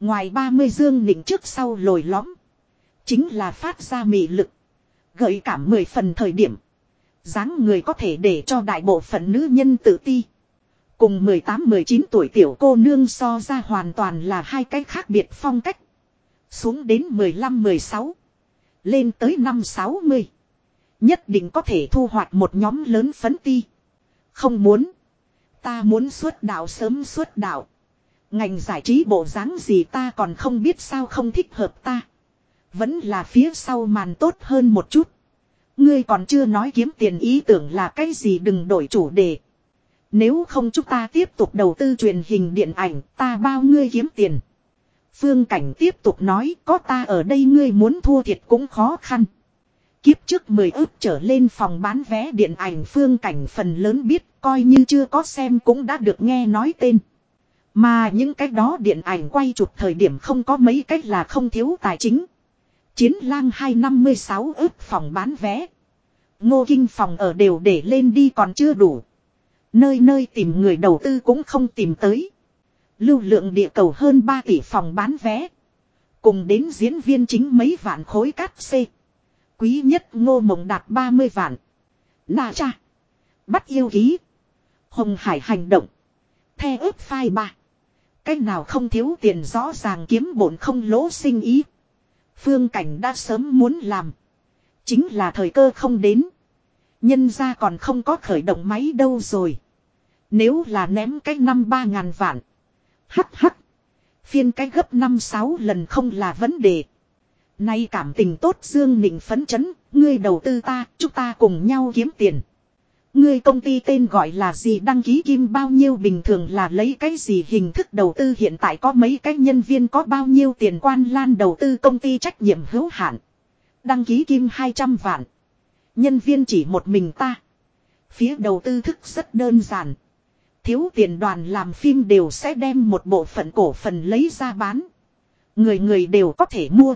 Ngoài 30 dương nịnh trước sau lồi lõm. Chính là phát ra mị lực. Gợi cảm mười phần thời điểm. dáng người có thể để cho đại bộ phận nữ nhân tự ti. Cùng 18-19 tuổi tiểu cô nương so ra hoàn toàn là hai cái khác biệt phong cách. Xuống đến 15-16. Lên tới năm 60. Nhất định có thể thu hoạch một nhóm lớn phấn ti. Không muốn. Ta muốn xuất đạo sớm xuất đạo. Ngành giải trí bộ dáng gì ta còn không biết sao không thích hợp ta. Vẫn là phía sau màn tốt hơn một chút. Ngươi còn chưa nói kiếm tiền ý tưởng là cái gì đừng đổi chủ đề. Nếu không chúng ta tiếp tục đầu tư truyền hình điện ảnh, ta bao ngươi kiếm tiền. Phương Cảnh tiếp tục nói, có ta ở đây ngươi muốn thua thiệt cũng khó khăn. Kiếp trước 10 ước trở lên phòng bán vé điện ảnh Phương Cảnh phần lớn biết, coi như chưa có xem cũng đã được nghe nói tên. Mà những cái đó điện ảnh quay chụp thời điểm không có mấy cách là không thiếu tài chính. Chiến lang 256 ước phòng bán vé. Ngô kinh phòng ở đều để lên đi còn chưa đủ. Nơi nơi tìm người đầu tư cũng không tìm tới. Lưu lượng địa cầu hơn 3 tỷ phòng bán vé. Cùng đến diễn viên chính mấy vạn khối cát xê. Quý nhất ngô mộng đạt 30 vạn. Nà cha. Bắt yêu ký. Hồng Hải hành động. The ướp phai ba. Cách nào không thiếu tiền rõ ràng kiếm bổn không lỗ sinh ý. Phương cảnh đã sớm muốn làm. Chính là thời cơ không đến. Nhân ra còn không có khởi động máy đâu rồi. Nếu là ném cái năm ba ngàn vạn. Hắc hắc. Phiên cái gấp năm sáu lần không là vấn đề. Nay cảm tình tốt Dương Nịnh phấn chấn, ngươi đầu tư ta, chúng ta cùng nhau kiếm tiền. Ngươi công ty tên gọi là gì đăng ký kim bao nhiêu bình thường là lấy cái gì hình thức đầu tư hiện tại có mấy cái nhân viên có bao nhiêu tiền quan lan đầu tư công ty trách nhiệm hữu hạn. Đăng ký kim 200 vạn. Nhân viên chỉ một mình ta. Phía đầu tư thức rất đơn giản. Thiếu tiền đoàn làm phim đều sẽ đem một bộ phận cổ phần lấy ra bán. Người người đều có thể mua.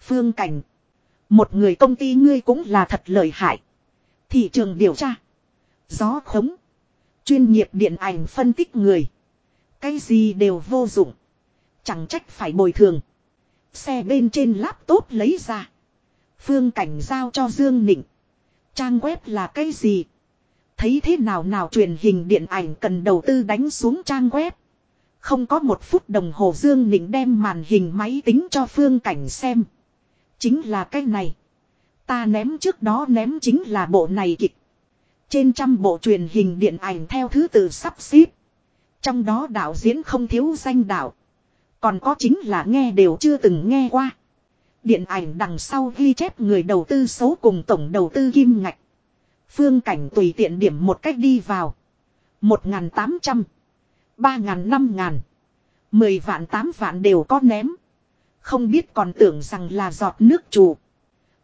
Phương Cảnh. Một người công ty ngươi cũng là thật lợi hại. Thị trường điều tra. Gió khống. Chuyên nghiệp điện ảnh phân tích người. Cái gì đều vô dụng. Chẳng trách phải bồi thường. Xe bên trên laptop lấy ra. Phương Cảnh giao cho Dương Nịnh. Trang web là cái gì? Thấy thế nào nào truyền hình điện ảnh cần đầu tư đánh xuống trang web. Không có một phút đồng hồ Dương Nịnh đem màn hình máy tính cho Phương Cảnh xem. Chính là cái này. Ta ném trước đó ném chính là bộ này kịch. Trên trăm bộ truyền hình điện ảnh theo thứ tự sắp xếp. Trong đó đạo diễn không thiếu danh đạo. Còn có chính là nghe đều chưa từng nghe qua. Điện ảnh đằng sau ghi chép người đầu tư số cùng tổng đầu tư kim ngạch. Phương cảnh tùy tiện điểm một cách đi vào. Một ngàn tám trăm. Ba ngàn năm ngàn. Mười vạn tám vạn đều có ném. Không biết còn tưởng rằng là giọt nước trụ.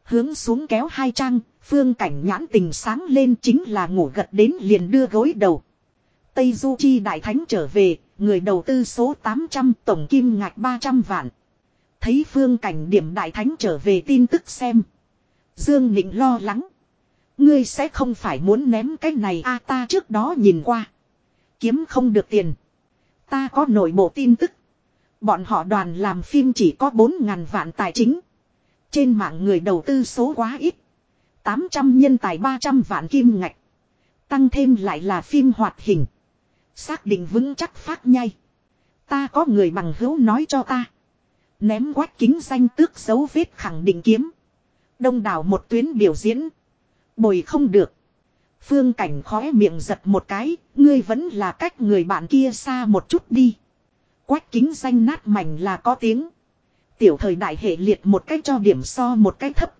Hướng xuống kéo hai trang, phương cảnh nhãn tình sáng lên chính là ngủ gật đến liền đưa gối đầu. Tây Du Chi Đại Thánh trở về, người đầu tư số 800 tổng kim ngạch 300 vạn. Thấy phương cảnh điểm Đại Thánh trở về tin tức xem. Dương Nịnh lo lắng. Ngươi sẽ không phải muốn ném cái này a, ta trước đó nhìn qua. Kiếm không được tiền. Ta có nội bộ tin tức. Bọn họ đoàn làm phim chỉ có 4.000 vạn tài chính. Trên mạng người đầu tư số quá ít. 800 nhân tài 300 vạn kim ngạch. Tăng thêm lại là phim hoạt hình. Xác định vững chắc phát nhai. Ta có người bằng hữu nói cho ta. Ném quách kính danh tước dấu vết khẳng định kiếm. Đông đảo một tuyến biểu diễn. Bồi không được. Phương cảnh khóe miệng giật một cái, ngươi vẫn là cách người bạn kia xa một chút đi. Quách kính danh nát mảnh là có tiếng. Tiểu thời đại hệ liệt một cách cho điểm so một cách thấp.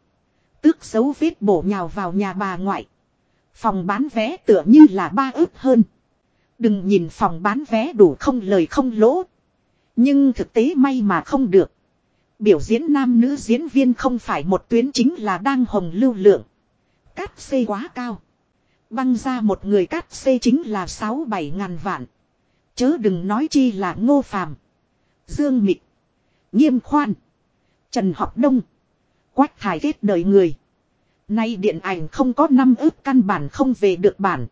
Tước dấu vết bổ nhào vào nhà bà ngoại. Phòng bán vé tựa như là ba ước hơn. Đừng nhìn phòng bán vé đủ không lời không lỗ. Nhưng thực tế may mà không được. Biểu diễn nam nữ diễn viên không phải một tuyến chính là đang hồng lưu lượng. Cát xê quá cao. Băng ra một người cát xê chính là 6-7 ngàn vạn. Chớ đừng nói chi là ngô phàm. Dương mịch. Nghiêm khoan. Trần học đông. Quách thải kết đời người. Nay điện ảnh không có năm ước căn bản không về được bản.